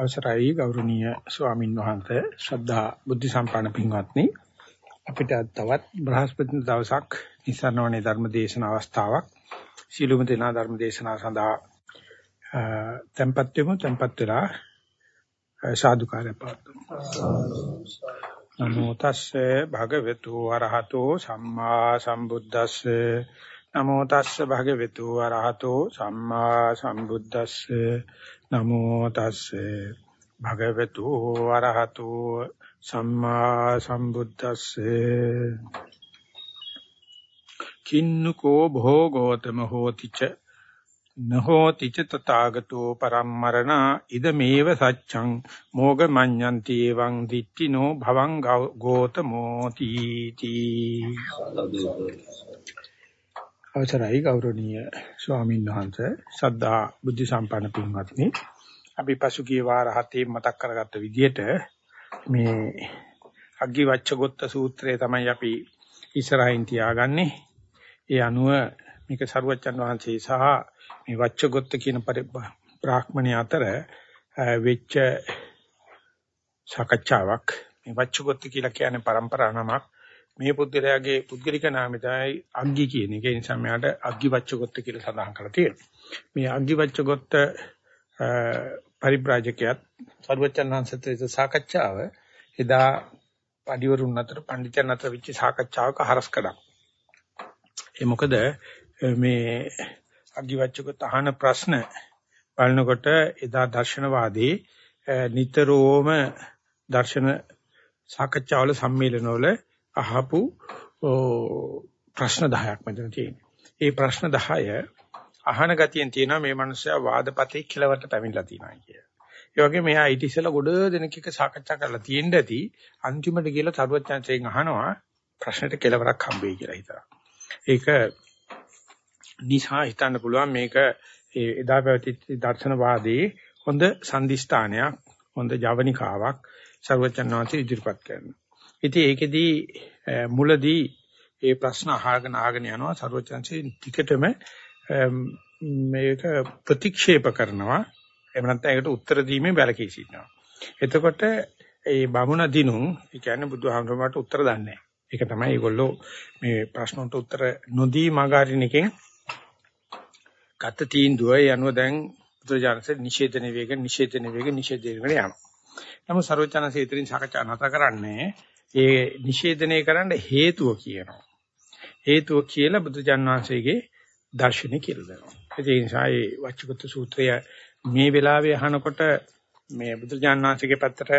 අවසරයි ගෞරවනීය ස්වාමින් වහන්සේ. ශ්‍රද්ධා බුද්ධ සම්පන්න පින්වත්නි අපිට තවත් බ්‍රහස්පති දවසක් නිසරණවනේ ධර්ම දේශන අවස්ථාවක්. සීලුම දෙනා ධර්ම දේශනාව සඳහා tempත් වෙමු tempත් වෙලා සාදුකාරය පාත්තුමු නමෝ තස්සේ භගවතු වරහතෝ සම්මා සම්බුද්දස්සේ නමෝ තස්සේ භගවතු වරහතෝ සම්මා සම්බුද්දස්සේ. නමෝ තස්සේ භගවතු වරහතෝ සම්මා සම්බුද්දස්සේ. කින්නකෝ භෝගෝතම හෝතිච නහෝති ච තථාගතෝ පරම්මරණ. ඉදමේව සච්ඡං මෝගමඤ්ඤන්ති එවං දිට්ඨිනෝ භවං ගෝතමෝ තීති. අවසරයි ගෞරවනීය ස්වාමීන් වහන්සේ. සද්ධා බුද්ධ සම්පන්න පින්වත්නි. අපි පසුගිය වාර හතේ මතක් කරගත්ත විදිහට මේ අග්ගිවච්ඡගොත්ත සූත්‍රය තමයි අපි ඉස්සරහින් තියාගන්නේ. ඒ අනුව මේක සරුවච්චන් වහන්සේ සහ මේ වච්ඡගොත්ත කියන බ්‍රාහ්මණය අතර වෙච්ච සාකච්ඡාවක්. මේ වච්ඡගොත්ත කියලා කියන්නේ પરම්පරා නමක්. මේ පුද්ගලයාගේ පුද්ගලික නාමය තමයි අග්ගි කියන එක. ඒ නිසා මෙයාට අග්ගිවච්ඡගොත්ත කියලා සඳහන් කරලා තියෙනවා. මේ අග්ගිවච්ඡගොත්ත පරිබ්‍රාජකයාත් සර්වචන්නාංශත්වයේ සාකච්ඡාව එදා පඩිවරුන් අතර පඬිතුන් අතර විචි සාකච්ඡාවක හරස්කඩක්. ඒ මොකද මේ අග්ගිවච්ඡගොත්ත අහන ප්‍රශ්න බලනකොට එදා දර්ශනවාදී නිතරම දර්ශන සාකච්ඡාවල සම්මේලනවල අහපු ප්‍රශ්න 10ක් මෙතන තියෙනවා. ඒ ප්‍රශ්න 10 අහන ගතියෙන් තියෙනවා මේ මිනිස්සයා වාදපතේ කෙලවට පැමිණලා තියෙනවා කිය. ඒ වගේම මෙයා ඊට ඉස්සෙල්ලා ගොඩ දෙනෙක් එක්ක සාකච්ඡා කරලා තියෙන්න ඇති අන්තිමට කියලා තරුවචාන්සයෙන් අහනවා ප්‍රශ්නෙට කෙලවරක් හම්බෙයි කියලා හිතනවා. ඒක නිසා හිතන්න පුළුවන් මේක එදා පැවතිච්ච දර්ශනවාදී හොඳ සම්දිස්ථානයක් හොඳ ජවනිකාවක් සර්වචන් වහන්සේ ඉදිරිපත් කරනවා. ඉතින් ඒකෙදී මුලදී ඒ ප්‍රශ්න අහගෙන ආගෙන යනවා සර්වචන්සේ ටිකටම මේක ප්‍රතික්ෂේප කරනවා එහෙම නැත්නම් ඒකට උත්තර දීමේ බැලකී සිටිනවා. එතකොට ඒ බමුණ දිනුම් ඒ කියන්නේ බුදුහාමුදුරුවන්ට උත්තර දන්නේ නැහැ. ඒක තමයි ඒගොල්ලෝ මේ ප්‍රශ්නට උත්තර නොදී මගහරින එකෙන් ගත තීන්දුව යනුව දැන් බුදුජානක නිෂේධන වේග නිෂේධන වේග නිෂේධන වේග යනවා. නමුත් සර්වචනසේ ඉදිරින් සාකච්ඡා නැත කරන්නේ ඒ නිෂේධනය කරන්න හේතුව කියනවා. හේතුව කියලා බුදුජන් වහන්සේගේ දර්ශනය කියලා දෙනවා. ඒ නිසා මේ වච්චගත සූත්‍රය මේ වෙලාවේ අහනකොට මේ බුදුජන් වහන්සේගේ පැත්තට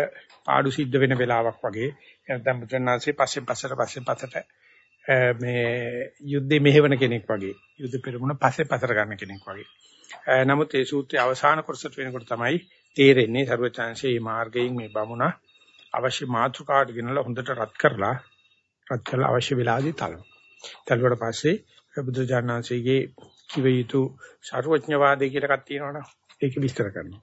පාඩු සිද්ධ වෙන වෙලාවක් වගේ නැත්නම් බුදුජන් වහන්සේ පස්සෙන් පස්සට පස්සෙන් පස්සට මේ යුද්ධෙ මෙහෙවන කෙනෙක් වගේ යුද්ධ පෙරමුණ පස්සේ පස්සට ගන්න කෙනෙක් වගේ. නමුත් මේ සූත්‍රයේ අවසාන කොටසට වෙනකොට තමයි තේරෙන්නේ සර්වචාන්සේ මේ මාර්ගයෙන් මේ බමුණා අවශ්‍ය මාතෘකාවට ගෙනලා හොඳට රත් කරලා රත් කරලා අවශ්‍ය වෙලාවදී තලනවා. තලුවට පස්සේ බුදුජානනාංශයේ කිව යුතු ਸਰවඥවාදය කියලා එකක් තියෙනවනේ. ඒක විස්තර කරනවා.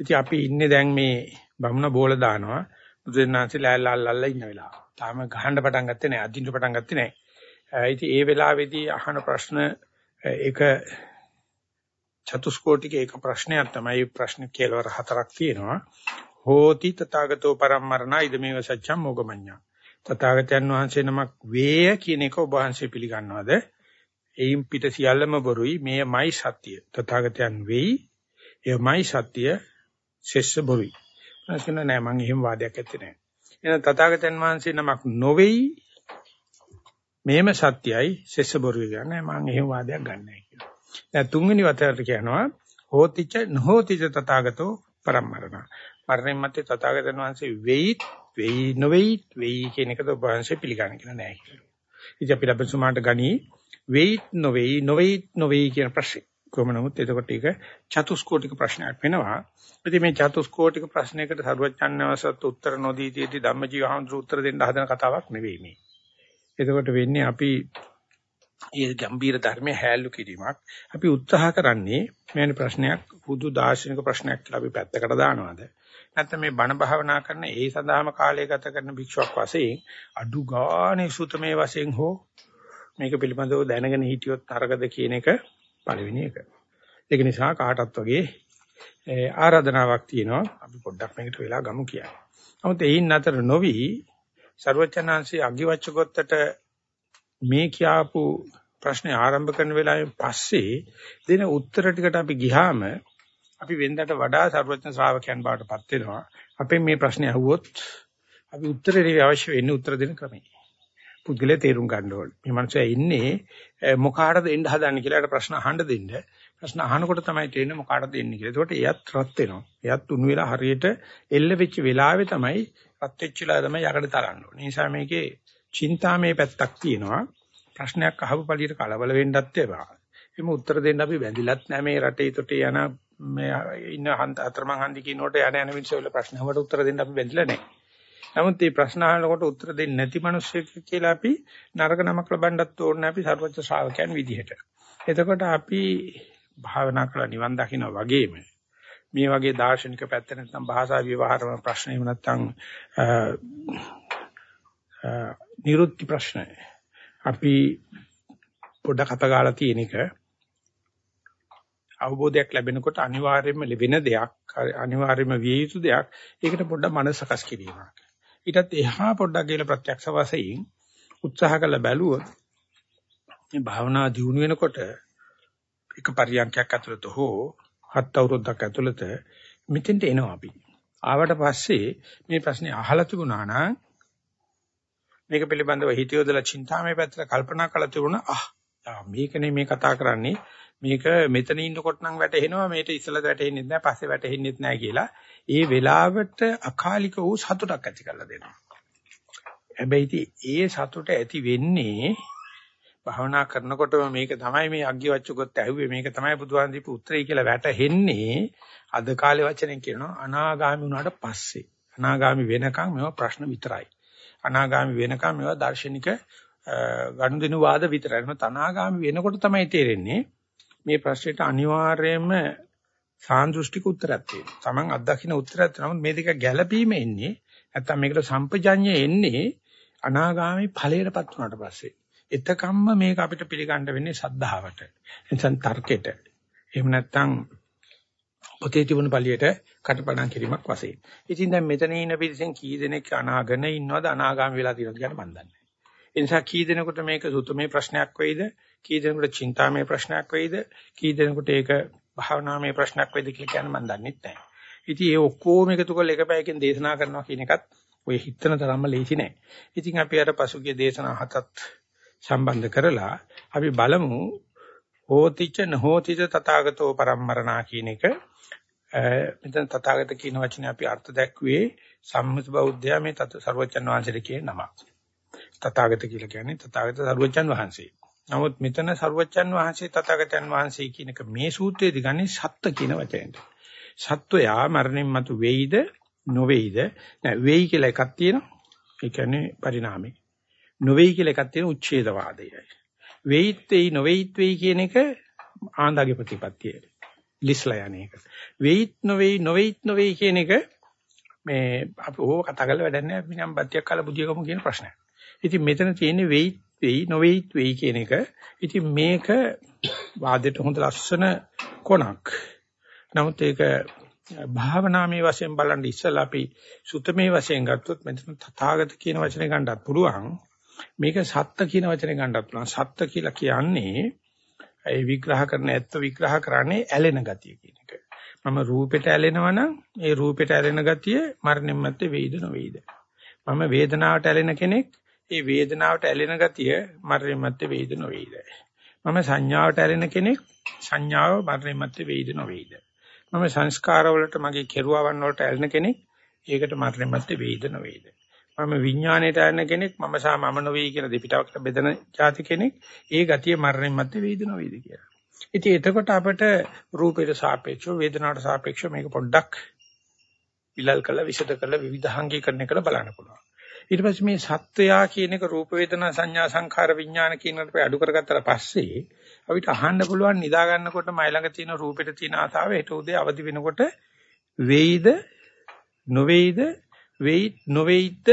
ඉතින් අපි ඉන්නේ දැන් මේ බමුණ බෝල දානවා. බුදුජානනාංශය ලෑල්ලාල්ලා ඉන්න වෙලාව. තාම ගහන්න පටන් ගත්තේ නැහැ. අදින්න පටන් ගත්තේ නැහැ. ඉතින් ඒ වෙලාවේදී අහන ප්‍රශ්න ඒක චතුස්කෝටික එක ප්‍රශ්නයක් තමයි ප්‍රශ්න කෙලවර හතරක් තියෙනවා. හෝති තථාගතෝ පරම්මරණ ඉදමේව සත්‍යම් මොගමඤ්ඤා. තථාගතයන් වහන්සේ නමක් වේය කියන එක ඔබ වහන්සේ පිළිගන්නවද? එයින් පිට සියල්ලම බොරුයි මේමයි සත්‍ය. තථාගතයන් වෙයි එයමයි සත්‍ය ශෙෂ්‍ය බොරුයි. ප්‍රශ්න නෑ මම එහෙම වාදයක් ඇත්තේ නෑ. එහෙනම් තථාගතයන් වහන්සේ නමක් නොවේයි මේම සත්‍යයි ශෙෂ්‍ය බොරුයි ගන්න මම එහෙම වාදයක් ගන්නෑ කියලා. දැන් තුන්වෙනි වතාවට කියනවා හෝතිච නොහෝතිච තථාගතෝ පරම්මරණ. මරණයන් මැත්තේ තථාගතයන් වහන්සේ වෙයි වෙයි නොවේයි වෙයි කියන එකද ඔබ වහන්සේ පිළිගන්නේ කියලා නෑ කියලා. ඉතින් අපි ලබසුමාට ගනි වෙයි නොවේයි නොවේයි නොවේයි කියන ප්‍රශ්නේ. කොහොම නමුත් එතකොට ඒක චතුස්කෝටික ප්‍රශ්නයක් වෙනවා. ඉතින් මේ චතුස්කෝටික ප්‍රශ්නයකට සරුවචන්නවසත් උත්තර නොදී තියදී ධම්මජීව හඳුරු උත්තර දෙන්න හදන කතාවක් නෙවෙයි මේ. එතකොට වෙන්නේ අපි ඒ ගැඹීර ධර්මයේ හැලු කිරීමක්. අපි උත්සාහ කරන්නේ මෙවැනි ප්‍රශ්නයක් බුදු දාර්ශනික ප්‍රශ්නයක් කියලා අපි පැත්තකට දානවාද? නැත්නම් මේ බණ භාවනා කරන ඒ සඳහාම කාලය ගත කරන භික්ෂුවක් වශයෙන් අඩු ගානේ සුතමේ වශයෙන් හෝ මේක පිළිබඳව දැනගෙන හිටියොත් තරගද කියන එක පළවෙනි එක. ඒක නිසා කාටත් වගේ ආරාධනාවක් තියෙනවා අපි පොඩ්ඩක් මේකට වෙලා ගමු කියලා. නමුත් එයින් අතර නොවි ਸਰවචනාංශී අගිවච්ඡකොත්තට මේ කියාපු ප්‍රශ්නේ ආරම්භ කරන වෙලාවෙන් පස්සේ දෙන උත්තර ටිකට අපි ගිහාම අපි වෙනදාට වඩා ਸਰවඥ ශ්‍රාවකයන් බවට පත් වෙනවා. අපෙන් මේ ප්‍රශ්නේ අහුවොත් අපි උත්තරේ අවශ්‍ය වෙන්නේ උත්තර දෙන ක්‍රමයි. පුද්ගලයා තේරුම් ගන්න ඕනේ. මේ මනුස්සයා ඉන්නේ මොකාටද එන්න හදන්නේ කියලාට ප්‍රශ්න අහන්න දෙන්න. ප්‍රශ්න අහනකොට තමයි තේරෙන්නේ මොකාටද එන්නේ කියලා. ඒකට එයත් රත් වෙනවා. එයත් උණු වෙලා හරියට එල්ල වෙච්ච වෙලාවේ තමයි රත් වෙච්ච වෙලාව තමයි යකඩ තරන්න ඕනේ. ඒ නිසා මේකේ චින්තාමේ පැත්තක් තියෙනවා. ප්‍රශ්නයක් අහපු පළියට කලබල වෙන්නත් එපා. එimhe උත්තර දෙන්න අපි බැඳිලත් නැහැ මේ රටේ තොටේ යන මේ ඉන්න අතරමං හන්දි කියනකොට යන යන මිනිස්සු වල ප්‍රශ්න වලට උත්තර දෙන්න අපි බැඳිලා නැහැ. නමුත් මේ ප්‍රශ්න අහනකොට උත්තර දෙන්නේ නැති මිනිස්සෙක් කියලා අපි නරක නමක් ලබන්නත් ඕනේ අපි සර්වඥ ශ්‍රාවකයන් විදිහට. එතකොට අපි භාවනා කරලා නිවන් දකින්න වගේම මේ වගේ දාර්ශනික පැත්ත නැත්නම් භාෂා විවහාරම ප්‍රශ්න එහෙම නැත්නම් නිරුත්ති ප්‍රශ්න අපි පොඩක් අතගාලා තියෙන එක අවබෝධයක් ලැබෙනකොට අනිවාර්යයෙන්ම වෙන දෙයක් අනිවාර්යයෙන්ම විය යුතු දෙයක්. ඒකට පොඩ්ඩක් මනස සකස් කිරීමක්. ඊටත් එහා පොඩ්ඩක් ගිහලා ප්‍රත්‍යක්ෂ වශයෙන් උත්සාහ කළ බැලුවොත් මේ භාවනා දියුණු වෙනකොට එක පරියන්කයක් ඇතුළත හෝ හත් අවුරුද්දක් ඇතුළත මෙතෙන්ට එනවා අපි. ආවට පස්සේ මේ ප්‍රශ්නේ අහලා තිබුණා නම් මේක පිළිබඳව හිතියොදලා චින්තාමය පැත්තට කල්පනා කළා තිබුණා ආ මේකනේ මේ කතා කරන්නේ. මේක මෙතන ඉන්නකොට නම් වැටෙනවා මේට ඉස්සලා වැටෙන්නේ නැහැ පස්සේ වැටෙන්නේ නැහැ කියලා. ඒ වෙලාවට අකාලික වූ සතුටක් ඇති කරලා දෙනවා. හැබැයි ඒ සතුට ඇති වෙන්නේ භවනා කරනකොටම මේක තමයි මේ අග්ගිවච්චකොත් ඇහුවේ. මේක තමයි බුදුහාම දීපු උත්තරය කියලා වැටහෙන්නේ. අද කාලේ වචනෙන් කියනවා අනාගාමි වුණාට පස්සේ. අනාගාමි වෙනකන් මේවා ප්‍රශ්න විතරයි. අනාගාමි වෙනකන් මේවා දාර්ශනික ගනුදෙනු වාද විතරයි. මත අනාගාමි වෙනකොට තමයි තේරෙන්නේ මේ ප්‍රශ්නෙට අනිවාර්යයෙන්ම සාන්දෘෂ්ටික උත්තරයක් තියෙනවා. Taman අත්දකින්න උත්තරයක් තියෙනවා. මේ දෙක ගැළපීම එන්නේ නැත්තම් මේකට සම්පජඤ්ඤය එන්නේ අනාගාමි ඵලයටපත් වුණාට පස්සේ. එතකම්ම මේක අපිට පිළිගන්න වෙන්නේ සද්ධාවට. එනිසා තර්කයට. එහෙම නැත්තම් පොතේ තිබුණු පළියට කටපාඩම් කිරීමක් වශයෙන්. ඉතින් දැන් මෙතන ඉන්න පිරිසෙන් කී දෙනෙක් අනාගන ඉන්නවද අනාගාමී වෙලා තියෙනවද කියන මන් දන්නේ. ඒ නිසා කී දෙනෙකුට මේක සුතමේ ප්‍රශ්නයක් වෙයිද? කී දෙනෙකුට චින්තාමේ ප්‍රශ්නයක් වෙයිද? කී දෙනෙකුට ඒක භාවනාමය ප්‍රශ්නයක් වෙයිද කියලා කියන්න මම දන්නේ නැහැ. ඉතින් ඒ ඔක්කොම එකතු කරලා එක පැයකින් දේශනා කරනවා කියන එකත් ඔය හිතන තරම්ම ලේසි නෑ. ඉතින් අපි අර පසුගිය දේශනා හතත් සම්බන්ධ කරලා අපි බලමු හෝතිච නහෝතිච තථාගතෝ පරම්මරණා කියන එක මෙතන තථාගත කියන වචනේ අපි අර්ථ දැක්ුවේ සම්මත බෞද්ධයා මේ තත ਸਰවචන් වහන්සේට කියන නම. තථාගත කියලා කියන්නේ තථාගත ਸਰවචන් වහන්සේ. නමුත් මෙතන සරුවච්චන් වහන්සේ තථාගතයන් වහන්සේ කියන එක මේ සූත්‍රයේදී ගන්නේ සත්ත්ව කියන වචනයට. සත්වයා මරණින් මතු වෙයිද නොවේයිද? නෑ වෙයි කියලා එකක් තියෙනවා. ඒ කියන්නේ පරිණාමය. නොවේයි කියලා එකක් තියෙනවා උච්ඡේදවාදයයි. වෙයිත් වෙයි නොවේයිත් වෙයි කියන එක ආන්දාගේ ප්‍රතිපත්තිය. ලිස්ලා යන එක. වෙයිත් නොවේයි නොවේයිත් නොවේයි කියන එක මේ අපි ඕක කතා කරලා වැඩක් නෑ අපි නම් බත්තියක් කාලා බුදියකම කියන ප්‍රශ්නයක්. ඉතින් මෙතන තියෙන්නේ වෙයිත් වෙයි නොවේයිත් වෙයි කියන එක. ඉතින් මේක වාදයට හොඳ ලස්සන කොනක්. නමුත් ඒක භාවනාමය වශයෙන් බලන් ඉස්සලා අපි සුතමේ වශයෙන් ගත්තොත් මෙතන තථාගත කියන වචනේ ගන්නත් පුළුවන්. මේක සත්ත්‍ය කියන වචනේ ගන්නත් පුළුවන්. සත්ත්‍ය කියලා කියන්නේ ඒ විග්‍රහ කරන ඇත්ත විග්‍රහ කරන්නේ ඇලෙන ගතිය කියන එක. මම රූපෙට ඇලෙනවා නම් ඒ රූපෙට ඇලෙන ගතිය මරණයන් මැත්තේ වේද නොවේද? මම වේදනාවට ඇලෙන කෙනෙක් ඒ වේදනාවට ඇලෙන ගතිය මරණයන් මැත්තේ වේද නොවේද? මම සංඥාවට ඇලෙන කෙනෙක් සංඥාව මරණයන් මැත්තේ වේද නොවේද? මම සංස්කාරවලට මගේ කෙරුවවන් වලට ඇලෙන කෙනෙක් ඒකට මරණයන් මැත්තේ වේද නොවේද? මම විඥාණයට ඇලෙන කෙනෙක් මම සා මම නොවේ කියන දෙපිටාවකට බෙදෙන જાති කෙනෙක් ඒ ගතිය මරණයන් මැත්තේ වේද නොවේද කියලා. ඉතින් එතකොට අපිට රූපයට සාපේක්ෂව වේදනාවට සාපේක්ෂව මේක පොඩ්ඩක් විලල් කළා විෂද කළා විවිධාංගීකරණය කරලා බලන්න පුළුවන්. ඊට පස්සේ මේ සත්වයා කියන එක රූප වේදනා සංඥා සංඛාර විඥාන කියන එකට අඩු කරගත්තට පස්සේ අපිට අහන්න පුළුවන් නිදා ගන්නකොට මයි ළඟ තියෙන රූපෙට තියෙන ආතාව හෙට උදේ අවදි වෙනකොට වෙයිද නොවේයිද වෙයිත් නොවේයිද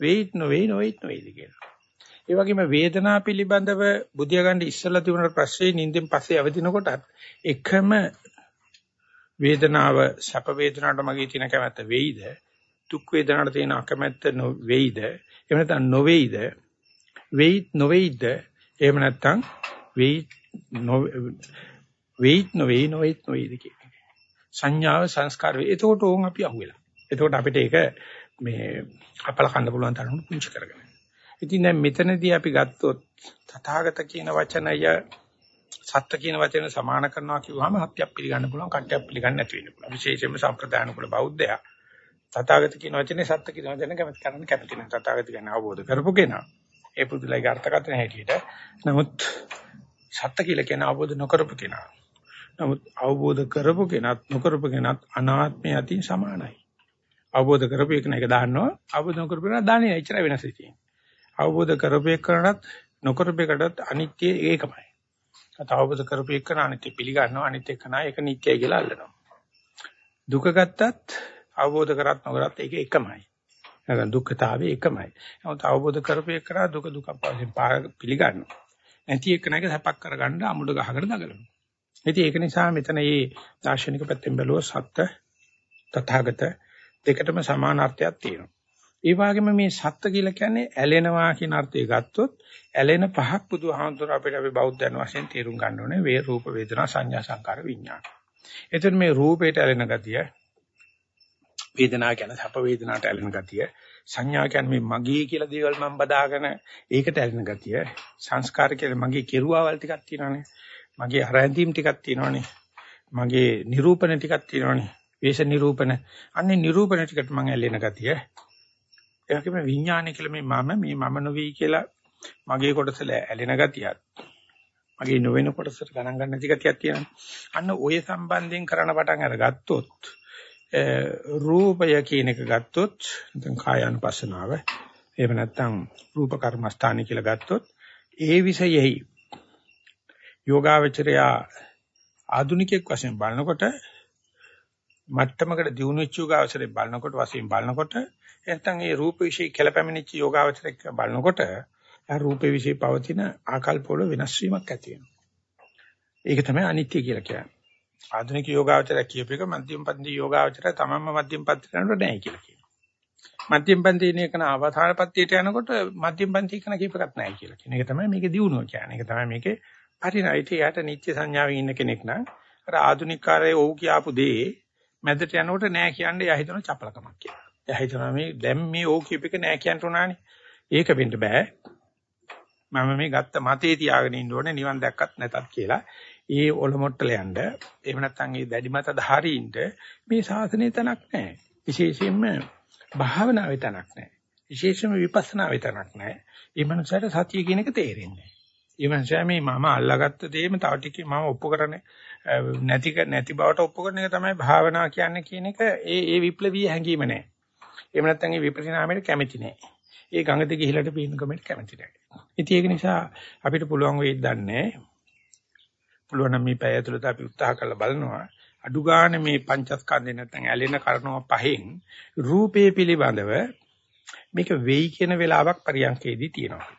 වෙයිත් නොවේයි නොවේයිත් නොවේයිද කියලා. ඒ වගේම වේදනා පිළිබඳව බුදියා ගන්න ඉස්සලා තිබුණ ප්‍රශ්නේ නිින්දෙන් පස්සේ අවදිනකොටත් එකම වේදනාව සැප වේදනාවට මගේ තියෙන කැමැත්ත වෙයිද? දුක් වේදනාවට තියෙන අකමැත්ත වෙයිද? එහෙම නැත්නම් නොවේයිද? වෙයිත් නොවේයිද? එහෙම නැත්නම් වෙයි වෙයිත් නොවේයි නොවේයිත් නොවේයිද කියන්නේ. සංඥාව සංස්කාර වේ. එතකොට ඕන් අපි අහුවෙලා. එතකොට අපිට ඒක මේ අපල කන්න පුළුවන් තරමට පුංචි කරගන්න. ඉතින් දැන් මෙතනදී අපි ගත්තොත් තථාගත කියන වචනය සත්‍ය කියන වචන සමාන කරනවා කිව්වම හත්යක් පිළිගන්න පුළුවන් කට්ටයක් පිළිගන්න නැති වෙන්න පුළුවන්. විශේෂයෙන්ම සම්ප්‍රදාන කුල බෞද්ධයා තථාගත කියන වචනේ සත්‍ය කියන වචන කැමති කරන්න කැමති නැහැ. තථාගත කියන්නේ අවබෝධ කරපු කෙනා. ඒ පුදුලයිගේ අර්ථකථන හැටියට. නමුත් සත්‍ය කියලා කියන අවබෝධ නොකරපු කෙනා. නමුත් අවබෝධ කරපු කෙනත් නොකරපු කෙනත් අනාත්මය අතින් සමානයි. අවබෝධ කරපු එක නේක දාන්නවා. අවබෝධ නොකරපු කෙනා දාන්නේ නැහැ. එච්චර වෙනස තියෙන්නේ. අවබෝධ කරපු එකනත් නොකරපු එකටත් අනිත්‍ය ඒකමයි. අවබෝධ කරපු එකන අනිත්‍ය පිළිගන්නවා. අනිත් එක නා ඒක නිට්ටයයි කියලා අල්ලනවා. දුක ගත්තත් අවබෝධ කරත් නොකරත් ඒක එකමයි. නැත්නම් දුක්ඛතාවය එකමයි. නමුත් අවබෝධ කරපු එකන දුක දුක වශයෙන් පිළිගන්නවා. නැති එකනක සැපක් කරගන්න අමුඩ ගහකට දඟලනවා. ඉතින් ඒක නිසා මෙතන මේ දාර්ශනික පැත්තෙන් බැලුවොත් සත්‍ය තථාගත දෙකටම සමාන අර්ථයක් තියෙනවා. ඒ වගේම මේ සත්‍ය කියලා කියන්නේ ඇලෙනවා කියන අර්ථය ගත්තොත් ඇලෙන පහක් බුදුහාමුදුර අපිට අපි බෞද්ධයන් වශයෙන් තේරුම් ගන්න ඕනේ වේ රූප වේදනා සංඥා සංකාර විඥාන. එතන මේ රූපේට ඇලෙන ගතිය වේදනා කියන්නේ සැප වේදනාට ඇලෙන ගතිය සංඥා කියන්නේ මේ මගේ කියලා දේවල් මම බදාගෙන ඒකට ඇලෙන ගතිය සංස්කාර කියන්නේ මගේ කෙරුවාවල් ටිකක් තියෙනවානේ මගේ අරැඳීම් ටිකක් තියෙනවානේ. මගේ නිරූපණ ටිකක් තියෙනවානේ. වේශ නිරූපණ. අන්නේ නිරූපණ ටිකට මම ඇලෙන ගතිය. ඒ වගේම විඥානය කියලා මේ මම මේ මම නොවේ කියලා මගේ කොටසල ඇලෙන ගතියත් මගේ නොවන කොටසට ගණන් ගන්න ගතියක් තියෙනවා. අන්න ඔය සම්බන්ධයෙන් කරන පටන් අරගත්තොත් රූපය කියන එක ගත්තොත් නැත්නම් කායानुපස්සනාව එහෙම නැත්නම් රූප කර්මස්ථාන කියලා ගත්තොත් ඒ විෂයෙහි යෝගාවචරයා ආධුනිකෙක් වශයෙන් බලනකොට මට්ටමකට දියුණුවෙච්ච යෝගාවචරය බලනකොට වශයෙන් බලනකොට නැත්නම් ඒ රූප විශ්ේ කෙලපැමිණිච්ච යෝගාවචරයක් බලනකොට ආ රූපේ විශ්ේ පවතින ආකල්ප වල වෙනස් වීමක් ඇති වෙනවා. ඒක තමයි අනිත්‍ය කියලා කියන්නේ. ආධුනික යෝගාවචරය කියප එක මධ්‍යම පන්ති යෝගාවචරය තමන්ම මධ්‍යම පන්තියට යනකොට නැහැ කියලා කියනවා. මධ්‍යම පන්ති ඉන්නේ කන අවසාන පන්තියට යනකොට මධ්‍යම පන්ති කන කීප එකක් නැහැ කියලා කියන එක තමයි මේකේ දියුණුව කියන්නේ. ඒක තමයි මේකේ හරිනයිට යාට නිත්‍ය සංඥාවෙන් ඉන්න කෙනෙක් නම් අර ආධුනික කාර්යයේ ඔව් කියපු දේ මැදට යනකොට නෑ කියන්නේ එයා හිතන චපලකමක් කියලා. එයා හිතනවා මේ දැන් මේ ඔව් කියප එක නෑ කියන්න උනානේ. ඒක වෙන්න බෑ. මම මේ ගත්ත මතේ තියාගෙන ඉන්න ඕනේ නිවන් දැක්කත් නැතත් කියලා. ඒ ඔලොමොට්ටල යන්න එහෙම නැත්නම් ඒ දැඩි මත ධාරීන්ට මේ ශාසනයේ තනක් නැහැ. විශේෂයෙන්ම භාවනාවේ තනක් නැහැ. විශේෂයෙන්ම විපස්සනාවේ තනක් නැහැ. ඒ මනසට සතිය කියන එක තේරෙන්නේ නැහැ. ඒ මනුස්සයා මේ මම අල්ලාගත්ත දේම තව ටිකේ මම ඔප්පු කරන්නේ නැති නැති බවට ඔප්පු කරන එක තමයි භාවනා කියන්නේ කියන එක ඒ ඒ විප්ලවීය හැඟීම නෑ. එහෙම නැත්නම් ඒ විපරිණාමයට කැමති නෑ. ඒ ගඟ දිගේ ඉහළට පීන කමෙන්ට් කැමති නෑ. ඉතින් ඒක නිසා අපිට පුළුවන් වෙයි දන්නේ පුළුවන් නම් මේ පැය ඇතුළත අපි උත්සාහ කරලා බලනවා අඩු ගන්න මේ පංචස්කන්ධේ නැත්නම් ඇලෙන කර්ණව පහෙන් රූපේ පිළිබඳව මේක වෙයි කියන වෙලාවක් පරියන්කේදී තියෙනවා.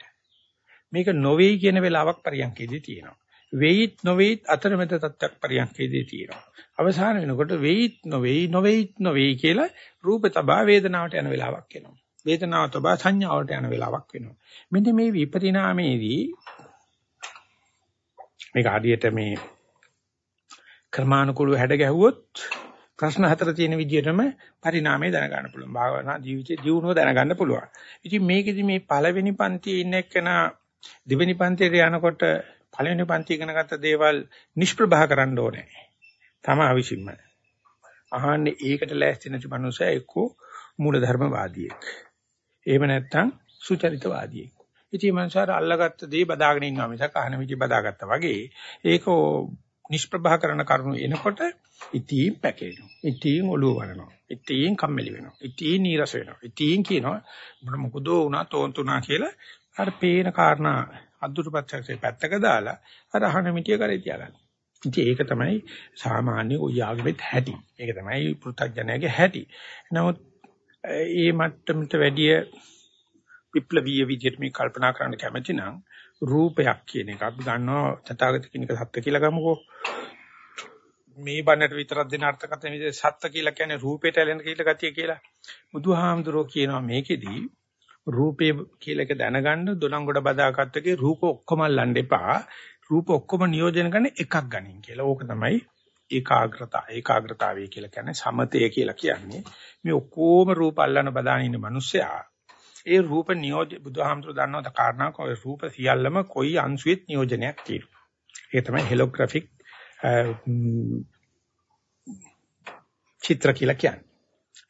මේක නොවේයි කියන වෙලාවක් පරියන්කේදී තියෙනවා. වෙයිත් නොවේයිත් අතරමැද තත්ත්වයක් පරියන්කේදී තියෙනවා. අවසාන වෙනකොට වෙයිත් නොවේයි නොවේයිත් නොවේයි කියලා රූප තබා වේදනාවට යන වෙලාවක් එනවා. වේදනාව තබා සංඥාවට යන වෙලාවක් වෙනවා. මෙන්න මේ විපරිණාමයේදී මේක හරියට මේ ක්‍රමානුකූලව හැඩ ගැහුවොත් ප්‍රශ්න හතර තියෙන විදිහටම පරිණාමය දැනගන්න පුළුවන්. භාවනා ජීවිතයේ දියුණුව දැනගන්න පුළුවන්. ඉතින් මේකෙදි මේ පළවෙනි පන්තියේ ඉන්න එක්කෙනා දෙවෙනි පන්තියට යනකොට පළවෙනි පන්ති ඉගෙන ගත්ත දේවල් නිෂ්ප්‍රභා කරන්න ඕනේ. තම අවිසින්ම. අහන්නේ ඒකට ලෑස්ති නැති මනුස්සයා එක්ක මූලධර්මවාදියෙක්. එහෙම නැත්නම් සුචරිතවාදියෙක්. ඉතින් මනුස්සයාර අල්ලගත්ත දේ බදාගෙන ඉන්නවා මිසක් අහන විදි බදාගත්තා වගේ ඒක නිෂ්ප්‍රභා කරන කරුණු එනකොට ඉතින් පැකේනවා. ඉතින් ඔළුව වරනවා. ඉතින් කම්මැලි වෙනවා. ඉතින් නීරස වෙනවා. ඉතින් කියනවා මොකද වුණා තෝන්තුනා කියලා අර පේන කාරණා අද්දුටපත්චකේ පැත්තක දාලා අර අහන මිටිය කරේ තියාගන්න. ඉතින් ඒක තමයි සාමාන්‍ය ඔය ආගමෙත් හැටි. ඒක තමයි පෘථග්ජනයාගේ හැටි. නමුත් ඒ මට්ටමට වැඩිය විප්ලවීය විදිහට මේ කල්පනා කරන්න කැමති නම් රූපයක් කියන එක අපි ගන්නවා තථාගත කෙනෙක් සත්‍ය කියලා ගමුකෝ. මේ බන්නට විතරක් දෙන අර්ථකථන විදිහට සත්ත්ව කියලා කියන්නේ රූපේට ඇලෙන කියලා ගතිය කියලා. බුදුහාමුදුරුවෝ කියනවා මේකෙදී රූපේ කියලා එක දැනගන්න දොනංගොඩ බදාගත්තකේ රූප ඔක්කොම අල්ලන්න එපා. රූප ඔක්කොම නියෝජනය කරන එකක් ගනින් කියලා. ඕක තමයි ඒකාග්‍රතාව. ඒකාග්‍රතාවය කියලා කියන්නේ සමතය කියලා කියන්නේ. මේ ඔක්කොම රූප අල්ලන බදාන ඉන්න මිනිස්සයා ඒ රූප නියෝජ බුදුහාමුදුරුවෝ දන්නවද කාරණාවක් ඔය රූප සියල්ලම කොයි අංශුවෙත් නියෝජනයක් තියෙනවා. ඒ තමයි හෙලෝග්‍රැෆික් චිත්‍ර කියලා කියන්නේ.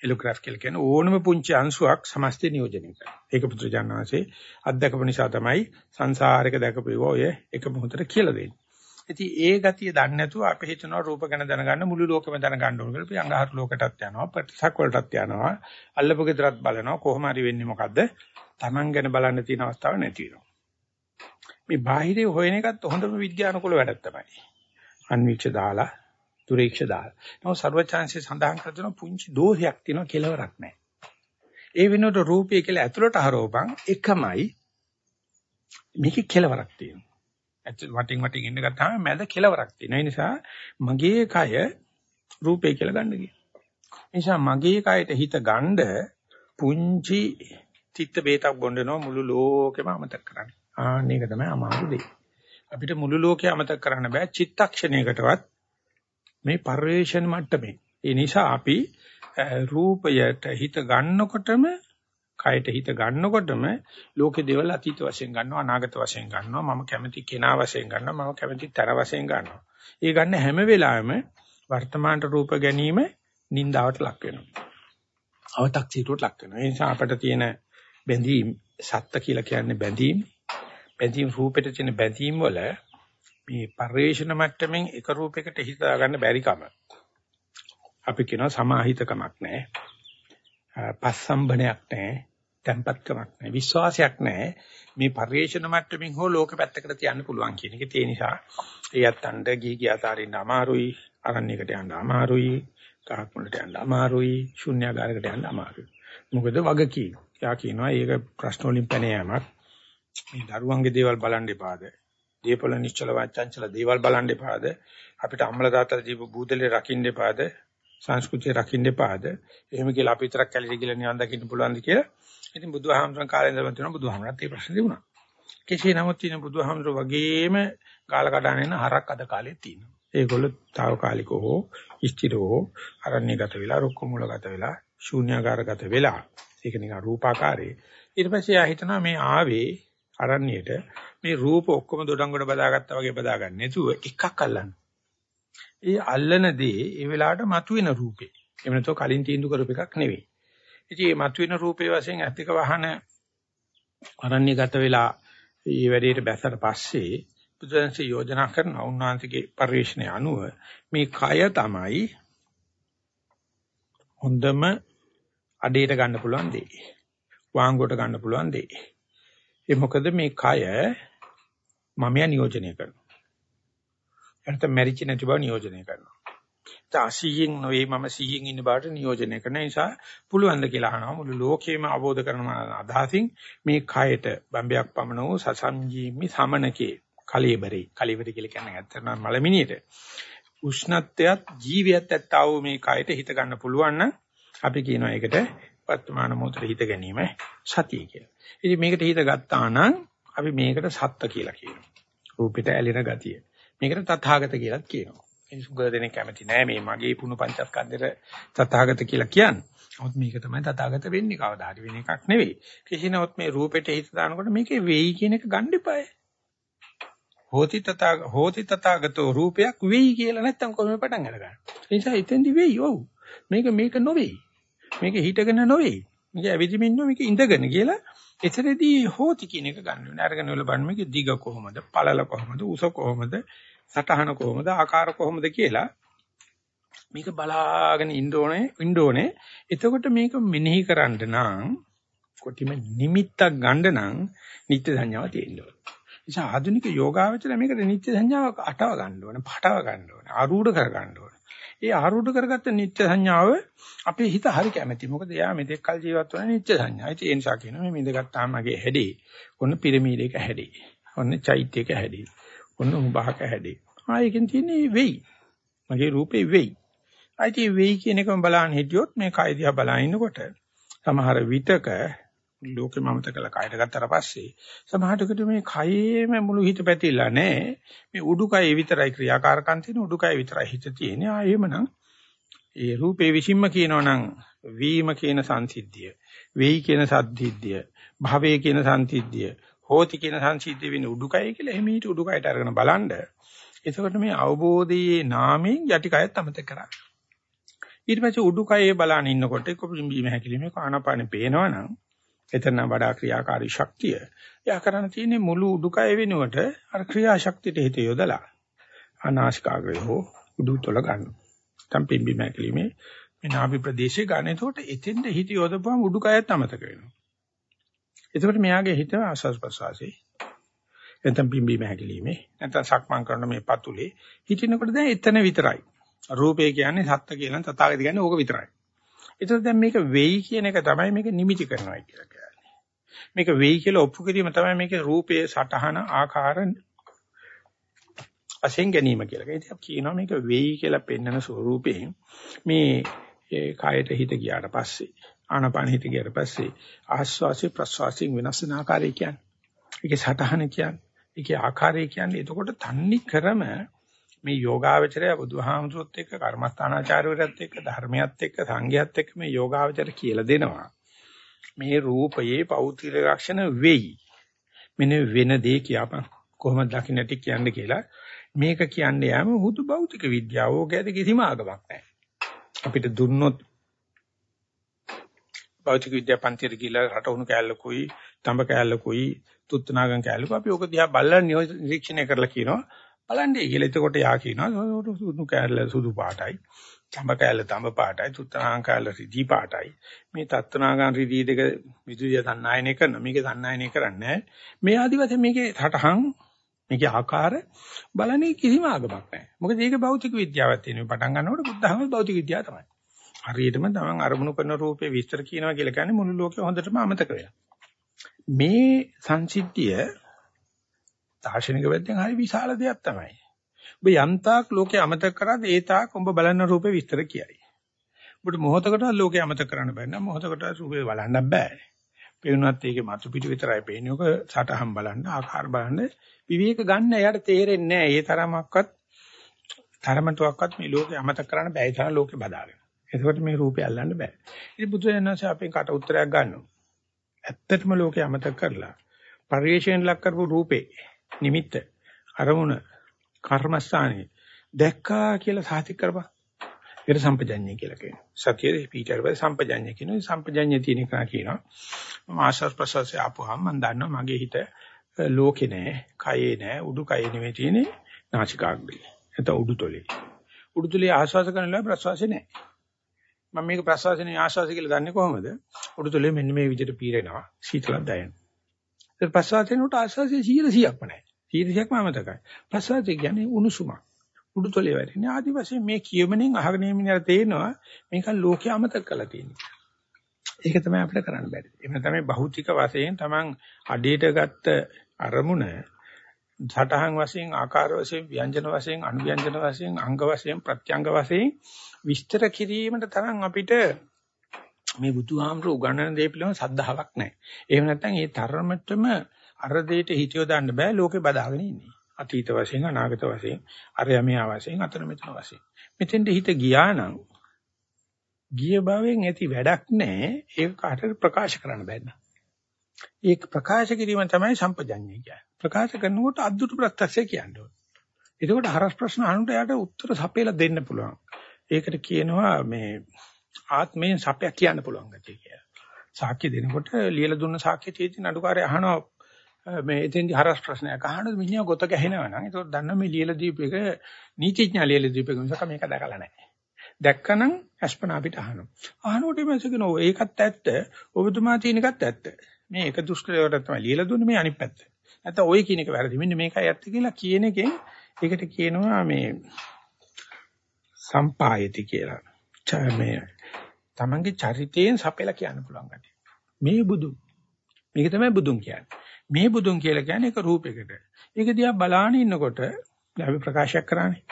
හෙලෝග්‍රැෆ් කියලා කියන්නේ ඕනම පුංචි අංශුවක් සමස්තය නියෝජනය කරනවා. ඒක පුදුජානනාංශේ අධ්‍යක්ෂක නිසා තමයි සංසාරයක දැකපු ඔය එක මොහොතට කියලා දෙන්නේ. ඉතින් ඒ ගතිය දන්නේ නැතුව අපි හිතනවා රූප ගැන දැනගන්න මුළු ලෝකෙම දැනගන්න ඕන කියලා. අපි අඟහරු ලෝකයටත් යනවා, ප්‍රතිසක් වලටත් යනවා, අල්ලපු ගෙදරත් බලනවා. කොහොම හරි වෙන්නේ මොකද්ද? Taman ගැන බලන්න තියෙන අවස්ථාවක් නැති වෙනවා. මේ බාහිරේ හොයන එකත් හොඳම විද්‍යානුකූල වැඩක් තමයි. අන්වීක්ෂ දාලා, දුරීක්ෂ දාලා. නමුත් ਸਰවචාන්සිය සඳහන් කර දෙන පුංචි දෝෂයක් තියෙනවා කෙලවරක් නැහැ. ඒ වෙනුවට රූපය කියලා ඇතුළට හරවපන් එකමයි මේකේ කෙලවරක් තියෙනවා. වටින් වටින් ඉන්න ගත්තාම මැද කෙලවරක් තියෙනවා. ඒ නිසා මගේ කය රූපේ කියලා ගන්න කියනවා. නිසා මගේ කයට හිත ගන්න පුංචි තිත්ත බේතක් බොන්නනවා මුළු ලෝකෙම අමතක කරන්න. ආන්න ඒක තමයි අමාරු දෙය. අපිට මුළු ලෝකෙ අමතක කරන්න බෑ චිත්තක්ෂණයකටවත් මේ පරිවේෂණ මට්ටමේ. ඒ නිසා අපි රූපයට හිත ගන්නකොටම කයට හිත ගන්නකොටම ලෝකේ දේවල් අතීත වශයෙන් ගන්නවා අනාගත වශයෙන් ගන්නවා මම කැමති කෙනා වශයෙන් ගන්නවා මම කැමති තර වශයෙන් ගන්නවා. ඒ ගන්න හැම වෙලාවෙම වර්තමාන රූප ගැනීම නින්දාවට ලක් වෙනවා. අව탁සීරුවට ලක් වෙනවා. ඒ නිසා අපිට තියෙන බැඳීම් සත්ත්‍ය කියලා කියන්නේ බැඳීම්. බැඳීම් රූපෙට තියෙන බැඳීම් වල මේ පරිේශන මට්ටමින් එක රූපයකට හිත ගන්න බැරි කම. අපි කියනවා සමාහිතකමක් නැහැ. පස්සම්බනයක් නැහැ. Tempatකමක් නැහැ. විශ්වාසයක් නැහැ. මේ පරිේශන මට්ටමින් හෝ ලෝක පැත්තකට තියන්න පුළුවන් කියන එක. ඒ නිසා එයත් අඬ ගිහි ගිය අතරින් අමාරුයි. අරණ්‍යයකට යන්න අමාරුයි. කහක් මුලට යන්න අමාරුයි. ශුන්‍යාගාරයකට යන්න අමාරුයි. මොකද වගකීම්. යා කියනවා ඒක ප්‍රශ්න වලින් පැන යෑමක්. මේ දරුවන්ගේ දේවල් බලන් ඉපාද. දීපල නිශ්චල වාචංචල දේවල් බලන් ඉපාද. අපිට අම්මලා තාත්තලා දීපු බූදලේ රකින්න ඉපාද. සංස්කෘතිය රකින්න එපාද? එහෙම කියලා අපි විතරක් කැලිරි කියලා නිවන් දකින්න පුළුවන්ද කියලා. ඉතින් බුදුහාමුදුරන් කාලේ ඉඳන් තියෙනවා බුදුහාමුදුරන්ට මේ ප්‍රශ්නේ තිබුණා. කෙසේ නමුත් තියෙන බුදුහාමුදුර වගේම කාල කඩන එන හරක් අද කාලේ තියෙනවා. ඒගොල්ලෝ తాවකාලිකව හෝ ස්ථිරව අරණ්‍යගත වෙලා රුක්ක මූලගත වෙලා ශූන්‍යාකාරගත වෙලා ඒක නිකන් රූපාකාරේ. ඊට පස්සේ ආ හිතනවා මේ ආවේ අරණ්‍යයට මේ රූප ඔක්කොම දොඩංගොඩ බදාගත්තා වගේ බදාගන්න නැතුව එකක් අල්ලන්න. ඒ අල්ලන දේ ඒ වෙලාවට මතුවෙන රූපේ. එහෙම නැත්නම් කලින් තීන්දුව කරපු එකක් නෙවෙයි. ඉතින් මේ මතුවෙන රූපේ වශයෙන් ඇත්තක වහන අරණ්‍යගත වෙලා මේ වැඩේට බැසට පස්සේ බුදුන්සේ යෝජනා කරන උන්වහන්සේගේ පරිශ්‍රණය අනුව මේ කය තමයි හොඳම අඩේට ගන්න පුළුවන් දේ. වාංගුවට ගන්න පුළුවන් දේ. ඒ මොකද මේ කය මමයා නියෝජනය කරනවා. එතන මැරිච්ච නැති බව නියෝජනය කරනවා. ඒ 80න් නෙවෙයි මම 100න් ඉන්න බවට නියෝජනය කරන නිසා පුළුවන් ද කියලා අහනවා මුළු ලෝකෙම අවබෝධ කරන අදහසින් මේ කයට බම්බයක් පමණ වූ සසංජීමි සමනකේ කලීබරේ කලීබරේ කියලා කියන්නේ ඇත්තටම මලමිනියට උෂ්ණත්වයත් ජීවියත් ඇත්තා වූ මේ කයට හිත ගන්න පුළුවන් නම් අපි කියනවා ඒකට වර්තමාන මොහොතේ හිත ගැනීම සතිය කියලා. ඉතින් මේකට හිත ගත්තා නම් අපි මේකට සත්ත්‍ය කියලා කියනවා. රූපෙට ඇලෙන ගතිය. මේකට තථාගත කියලාත් කියනවා. ඒ සුගත දෙනෙක් කැමති නෑ මේ මගේ පුණු පංචස්කන්ධෙට තථාගත කියලා කියන්නේ. නමුත් මේක තමයි තථාගත වෙන්නේ කවදා හරි වෙන එකක් නෙවෙයි. කිසිනොත් මේ රූපෙට හිත දානකොට මේකේ වෙයි කියන එක ගන්න එපායි. හෝති තථාග හෝති තථාගතෝ රූපයක් වෙයි කියලා නැත්තම් කොහොමද පටන් අරගන්නේ. ඒ නිසා එතෙන්දි වෙයි ඔව්. මේක මේක නොවේයි. මේක හිටගෙන නොවේයි. මේක ඇවිදිමින් නො මේක ඉඳගෙන කියලා එතනදී හෝති කියන එක ගන්න වෙනවා. අරගෙන වල බලන්න මේක දිග කොහොමද, පළල කොහොමද, උස කොහොමද, සටහන කොහොමද, ආකාර කොහොමද කියලා මේක බලාගෙන ඉන්න ඕනේ, ඉන්න ඕනේ. එතකොට මේක මෙනෙහි කරන්න නම් කොටිම නිමිත්තක් ගන්න නම් නිත්‍ය සංඥාව තියෙන්න ඕනේ. නිසා ආධුනික යෝගාවචර මේකට නිත්‍ය සංඥාව අටව ගන්න ඕනේ, පටව ගන්න ඕනේ, ආරූඪ කර ගන්න ඕනේ. ඒ ආරූඪ කරගත්ත නිත්‍ය සංඥාව අපේ හිත හරි කැමැති. මොකද එයා මෙතෙක් කල් ජීවත් වුණා නිත්‍ය සංඥා. ඒ නිසා කියනවා මේ මිදගත්තාම මගේ හැඩේ. ඔන්න පිරමීඩයක හැඩේ. ඔන්න චෛත්‍යයක හැඩේ. ඔන්න උඹහක හැඩේ. ආයෙකින් තියෙන්නේ වෙයි. මගේ රූපේ වෙයි. අයිති වෙයි කියන එකම බලන්න හිටියොත් මේ කය දිහා බලන ඉන්නකොට සමහර විතක ලෝකෙ මමත කළ කයට ගත්තට පස්සේ සමහරකට මේ කයේම මුළු හිත පැතිලා නැහැ. මේ උඩුකය විතරයි ක්‍රියාකාරකම් තියෙන උඩුකය විතරයි හිත තියෙන්නේ. ආ එහෙමනම් ඒ රූපේ විසින්ම කියනවනම් වීම කියන සංසිද්ධිය, වෙයි කියන සද්ධිද්ධිය, භවයේ කියන සංසිද්ධිය, හෝති කියන සංසිද්ධිය වෙන උඩුකය කියලා එහෙම හිට උඩුකයට අරගෙන බලන්න. එතකොට මේ අවබෝධයේ නාමයෙන් යටි කයත් අමතක කරා. ඊට පස්සේ උඩුකයේ බලන ඉන්නකොට එක්ක බිම්බීම හැකිලිමේ කානපානේ පේනවනම් එතන වඩා ක්‍රියාකාරී ශක්තිය. එයා කරන්න තියෙන්නේ මුළු උඩුකය වෙනුවට අර ක්‍රියාශක්තියට හිත යොදලා අනාශකාග්‍රය හෝ උඩුතල ගන්න. නැත්නම් පිම්බීම හැකිලිමේ මේ නාභි ප්‍රදේශයේ ගන්න. එතකොට එතෙන්ද හිත යොදපුවම උඩුකයත් අමතක වෙනවා. එතකොට මෙයාගේ හිත ආස්වාස් ප්‍රසවාසී නැත්නම් පිම්බීම හැකිලිමේ නැත්නම් සක්මන් කරන මේ පතුලේ හිටිනකොට දැන් එතන විතරයි. රූපේ කියන්නේ සත්ත්ව කියලා තථාගත කියන්නේ ඕක විතරයි. ඒතර දැන් මේක වෙයි කියන එක තමයි මේක නිමිති කරනවා කියලා කියන්නේ. මේක වෙයි කියලා ඔප්පු කිරීම තමයි මේකේ රූපයේ සටහන ආකාර වශයෙන් ගැනීම කියලා. ඒක කියනවා මේක වෙයි කියලා පෙන්වන ස්වරූපයෙන් මේ කායයට හිත ගියාට පස්සේ ආනපාන හිත ගියාට පස්සේ ආස්වාසිය ප්‍රස්වාසයෙන් වෙනස් වෙන ආකාරය කියන්නේ. ඒකේ සටහන කියන්නේ. ඒකේ ආකාරය කියන්නේ. එතකොට තන්නේ ක්‍රම මේ යෝගාවචරය බුදුහාමුදුරුවොත් එක්ක කර්මස්ථානාචාර්යවරයත් එක්ක ධර්මයත් එක්ක සංඝයත් එක්ක මේ යෝගාවචර කියලා දෙනවා. මේ රූපයේ පෞත්‍රික ලක්ෂණ වෙයි. මෙන්න වෙන දේ කියපන්. කොහොමද දකින්නටි කියන්නේ කියලා මේක කියන්නේ යම හුදු භෞතික විද්‍යාව. ඕකද කිසිම ආගමක් නැහැ. අපිට දුන්නොත් භෞතික විද්‍යා පන්තියට ගිහලා රටවුණු කෑල්ලකුයි, තඹ කෑල්ලකුයි, තුත්නාගම් කෑල්ලකුයි අපි ඕක දිහා බලලා නිරීක්ෂණය කරලා කියනවා බලන්නේ කියලා. එතකොට යා කියනවා සුදු කෑල්ල සුදු පාටයි. තඹ කෑල්ල තඹ පාටයි. තුත්තනාගම් කෑල්ල රිදී පාටයි. මේ තත්ත්වනාගම් රිදී දෙක විදුලිය සන්නායනය කරන මේක සන්නායනය කරන්නේ මේ ආදිවාසී මේකේ රටහන් මේකේ ආකාර බලන්නේ කිසිම ආගමක් නැහැ. මොකද ඒක භෞතික විද්‍යාවක් තියෙනවා. පටන් ගන්නකොට බුද්ධහම භෞතික විද්‍යාව තමයි. හරියටම තමන් අරමුණු කරන රූපේ විස්තර කියනවා කියලා කියන්නේ මුළු ලෝකෙ හොඳටම අමතක වෙනවා. මේ සංසිද්ධිය දාර්ශනික පැත්තෙන් හරි විශාල දෙයක් තමයි. ඔබ යන්තාක් ලෝකේ අමතක කරාද ඒ තාක් ඔබ බලන රූපේ විස්තර කියයි. ඔබට මොහොතකට ලෝකේ අමතක කරන්න බෑ නම් මොහොතකට රූපේ බලන්න බෑ. පේනුනත් ඒකේ මතු පිට විතරයි පේන්නේ. ඔක සටහන් බලන්න, ආකාර බලන්න විවේක ගන්න එයාට තේරෙන්නේ නැහැ. ඒ තරමක්වත් තරමටවත් මේ ලෝකේ අමතක කරන්න බෑ. ඒ තරම් ලෝකේ බදාගෙන. එතකොට මේ රූපය අල්ලන්න බෑ. ඉතින් බුදුරජාණන්සේ අපෙන් කට උත්තරයක් ගන්නවා. ඇත්තටම ලෝකේ අමතක කරලා පරිේශයෙන් ලක් කරපු රූපේ නිමිත්ත අරමුණ කර්මස්ථානේ දැක්කා කියලා සාතික කරපන්. ඒකට සම්පජඤ්ඤය කියලා කියනවා. සතියේ පීඨරවල සම්පජඤ්ඤය කියනවා. සම්පජඤ්ඤය තියෙන එක කියනවා. මම ආශස් ප්‍රසස්සේ ආපුවාම මම දන්නවා මගේ හිත ලෝකේ නෑ, කයේ නෑ, උඩුකයේ නෙමෙයි තියෙන්නේ නාසිකාග්‍රේ. එතන උඩුතොලේ. උඩුතොලේ ආශ්වාස කරනවා ප්‍රශ්වාසය නෑ. මම මේක ප්‍රශ්වාසනේ ආශ්වාස කියලා දන්නේ කොහොමද? උඩුතොලේ මෙන්න මේ විදිහට පීරෙනවා. සීතලක් දැනෙනවා. ඒ ප්‍රශ්වාසයෙන් උට ආශ්වාසයේ 100%ක්ම නෑ. 100%ක්ම අමතකයි. ප්‍රශ්වාසය කියන්නේ උණුසුමක්. උඩුතොලේ වැටෙන්නේ. ආදි වශයෙන් මේ කියමනින් අහගෙන යමිනර තේනවා මේක ලෝකේ අමතක කරලා තියෙනවා. ඒක තමයි අපිට කරන්න බැරි. එහෙම තමයි භෞතික වශයෙන් Taman අඩේට ගත්ත අරමුණ සටහන් වශයෙන් ආකාර වශයෙන් ව්‍යංජන වශයෙන් අනුව්‍යංජන වශයෙන් අංග වශයෙන් ප්‍රත්‍යංග වශයෙන් විස්තර කිරීමට තරම් අපිට මේ බුදුහාමර උගන්වන දේ පිළිබඳ සද්ධාාවක් නැහැ. එහෙම නැත්නම් ඒ තරමටම අර දෙයට හිතියෝ දාන්න බෑ ලෝකේ බදාගෙන ඉන්නේ. අතීත වශයෙන් අනාගත වශයෙන් අරයමියා වශයෙන් අතන මෙතන වශයෙන්. මෙතෙන්ට හිත ගියා නම් ගිය භවෙන් ඇති වැඩක් නැහැ. ඒක කාටද ප්‍රකාශ කරන්න බෑ. ඒක ප්‍රකාශ කිරීම තමයි සම්පජඤ්ඤය කියන්නේ. ප්‍රකාශ කරනකොට අද්දුට ප්‍රත්‍යක්ෂය කියන්නේ. එතකොට හරස් ප්‍රශ්න අහනට යාට උත්තර සපේලා දෙන්න පුළුවන්. ඒකට කියනවා මේ ආත්මයෙන් සපයක් කියන්න පුළුවන් ගැතිය කියලා. සාක්ෂි දෙනකොට ලියලා දුන්න සාක්ෂි තියෙදි නඩුකාරය අහනවා මේ එතෙන්දි හරස් ප්‍රශ්නයක් අහනකොට මිනිහා ගොත ගැහෙනවා නම් ඒතකොට දන්න මේ ලියලා දීප එක නීතිඥයා ලියලා දීප එක මිසක මේක දැකලා නැහැ. දැක්කනම් අස්පනා අපිට අහනවා. අහනකොට මේ කියනවා ඒකත් ඇත්ත, ඔබතුමා තියෙන එකත් ඇත්ත. මේ එක දුෂ්කරයට තමයි ලියලා දුන්නේ මේ අනිත් පැත්ත. නැත්නම් ওই කියන එක වැරදි. මෙන්න මේකයි ඇත්ත කියලා කියන එකෙන් ඒකට කියනවා මේ සම්පායති කියලා. මේ තමන්ගේ චරිතයෙන් සපෙලා කියන්න පුළුවන් ගැටි. මේ බුදු. මේක තමයි බුදුන් කියන්නේ. මේ බුදුන් කියලා කියන්නේ ඒක රූපයකට. ඒක දිහා බලාගෙන ඉන්නකොට අපි ප්‍රකාශයක් කරානේ.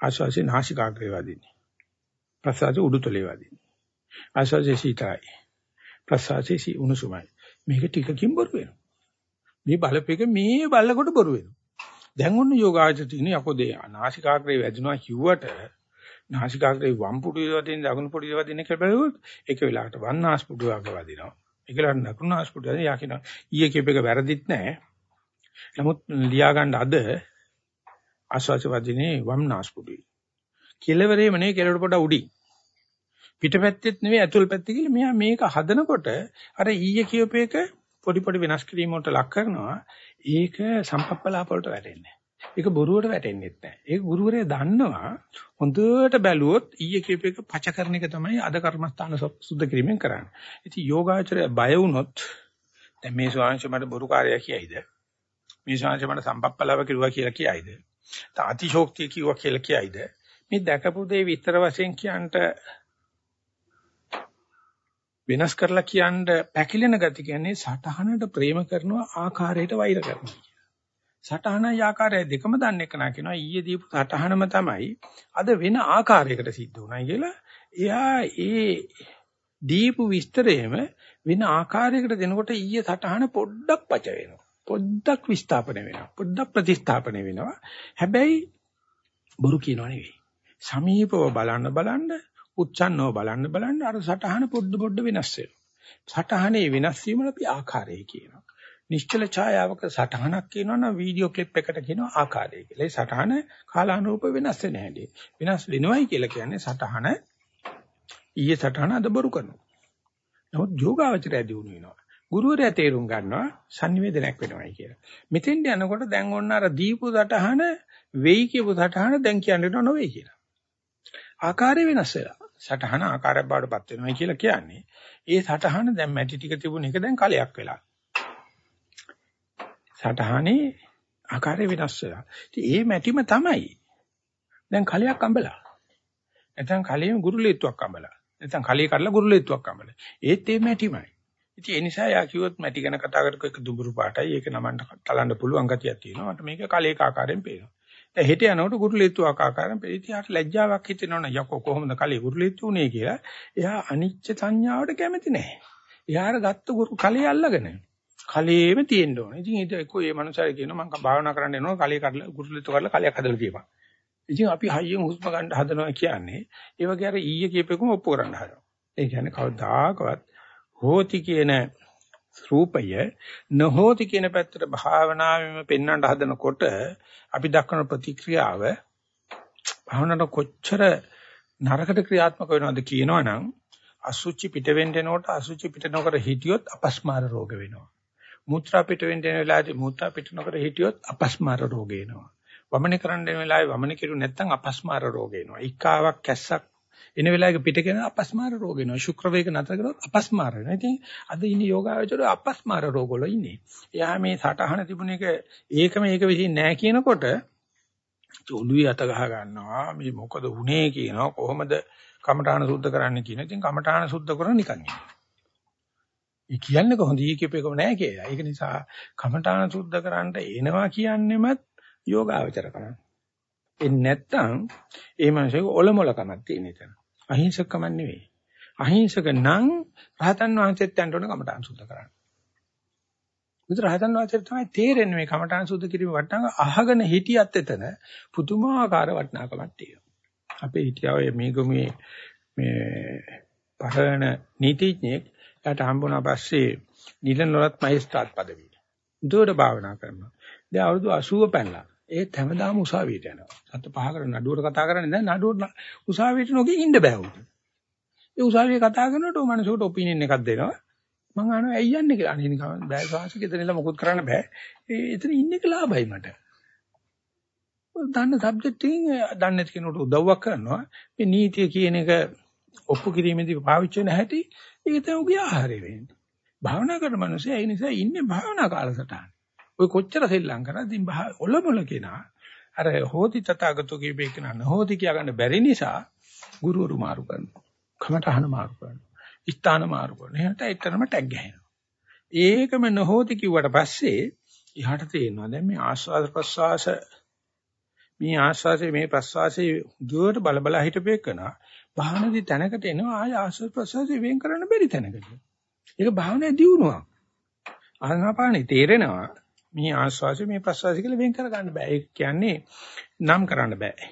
ආශ්වාසයේ නාසිකාග්‍රේ වදින්නේ. ප්‍රශ්වාසයේ උඩුතලයේ වදින්නේ. ආශ්වාසයේ සීතලයි. ප්‍රශ්වාසයේ උණුසුමයි. මේක ටිකකින් බොරු වෙනවා. මේ බලපෙක මේ බල්ලකොට බොරු වෙනවා. දැන් ඔන්න යෝගාචර තියෙන යකෝදේ නාසිකාග්‍රේ වැදුනා කිව්වට නාසිකාග්‍රේ වම් පුඩුවේ වදින දකුණු පුඩුවේ වදින කියලා බැලුවොත් ඒක වෙලාවට වම් නාස්පුඩුවක වදිනවා. ඒක වෙලාවට දකුණු නාස්පුඩුවේ යා කියනවා ඊයේ කියප එක වැරදිත් නැහැ. නමුත් ලියා ගන්න අද ආශ්වාස වදිනේ වම් නාස්පුඩුවේ. කෙලවරේම නේ කෙලවර පොඩ උඩින්. පිටපැත්තෙත් නෙවෙයි ඇතුල් පැත්තේ කියලා මෙයා මේක හදනකොට අර ඊයේ කියප එක පොඩි පොඩි වෙනස් කිරීම වලට ලක් කරනවා. ඒක සම්පප්පලාප වලට වැටෙන්නේ ඒක බොරුවට වැටෙන්නේ නැහැ. ඒක ගුරුවරයා දන්නවා හොඳට බැලුවොත් ඊයේ කියප එක පච කරන එක තමයි අද කර්මස්ථාන සුද්ධ කිරීමෙන් කරන්නේ. ඉතින් යෝගාචරය බය වුණොත් දැන් මේ ස්වාංශ මට බොරුකාරය කියයිද? මේ ස්වාංශ මට සම්පප්පලාව කිරුවා කියලා කියයිද? අතිශෝක්තිය කිව්වා කියලා කියයිද? මේ දැකපු දේ විතර වශයෙන් කියන්ට වෙනස් කරලා කියන්න පැකිලෙන ගති කියන්නේ සටහනට ප්‍රේම කරනවා ආකාරයට වෛර කරනවා. සටහනයි ආකාරය දෙකම දන්න එක නා කියනවා ඊයේ දීපු සටහනම තමයි අද වෙන ආකාරයකට සිද්ධ වුණා කියලා. එයා ඒ දීපු විස්තරයේම වෙන ආකාරයකට දෙනකොට ඊයේ සටහන පොඩ්ඩක් පච වෙනවා. පොඩ්ඩක් විස්ථාපන වෙනවා. පොඩ්ඩක් ප්‍රතිස්ථාපන වෙනවා. හැබැයි බොරු කියනව නෙවෙයි. සමීපව බලන්න බලන්න උච්චන්නව බලන්න බලන්න අර සටහන පොඩ්ඩ පොඩ්ඩ වෙනස් වෙනවා. සටහනේ වෙනස් වීම අපි ආකාරය කියනවා. නිශ්චල ඡායාවක සටහනක් කියනවනම් වීඩියෝ ක්ලිප් එකට කියනවා ආකාරය කියලා. ඒ සටහන කාලානුරූප වෙනස් වෙන හැටි. වෙනස් වෙනවයි කියලා කියන්නේ සටහන ඊයේ සටහන අද බොරු කරනවා. නමුත් යෝගාවචරය දිනු වෙනවා. ගුරුවරයා තේරුම් ගන්නවා sannivedanayak වෙනවයි කියලා. මෙතෙන්ට යනකොට දැන් ඔන්න අර දීපු සටහන වෙයි කියපු සටහන දැන් කියන්නේ නොවේ කියලා. ආකාරය වෙනස් වෙලා. සටහන ආකාරයක් බාටපත් වෙනවා කියලා කියන්නේ. ඒ සටහන දැන් මැටි ටික තිබුණ එක දැන් කලයක් වෙලා. සටහනේ ආකාරය වෙනස් වෙලා. ඉතින් ඒ මැටිම තමයි. දැන් කලයක් අඹලා. නැත්නම් කලෙම ගුරුලීත්වයක් අඹලා. නැත්නම් කලිය කඩලා ගුරුලීත්වයක් අඹලා. ඒත් ඒ මැටිමයි. ඉතින් ඒ නිසා යා කිව්වොත් මැටි ගැන කතා කරක එක දුඹුරු පාටයි. ඒක නමන්න තලන්න පුළුවන් ගතියක් තියෙනවා. මට මේක කලයක ආකාරයෙන් පේනවා. දැන් හෙට යනකොට ගුරුලීත්ව ආකාරයෙන් පෙරිතියට ලැජ්ජාවක් හිතෙනවනේ යකෝ කොහොමද කලිය ගුරුලීත්ව උනේ කියලා. එයා අනිච්ච සංඥාවට කැමති නැහැ. එයාට ගත්ත ගුරු කලිය අල්ලගෙන. කලියෙම තියෙන්න ඕනේ. ඉතින් ඒක එක්කෝ මේ මනුස්සයා කියනවා මම භාවනා කරන්න එනවා කලිය කඩලා ගුරුලීත්ව කරලා කලියක් හදලා තියපන්. ඉතින් අපි හයියෙන් හුස්ම ගන්න හදනවා කියන්නේ ඒ වගේ අර ඊයේ කියපෙකම ඔප්පු කරන්න හදනවා. ඒ කියන්නේ කවදාකවත් හෝති කියන රූපය නොහෝති කියන පැත්තට භාවනාවෙම පෙන්වන්න හදනකොට අපි දක්වන ප්‍රතික්‍රියාව භාවනාවට කොච්චර නරකට ක්‍රියාත්මක වෙනවද කියනවනම් අසුචි පිට වෙන්න එනකොට අසුචි පිට නොකර හිටියොත් අපස්මාර රෝග වෙනවා. මුත්‍රා පිට වෙන්න එන වෙලාවේ මුත්‍රා පිට නොකර හිටියොත් අපස්මාර රෝග එනවා. වමන කරන්න එන වෙලාවේ වමන කෙරු නැත්නම් අපස්මාර රෝග එනවා. ඉක්කාවක් කැස්සක් එන වෙලාවක පිටගෙන අපස්මාර රෝග වෙනවා. ශුක්‍ර වේග නතර කරොත් අපස්මාර වෙනවා. ඉතින් අද ඉන්නේ යෝගාවචර අපස්මාර රෝග වල ඉන්නේ. එයා මේ සටහන තිබුණ එක ඒකම ඒක විසින් නෑ කියනකොට ඔළුවේ අත ගහ ගන්නවා. මේ මොකද වුනේ කියනවා. කොහොමද කමඨාන සුද්ධ කරන්න කියන. ඉතින් කමඨාන සුද්ධ කරන නිකන් ඉන්නවා. ඒ කියන්නේ කොහොමද ඊ කියපේකම නෑ කියලා. ඒක නිසා කමඨාන සුද්ධ කරන්න එනවා කියන්නෙමත් යෝගාවචර කරන්න. එන්නේ නැත්තම් ඒ මනසේ ඔලොමල කමක් තියෙන එතන. අහිංසකකම නෙවෙයි. අහිංසක නම් රහතන් වහන්සේත් යන්න ඕන කමඨාන් සුද්ධ කරන්න. විතර රහතන් වහන්සේට තමයි තේරෙන්නේ මේ කමඨාන් සුද්ධ කිරීම වටනක අහගෙන හිටියත් එතන පුදුමාකාර වටිනාකමක් තියෙනවා. අපේ හිටියා මේ ගොමේ මේ පරණ නීතිඥයෙක් යාට හම්බුණා පස්සේ නිල නොරත් මහේස්ත්‍රාත් පදවිය. දුවට භාවනා කරනවා. දැන් අවුරුදු 80 පැනලා ඒත් හැමදාම උසාවියට යනවා. සත පහකට නඩුවට කතා කරන්නේ දැන් නඩුවට උසාවියට නොගිය ඉන්න බෑ උන්ට. ඒ උසාවියේ කතා කරනකොට උ මනසට ඔපිනියන් එකක් දෙනවා. මං අහනවා ඇයි යන්නේ කියලා. අනේ නිකන් බෑ සාහසික එතනilla මොකුත් කරන්න බෑ. ඒ එතන ඉන්න එක ලාභයි මට. දන්න සබ්ජෙක්ට් එකෙන් දන්නේ නැති කෙනෙකුට උදව්වක් කරනවා. මේ නීතිය කියන එක ඔප්පු කිරීමේදී පාවිච්චි වෙන හැටි ඒක තමයි උගේ ආහාරය වෙන්නේ. භාවනා කරන මිනිස්සු ඒ නිසා ඉන්නේ භාවනා කාලසටහන. ඔය කොච්චර සෙල්ලම් කරාද ඉතින් ඔලොමල කෙනා අර හෝති තථාගතෝ කියපේ කෙනා නොහෝති කියා ගන්න බැරි නිසා ගුරුවරු මාරු කරනවා. කමටහන මාරු කරනවා. ස්ථාන මාරු කරනවා. එහෙනම් ඒතරම ටැග් ගහනවා. ඒකම නොහෝති කිව්වට පස්සේ එහාට තේරෙනවා දැන් මේ ආස්වාද ප්‍රසවාස මේ ආස්වාසේ මේ ප්‍රස්වාසේ දුවට බල බල හිටපේකන භාවනාදී තැනකට එනවා ආය ආස්වාද ප්‍රස්වාසේ වෙන් කරන්න බැරි තැනකට. ඒක භාවනාවේ දියුණුවක්. ආනාපානෙ තේරෙනවා මේ ආස්වාසේ මේ ප්‍රස්වාසේ කියලා වෙන් කර ගන්න බෑ. ඒක කියන්නේ නම් කරන්න බෑ.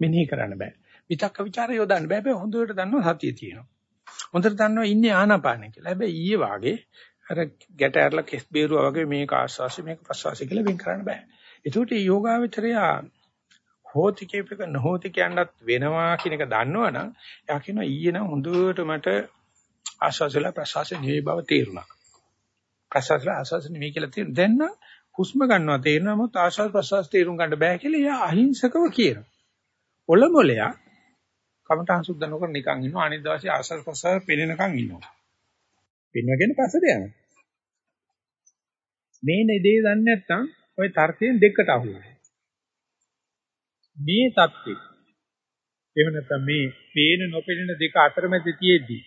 මෙනෙහි කරන්න බෑ. විතක්ක ਵਿਚාර යොදන්න බෑ. හැබැයි හොඳට දන්නවා සතිය තියෙනවා. හොඳට දන්නවා ඉන්නේ ආනාපානෙ කියලා. හැබැයි ඊයේ වාගේ අර ගැට ඇරලා කෙස් බේරුවා වගේ මේක ආස්වාසි මේක ප්‍රස්වාසි කියලා වෙන් කරන්න බෑ. ඒකට යෝගාවචරය හෝති කියපේක නොහෝති කියන්නත් වෙනවා කියන එක දන්නවනම් එයා කියනවා ඊයේ නම් හොඳට මට ආස්වාසල ප්‍රස්වාසි නෙවෙයි බව තේරුණා. ප්‍රස්වාසල ආස්වාසි නෙවෙයි කියලා තේරුණා. දැන් නම් හුස්ම ගන්නවා තේරෙනවා මොකද ආස්වාද ප්‍රස්වාස තේරුම් ගන්න බෑ කියලා එයා අහිංසකව කියනවා. ඔලොමොලයා කමටහන් සුද්ධ නොකර නිකන් ඉන්නවා අනිත් දවසේ ආස්වාද ප්‍රස්වාස පෙනෙනකන් ඉන්නවා. පින්නගෙන පස්සට යනවා. මේ නෙදේ දන්නේ නැත්නම් ওই තර්කයෙන් දෙකට අහු වෙනවා. මේ தත්ති එහෙම නැත්නම් මේ පේන නොපෙනෙන දෙක අතරමැද තියෙද්දි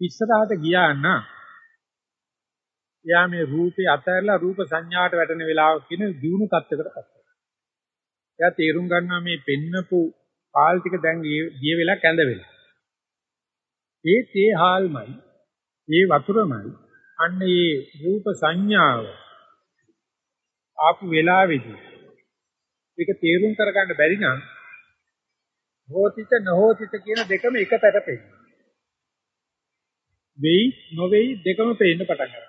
ඉස්සරහට ගියා නම් එයා මේ රූපේ අතහැරලා රූප සංඥාවට වැටෙන වෙලාව කියන දියුණු තත්යකට පත් වෙනවා. එයා තේරුම් ගන්නවා මේ පෙන්නපු පාල් ටික දැන් ගිය වෙලා කැඳ වෙලා. ඒ තේ හාල්මයි ඒ වතුරමයි අන්න ඒ රූප සංඥාව ආපු වෙලාවේදී ඒක තේරුම් කරගන්න බැරි නම් හෝතිත නොහෝතිත කියන දෙකම එක පැට පෙන්නනවා. වෙයි නොවේයි දෙකම පේන්න පටන් ගන්නවා.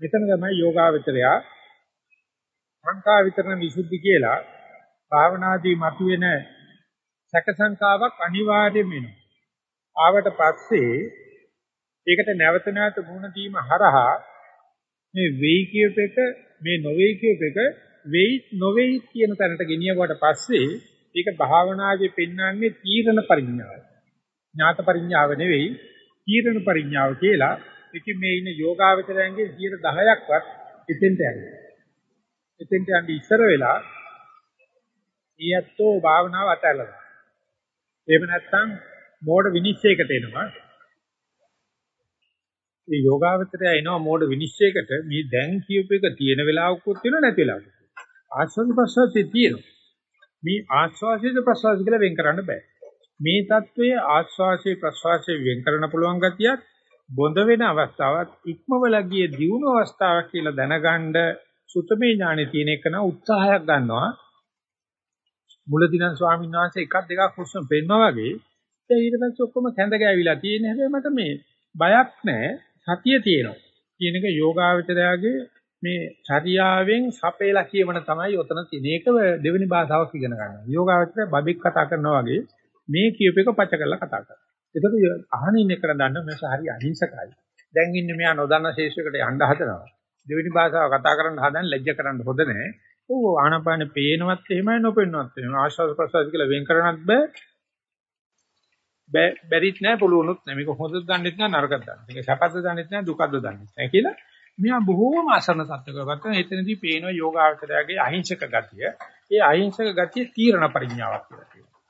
මෙතන තමයි යෝගාවචරයා සංකා විතරන විසුද්ධි කියලා භාවනාදී මතුවෙන සැක සංකාවක් අනිවාර්යයෙන්ම වෙනවා. ආවට පස්සේ ඒකට නැවත නැවත මුණ දීම හරහා මේ වෙයි කියූප එක මේ නොවේ කියූප එක වෙයි නොවේයි කියන තැනට ගෙනියවට පස්සේ ඒක භාවනාවේ පෙන්වන්නේ තීරණ පරිඥාව. ඥාත පරිඥාව නෙවෙයි තීරණ පරිඥාව කියලා. ඉතින් මේ ඉන්න යෝගාවචරයන්ගේ 10%ක්වත් එතෙන්ට යන්නේ. එතෙන්ට යන්නේ ඉස්සර වෙලා ඊයත්ෝ භාවනාව අතහැරලා. එහෙම නැත්නම් මෝඩ විනිශ්චයකට එනවා. ඒ යෝගාවචරය එනවා මෝඩ විනිශ්චයකට මේ දැන් කියූප එක තියෙන වෙලාවකුත් තියෙනවා නැති වෙලාවකුත්. ආස්වාද ප්‍රසවාසයේ තියෙනවා. මේ ආස්වාසයේද ප්‍රසවාසය කියලා වෙන් කරන්න බෑ. මේ தત્ත්වයේ ආස්වාසයේ ප්‍රසවාසයේ වෙන් කරන්න පුළුවන් ගතියක් බොඳ වෙන අවස්ථාවක් ඉක්මවල ගිය දියුණු අවස්ථාවක් කියලා දැනගන්න සුතමේ ඥානෙ තියෙන එක න උත්සාහයක් ගන්නවා. මුලදිනම් ස්වාමීන් වහන්සේ එකක් දෙකක් හුස්ම පෙන්නවා වගේ ඒ ඊට පස්සේ ඔක්කොම කැඳ ගෑවිලා තියෙන හැබැයි මට මේ බයක් නැහැ සතිය තියෙනවා. කියන එක යෝගාවචරයාගේ මේ චර්යාවෙන් සපේලා කියවන තමයි ඔතන තියෙන. ඒක දෙවෙනි භාෂාවක් ඉගෙන ගන්නවා. යෝගාවචරය බබෙක් කතා කරනවා වගේ මේ කියූප එක පච කරලා කතා කරනවා. ඒකට අහන ඉන්න එකට දන්න මේක හරි අහිංසකයි. දැන් ඉන්නේ මෙයා නොදන්න ශේෂයකට යන්න හදනවා. දෙවෙනි භාෂාව කතා කරන්න හදන ලැජ්ජ කරන්න හොඳ නැහැ. ඕ ආනපාන පේනවත් එහෙමයි නොපෙන්නවත් එහෙමයි. ආශ්වාස ප්‍රශ්වාස කියලා වෙන් කරන්නත් බෑ. බැරිත් නැහැ පුළුවනුත් නැහැ. මේක හොඳද දන්නෙත් නැහැ නරකද දන්නෙත්. මේක සැපද දන්නෙත් නැහැ දුකද දන්නෙත් නැහැ කියලා මෙයා බොහෝම අසරණ තත්ත්වයකටපත් වෙන. එතනදී පේනවා යෝගාචරයාගේ අහිංසක ගතිය. ඒ අහිංසක ගතිය තීරණ පරිඥාවක් කියලා කියනවා.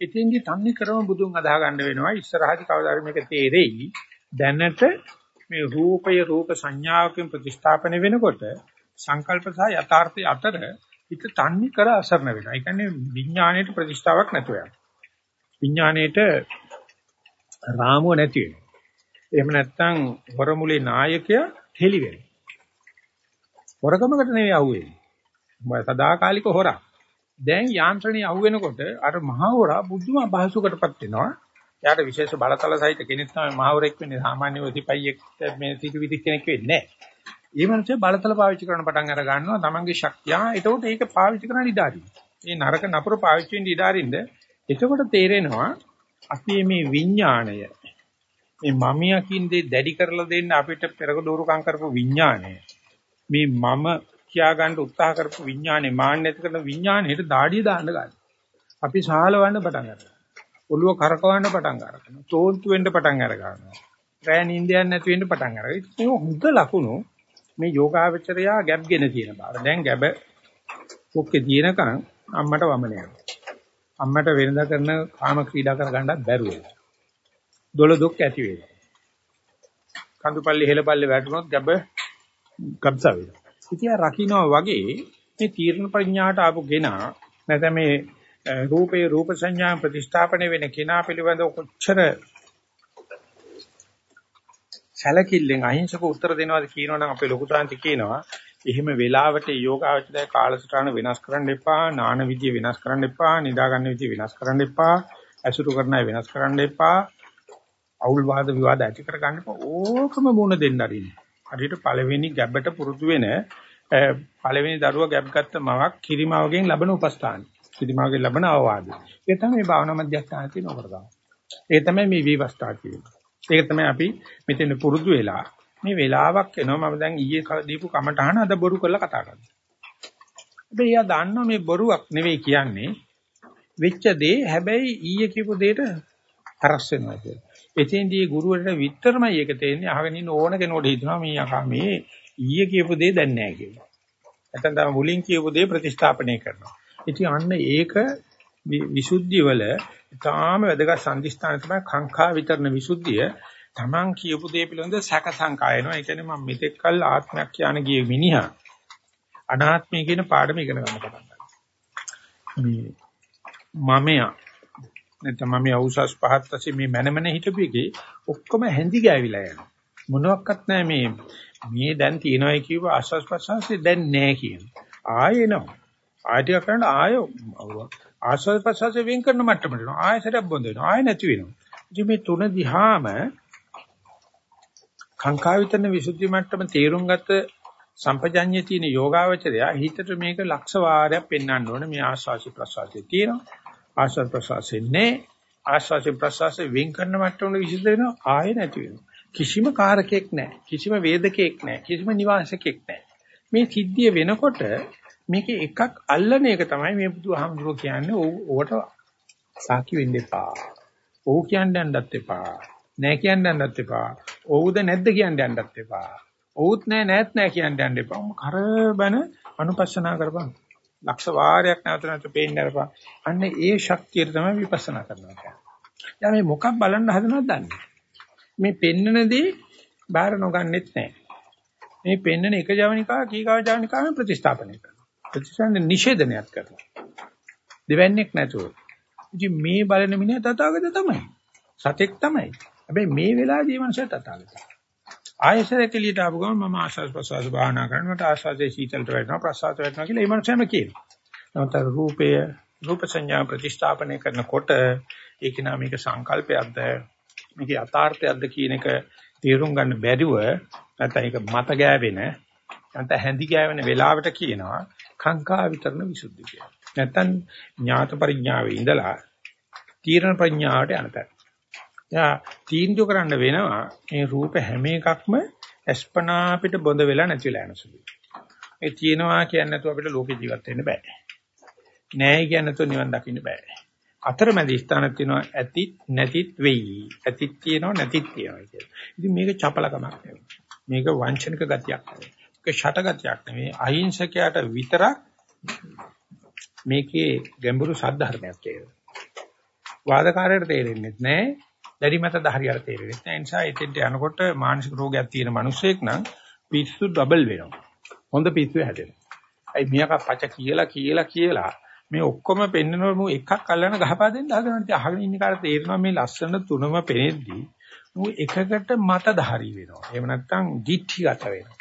එතෙන්දී තන්නේ කරම බුදුන් අදා ගන්න වෙනවා. ඉස්සරහදී කවදාද මේක තේරෙයි. දැනට මේ රූපය රූප සංඥාවකින් ප්‍රතිස්ථාපන වෙනකොට සංකල්ප සහ යථාර්ථය අතර හිත තන්නේ කර අසරණ වෙනවා. ඒ කියන්නේ විඥාණයට ප්‍රතිස්ථාවක් නැතුව යනවා. විඥාණයට රාමුව නැති වෙනවා. එහෙම නැත්නම් හොරමුලේ නායකයා හෙලි වෙනවා. හොරකමකට නෙවෙයි අහුවෙන්නේ. මොකද සදාකාලික හොරා. දැන් යාන්ත්‍රණي අහුවෙනකොට අර මහා හොරා බුදුම අභාසුකටපත් වෙනවා. එයාට විශේෂ බලතල සහිත කෙනෙක් තමයි මහා හොරෙක් වෙන්නේ. සාමාන්‍ය සිපයියෙක් මේ සිටුවිදි කෙනෙක් වෙන්නේ නැහැ. ඒ මනුස්සය බලතල පාවිච්චි කරන පටන් අර ගන්නවා. තමන්ගේ ශක්තිය. එතකොට ඒක පාවිච්චි කරන්න ඉඩ අරින්න. මේ නරක නපුර පාවිච්චි වෙන්න ඉඩ අරින්න. එතකොට තේරෙනවා අපි මේ විඥාණය මේ මමියකින් දෙ දැඩි කරලා දෙන්න අපිට පෙරක දෝරුකම් කරපු විඥාණය මේ මම කියා ගන්න උත්සාහ කරපු විඥානේ මාන්නයට කරන විඥාණයට දාඩිය දාන්න ගන්න. අපි සාහලවන්න පටන් ගන්නවා. ඔළුව කරකවන්න පටන් ගන්නවා. තෝන්තු වෙන්න පටන් අර ගන්නවා. රෑ නිින්දයන් නැති වෙන්න පටන් අරගෙන ඒක හොඳ ලකුණු මේ යෝගාවචරයා ගැප්ගෙන තියෙන බාර. දැන් ගැබ ඔක්කේ දිනකන් අම්මට වමන යනවා. අම්මට වෙනදා කරන කාම ක්‍රීඩා කර ගන්නත් බැරුව වෙනවා. දොළ දුක් ඇති වෙනවා. කඳුපල්ලි හෙලපල්ලි වැටුනොත් ගැබ ගබ්සා වෙනවා. ඉතින් රකින්නවා වගේ මේ තීර්ණ ප්‍රඥාට ආපු කෙනා නැත්නම් මේ රූපේ රූප සංඥා ප්‍රතිස්ථාපන වෙන කෙනා පිළිබඳව කොච්චර සැලකිල්ලෙන් අහිංසක උත්තර දෙනවද කියනවනම් අපේ ලොකු තාන්ති කියනවා එහෙම වෙලාවට යෝගාවචරය කාලසටහන වෙනස් කරන්න එපා නාන විදිය වෙනස් කරන්න එපා නිදා ගන්න විදිය වෙනස් කරන්න එපා ඇසුරු කරන අය වෙනස් කරන්න එපා අවුල් වාද විවාද ඇති කර ගන්න එපා ඕකම මුණ දෙන්න අරින්න. හරියට පළවෙනි ගැබ්බට පුරුදු වෙන පළවෙනි දරුවා ගැබ් ගත්ත මවක් කිරිමාවගෙන් ලබන උපස්ථාන කිරිමාවගෙන් ලබන අවවාද. ඒ තමයි මේ භාවනා මධ්‍යස්ථානයේ තියෙන උපරදාන ඒ තමයි මේ විවස්ථා කියන්නේ. ඒක තමයි අපි මෙතන පුරුදු වෙලා මේ වෙලාවක් එනවා මම දැන් ඊයේ දීපු කමටහන අද බොරු කරලා කතා කරනවා. හැබැයි එයා දන්නවා මේ බොරුවක් නෙවෙයි කියන්නේ වෙච්ච දේ හැබැයි ඊයේ කියපු දෙයට තරස් වෙනවා කියලා. එතෙන්දී ගුරුවරට විතරමයි ඒක තේන්නේ අහගෙන ඉන්න ඕන කෙනෙකුට හිතනවා මේ අකා මේ ඊයේ කියපු දේ දැන් නැහැ කියලා. නැත්නම් තම මුලින් කියපු දේ ප්‍රතිස්ථාපනය කරනවා. ඉතින් අන්න ඒක විසුද්ධිය වල ඊටාම වැදගත් සම්දිස්ථාන තමයි කාංකා විතරන විසුද්ධිය. Taman කියපු දේ පිළිබඳ සැක සංකා එනවා. ඒ කියන්නේ මම මෙතෙක් කල් ආත්මයක් කියන ගිය මිනිහා අනාත්මය කියන පාඩම ඉගෙන ගන්න පටන් ගන්නවා. මේ මමයා නැත්නම් මම අවුසස් පහත් පස්සේ මේ මනමන හිටපු එකේ ඔක්කොම හැඳි ගෑවිලා යනවා. මොනවත් නැහැ මේ මේ දැන් තියනයි කියව ආස්වාස් ප්‍රසවාසයේ දැන් නැහැ කියන. ආයෙ එනවා. ආයෙ කරන්න ආයෙ ආස්වාස් ප්‍රසවාසයේ වෙන් කරන මට්ටමට එනවා. ආයෙ සරක් බොඳ වෙනවා. ආයෙ නැති වෙනවා. ඉතින් මේ තුන දිහාම කාංකා විතරන විසුද්ධි මට්ටම තේරුම් ගත සම්පජඤ්ඤය තියෙන යෝගාවචරය හිතට මේක ලක්ෂ වාරයක් පෙන්වන්න ඕනේ මේ ආස්වාසි ප්‍රසවාසයේ තියෙනවා ආස්වාද ප්‍රසවාසයේ නෑ ආස්වාසි ප්‍රසවාසයේ වෙන් කරන මට්ටම විසුද්ධ වෙනවා ආයෙ නැති වෙනවා කිසිම කාරකයක් නෑ කිසිම වේදකයක් නෑ කිසිම නිවාසකයක් නෑ මේ සිද්ධිය වෙනකොට මේක එකක් අල්ලන එක තමයි මේ බුදුහාමුදුරුවෝ කියන්නේ ඕවට සාකි වෙන්න එපා. ඕ කියන්න යන්නත් එපා. නෑ කියන්න යන්නත් එපා. ඔව්ද නැද්ද කියන්න යන්නත් එපා. ඔව්ත් නෑ නෑත් නෑ කියන්න යන්න එපා. කරබන අනුපස්සනා කරපන්. ලක්ෂ වාරයක් නැවත නැවත පේන්න අරපන්. අන්න ඒ ශක්තිය තමයි විපස්සනා කරනවා කියන්නේ. දැන් මේ මොකක් බලන්න හදනවද දන්නේ. මේ පෙන්නනදී බාර නොගන්නෙත් නෑ. මේ පෙන්නන එක ජවනිකා කීකව ජවනිකාම ප්‍රතිස්ථාපනය කරනවා. ප්‍රතිස්ථාපන නිෂේධනයක් කරනවා. දෙවන්නේක් නැතුව. ඉතින් මේ බලන මිනිහ තථාගත තමයි. සතෙක් තමයි. හැබැයි මේ වෙලාවේදී මනසට තථාගතයි. ආයසරක එළියට ආපු ගමන් මම ආශාස ප්‍රසවාස භාවනා කරනවා මට ආශාසයේ සීතලට වැටෙනවා ප්‍රසවාස වැටෙනවා කියලා ඒ මනසම කියනවා. නමුත් රූපය රූප සංඥා ප්‍රතිස්ථාපනය කරනකොට ඒක නා මේක සංකල්පයක්ද මේක යථාර්ථයක්ද කියන එක තේරුම් ගන්න බැරිව නැත්නම් ඒක මත ගෑවෙන නැත්නම් හැඳි ගෑවෙන වෙලාවට කියනවා කාංකා විතරන විසුද්ධිය කියලා. නැත්නම් ඥාත පරිඥාවේ ඉඳලා තීරණ ප්‍රඥාවට යනතර. එයා තීන්දුව කරන්න වෙනවා මේ රූප හැම එකක්ම අස්පනා අපිට බොඳ වෙලා නැතිලා යන සුළුයි. ඒ තියෙනවා කියන්නේ නැතුව අපිට ලෝකේ ජීවත් වෙන්න බෑ. නෑ කියන්නේ නැතුව නිවන් දකින්න බෑ. අතරමැදි ස්ථානක් තියෙනවා ඇතිත් නැතිත් වෙයි. ඇතිත් තියෙනවා නැතිත් තියෙනවා කියලා. ඉතින් මේක චපලකමක් නෙවෙයි. මේක වංචනික ගතියක් නෙවෙයි. මේක ෂට ගතියක් නෙවෙයි. අහිංසකයාට විතරක් මේකේ ගැඹුරු සද්ධර්මයක් කියලා. වාදකාරයට තේරෙන්නේ නැහැ. දැඩි මතද හරියට තේරෙන්නේ නැහැ. ඒ නිසා එතෙන්ට යනකොට මානසික රෝගයක් තියෙන මිනිස්සෙක් නම් පිස්සු ඩබල් වෙනවා. හොඳ පිස්සු හැදෙනවා. අයි මියාක පච කියලා කියලා කියලා මේ ඔක්කොම පෙන්නනො මු එකක් අල්ලන ගහපා දෙන්න හදනවා. ඉතින් අහගෙන ඉන්න කාට තේරෙනවා මේ ලස්සන තුනම පෙනෙද්දී මු එකකට මතධාරී වෙනවා. එහෙම නැත්නම් දිඨිගත වෙනවා.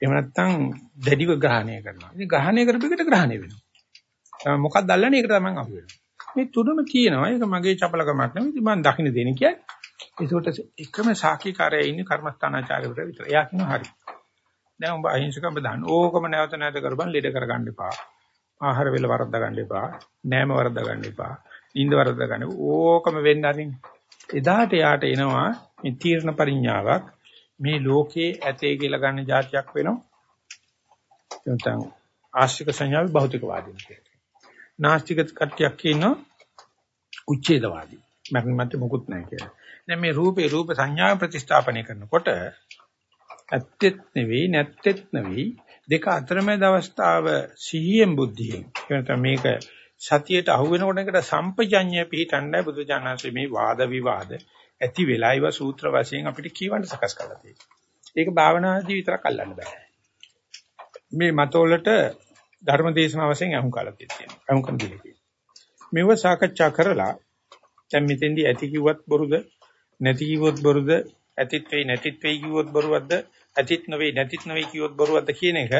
එහෙම නැත්නම් දැඩිව ග්‍රහණය කරනවා. ඉතින් ග්‍රහණය කරපෙකට ග්‍රහණය වෙනවා. මොකක්ද අල්ලන්නේ ඒක තමයි අහු වෙනවා. මේ තුනම තියෙනවා. ඒක මගේ චපලකමක් නෙවෙයි. මම දකින්න දෙන්නේ කියන්නේ. ඒකට එකම සාක්ෂිකාරය ඉන්නේ කර්මස්ථානාචාර්යවරු විතර. එයා කියනවා හරි. දැන් උඹ අහිංසකව දාන්න. ඕකම නැවත නැවත කරපන් ලෙඩ කරගන්න එපා. ආහාර වේල වරද්ද ගන්න එපා. නෑම වරද්ද ගන්න එපා. නිින්ද වරද්ද ගන්න. ඕකම වෙන්න අරින්න. එදාට යාට එනවා මේ තීර්ණ පරිඥාවක් මේ ලෝකේ ඇතේ කියලා ගන්න જાතියක් වෙනවා. නැත්නම් ආශ්‍රික සංඥාවේ භෞතිකවාදීන් කියලා. නාස්තික කට්ටියක් ඉන්නවා උච්ඡේදවාදී. මරණ මත මොකුත් නැහැ කියලා. දැන් මේ රූපේ රූප සංඥා ප්‍රතිස්ථාපනය කරනකොට ඇත්තෙත් නෙවෙයි නැත්තෙත් නෙවෙයි දෙක අතරමැද අවස්ථාව සිහියෙන් බුද්ධියෙන්. එනතම මේක සතියට අහු වෙනකොට එකට සම්පජඤ්ඤය පිහිටණ්ඩයි බුදුජානනාංශයේ මේ වාද විවාද ඇති වෙලා ඒවා සූත්‍ර වශයෙන් අපිට කියවන්න සකස් කරලා තියෙනවා. ඒක භාවනාදී විතරක් අල්ලන්න බෑ. මේ මතවලට ධර්ම දේශනාව වශයෙන් අහුම් කාලා තියෙනවා. අහුම් කරන දෙයක්. මේව සාකච්ඡා කරලා දැන් මෙතෙන්දී ඇති කිව්වත් බොරුද නැති කිව්වොත් බොරුද ඇතිත් වෙයි නැතිත් වෙයි කිව්වොත් බොරුවක්ද ඇතිත් නොවේ නැතිත් නොවේ කිව්වොත් බොරුවක්ද කියන එක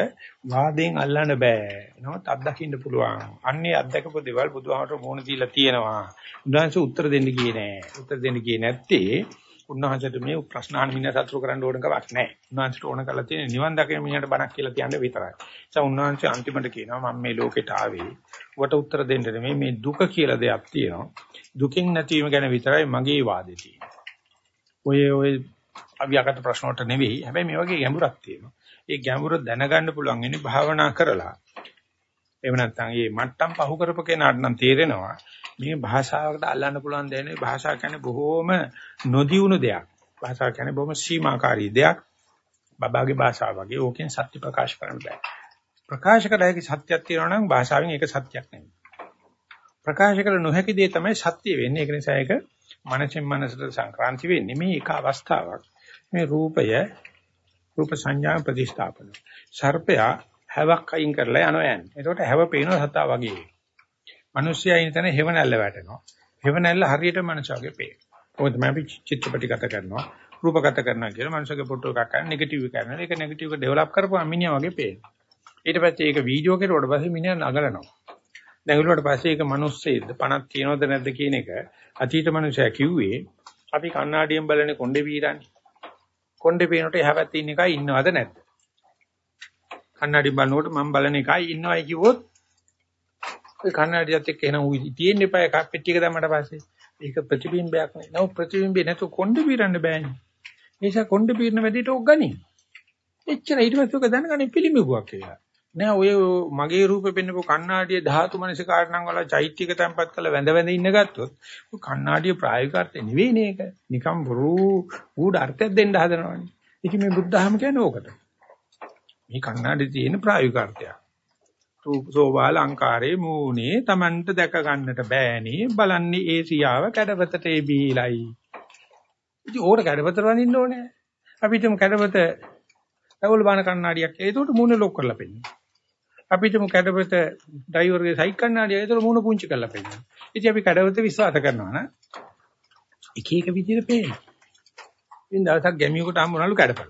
වාදයෙන් අල්ලන්න බෑ. නමුත් අත්දකින්න පුළුවන්. අන්නේ අත්දකපු දේවල් බුදුහාමර මොන දීලා තියෙනවා. උන්වහන්සේ උත්තර දෙන්න ගියේ නෑ. උත්තර දෙන්න ගියේ නැත්තේ උන්වහන්සේට මේ ප්‍රශ්න අහන මිනිහ සතුරු කරන්න ඕන කමක් නැහැ. උන්වහන්සේට ඕන කරලා තියෙන නිවන් දකින මිනිහට බණක් කියලා කියන්න විතරයි. ඒ නිසා උන්වහන්සේ අන්තිමට කියනවා මම මේ ලෝකෙට ආවේ. ඔබට උත්තර දෙන්න නෙමෙයි මේ දුක කියලා දෙයක් තියෙනවා. දුකින් නැතිවීම ගැන විතරයි මගේ වාදේ තියෙන්නේ. ඔය ඔය අවියකට ප්‍රශ්න වලට නෙවෙයි. හැබැයි මේ වගේ ගැඹුරක් තියෙනවා. ඒ ගැඹුර දැනගන්න පුළුවන් ඉන්නේ භාවනා කරලා. එහෙම නැත්නම් මේ මට්ටම් පහු කරපු කෙනාට නම් තේරෙනවා මේ භාෂාවකට අල්ලන්න පුළුවන් දෙන්නේ භාෂාව කියන්නේ බොහෝම නොදියුණු දෙයක්. භාෂාව කියන්නේ බොහොම සීමාකාරී දෙයක්. බබාගේ භාෂාව වගේ ඕකෙන් සත්‍ය ප්‍රකාශ කරන්න බෑ. ප්‍රකාශ කළ හැකි සත්‍යයක් තියෙනවා නම් භාෂාවෙන් ඒක සත්‍යයක් නෙමෙයි. ප්‍රකාශ කළ නොහැකි දේ තමයි සත්‍ය වෙන්නේ. ඒක නිසා ඒක මනසෙන් මනසට සංක්‍රාන්ති වෙන්නේ මේ එක අවස්ථාවක්. මේ රූපය රූප සංඥා ප්‍රතිස්ථාපන. සර්පයා හැවක් අයින් කරලා යනවා යන්නේ. එතකොට හැව පේනවා සතා වගේ. මිනිස්සයා ඉන්න තැන හෙවණැල්ල වැටෙනවා. හෙවණැල්ල හරියට මනුෂයාගේ පේ. ඔය තමයි අපි චිත්‍රපටි ගත කරනවා. රූප ගත කරනවා කියලා මනුෂයාගේ ෆොටෝ එකක් ගන්න නෙගටිව් එක කරනවා. ඒක නෙගටිව් එක ඩෙවලොප් කරපුවා මිනිහා වගේ පේනවා. ඊට පස්සේ ඒක වීඩියෝ කෙරුවට පස්සේ මිනිහා නගලනවා. නැගලුවාට පස්සේ ඒක මිනිස්සෙයිද පණක් තියනවද නැද්ද කියන එක අතීත මනුෂයා කිව්වේ අපි කණ්ණාඩියෙන් බලන්නේ කොණ්ඩේ වීරන්නේ. කොණ්ඩේ පේනකොට එහා පැත්තේ ඉන්න එකයි ඉන්නවද නැද්ද? කණ්ණාඩියෙන් බලනකොට මම බලන එකයි ඉන්නවයි කිව්වොත් ඔය කන්නඩියත් එක්ක එන උයි තියෙන්න එපා එක පෙට්ටියක දැම්මට පස්සේ ඒක ප්‍රතිබිම්බයක් නේ. නෝ ප්‍රතිබිම්බේ නැතු කොණ්ඩ බීරන්න බෑනේ. නිසා කොණ්ඩ බීරන වැඩිට ඔක් ගනි. එච්චර ඊට පස්සේ ඔක දැනගන්නේ පිළිමිබුවක් කියලා. නෑ ඔය මගේ රූපෙ පෙන්නපු කණ්ණාඩිය ධාතු මනස කාරණම් වල චෛත්‍යක තැම්පත් කරලා වැඳ වැඳ ඉන්න ගත්තොත් ඔය කණ්ණාඩිය ප්‍රායෝගික අර්ථය නෙවෙයිනේ ඒක. නිකම් බොරු ඌඩ අර්ථයක් දෙන්න හදනවනේ. ඉතින් මේ බුද්ධ ධර්ම කියන්නේ ඕකට. මේ කණ්ණාඩියේ තියෙන ප්‍රායෝගික අර්ථයක්. සෝවා ලංකාරේ මූණේ Tamanට දැක ගන්නට බෑනේ. බලන්නේ ඒ සියාව කැඩපතට ඒ බීලයි. ඉතින් ඕකට කැඩපතට වඳින්න ඕනේ. අපිටම කැඩපත රවුල් බාන කණ්ණාඩියක්. ඒකට මූණ ලොක් කරලා පෙන්නනවා. අපිටම කැඩපත ඩ්‍රයිවර්ගේ සයික් කණ්ණාඩිය ඒකට මූණ පුංචි කරලා පෙන්නනවා. ඉතින් අපි කැඩපත විශ්වාස කරනවා න ะ එක එක විදිහට පේනවා. ඉතින් දවසක් ගැමියෙකුට හම්බුනලු කැඩපල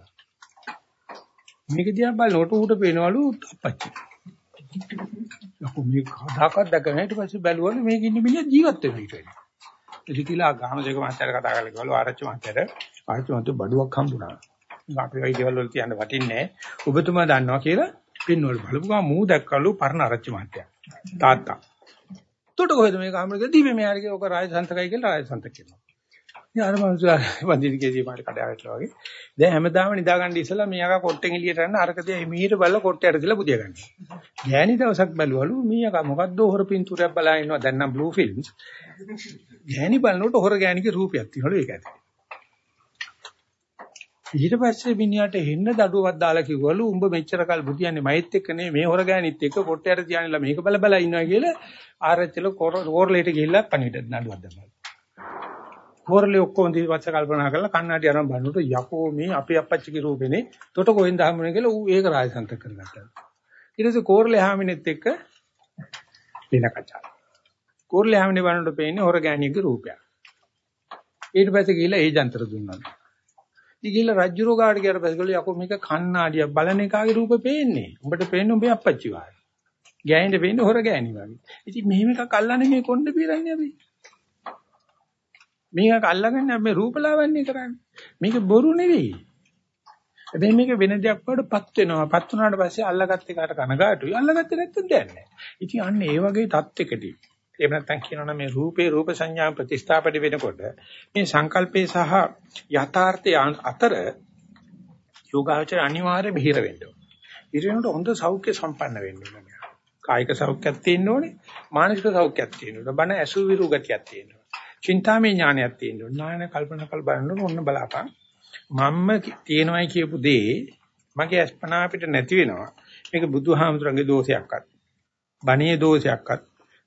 මේක දිහා බලනකොට ඌට පේනවලු අපච්චි ලකෝ මේ කතාවක් දැකගෙන ඊට පස්සේ බැලුවලු මේක ඉන්න මිනිහ ජීවත් වෙන්න ඊට වෙන්නේ. ඉතින් කියලා ගාමජේක මහත්තයාට කතා කරලා කිව්වලු ආරච්චි මහත්තයාට ආරච්චි මහත්තයා බඩුවක් හම්බුණා. අපි වයි දේවල් වල කියන්න වටින්නේ ඔබතුමා දන්නවා කියලා පින්නවල බලපු ගමන් මූ දැක්කලු පරණ ආරච්චි මහත්තයා. තාත්තා. උඩට කොහෙද මේක ආමරගේ දීපේ මෙයාගේ ඔක රාජසන්තකයි කියලා රාජසන්තක කියනවා. ඉතින් අර මනුස්සයා වන්දිනිකේදී මාට කඩාවැටලා වගේ. දැන් හැමදාම නිදා ගන්න ඉස්සලා මීයකා කොට්ටෙන් එළියට යන අරකදී මීට බල්ල කොට්ටයට දාලා පුදිය ගන්න. ගෑණි දවසක් බැලුවලු මීයකා මොකද්ද හොර පින්තූරයක් බලා ඉන්නවා දැන් නම් බ්ලූ ෆිල්ම්ස්. ගෑණි බලනකොට හොර ගෑණිගේ රූපයක් තියෙනවලු ඒක ඇතුලේ. ඊට පස්සේ මිනිහට හෙන්න දඩුවක් දාලා කිව්වලු උඹ මෙච්චර කල් බුදියන්නේ මයිත් එක්ක නේ මේ හොර ගෑනිත් එක්ක කොට්ටයට තියානිලා මේක බල බල ඉන්නවා කියලා ආරච්චිල කෝරලේට ගිහිල්ලා පණිවිඩ නඩුවක් දැම්මා. හොරලේ ඔක්කොම දිවස්ස කල්පනා කරලා කන්නඩි අරන් බලනකොට යකෝ මේ අපේ අපච්චිගේ රූපෙනේ තොට කොහෙන්ද හම්බුනේ කියලා ඌ ඒක රාජසන්ත කරගත්තා. ඊට පස්සේ කෝරලේ හාමිනෙත් එක්ක වෙන කචා. කෝරලේ හාමිනේ බලනකොට පේන්නේ හොර ගෑණියගේ රූපයක්. ඊට පස්සේ ගිහිල්ලා ඒ ජන්තර දුන්නා. ඉතින් ගිහිල්ලා රජ්ජුරෝ ගාඩ ගියාට පස්සේ ගිහලා යකෝ මේක කන්නාඩියක් බලන එකාගේ රූපේ පේන්නේ. උඹට පේන්නේ උඹේ අපච්චි වාගේ. ගෑනිට පේන්නේ හොර ගෑණි වගේ. ඉතින් මෙහෙම එකක් අල්ලන්නේ මේ කොණ්ඩේ පිරන්නේ අපි. මේක අල්ලගන්න අපි රූපලාවන්‍ය කරන්නේ. මේක බොරු නෙවෙයි. හැබැයි මේක වෙන දෙයක් වඩපත් වෙනවා. පත් වුණාට පස්සේ අල්ලගත්ත එකට කනගාටුයි. අල්ලගත්තේ නැත්නම් දෙයක් නැහැ. ඉතින් අන්න ඒ වගේ தත්වෙකදී එහෙම නැත්නම් කියනවනම් මේ රූපේ රූප සංඥා ප්‍රතිස්ථාපිත වෙනකොට මේ සංකල්පේ සහ යථාර්ථය අතර යෝගාචර අනිවාර්ය බහිර වෙන්න ඕනේ. ඉරියනට හොඳ සෞඛ්‍ය සම්පන්න වෙන්න ඕනේ. කායික සෞඛ්‍යයක් තියෙන්න ඕනේ, මානසික සෞඛ්‍යයක් තියෙන්න ඕනේ. බණ ඇසු විරු ගතියක් තියෙන්න චින්තාමය ඥානයක් තියෙන්න ඕන. ඥාන කල්පනා කල් බලනකොට ඔන්න බලාපන්. මම්ම තියෙනවයි කියපු දේ මගේ අස්පනා අපිට නැති වෙනවා. මේක බුදුහාමුදුරන්ගේ දෝෂයක්වත්. බණේ දෝෂයක්වත්.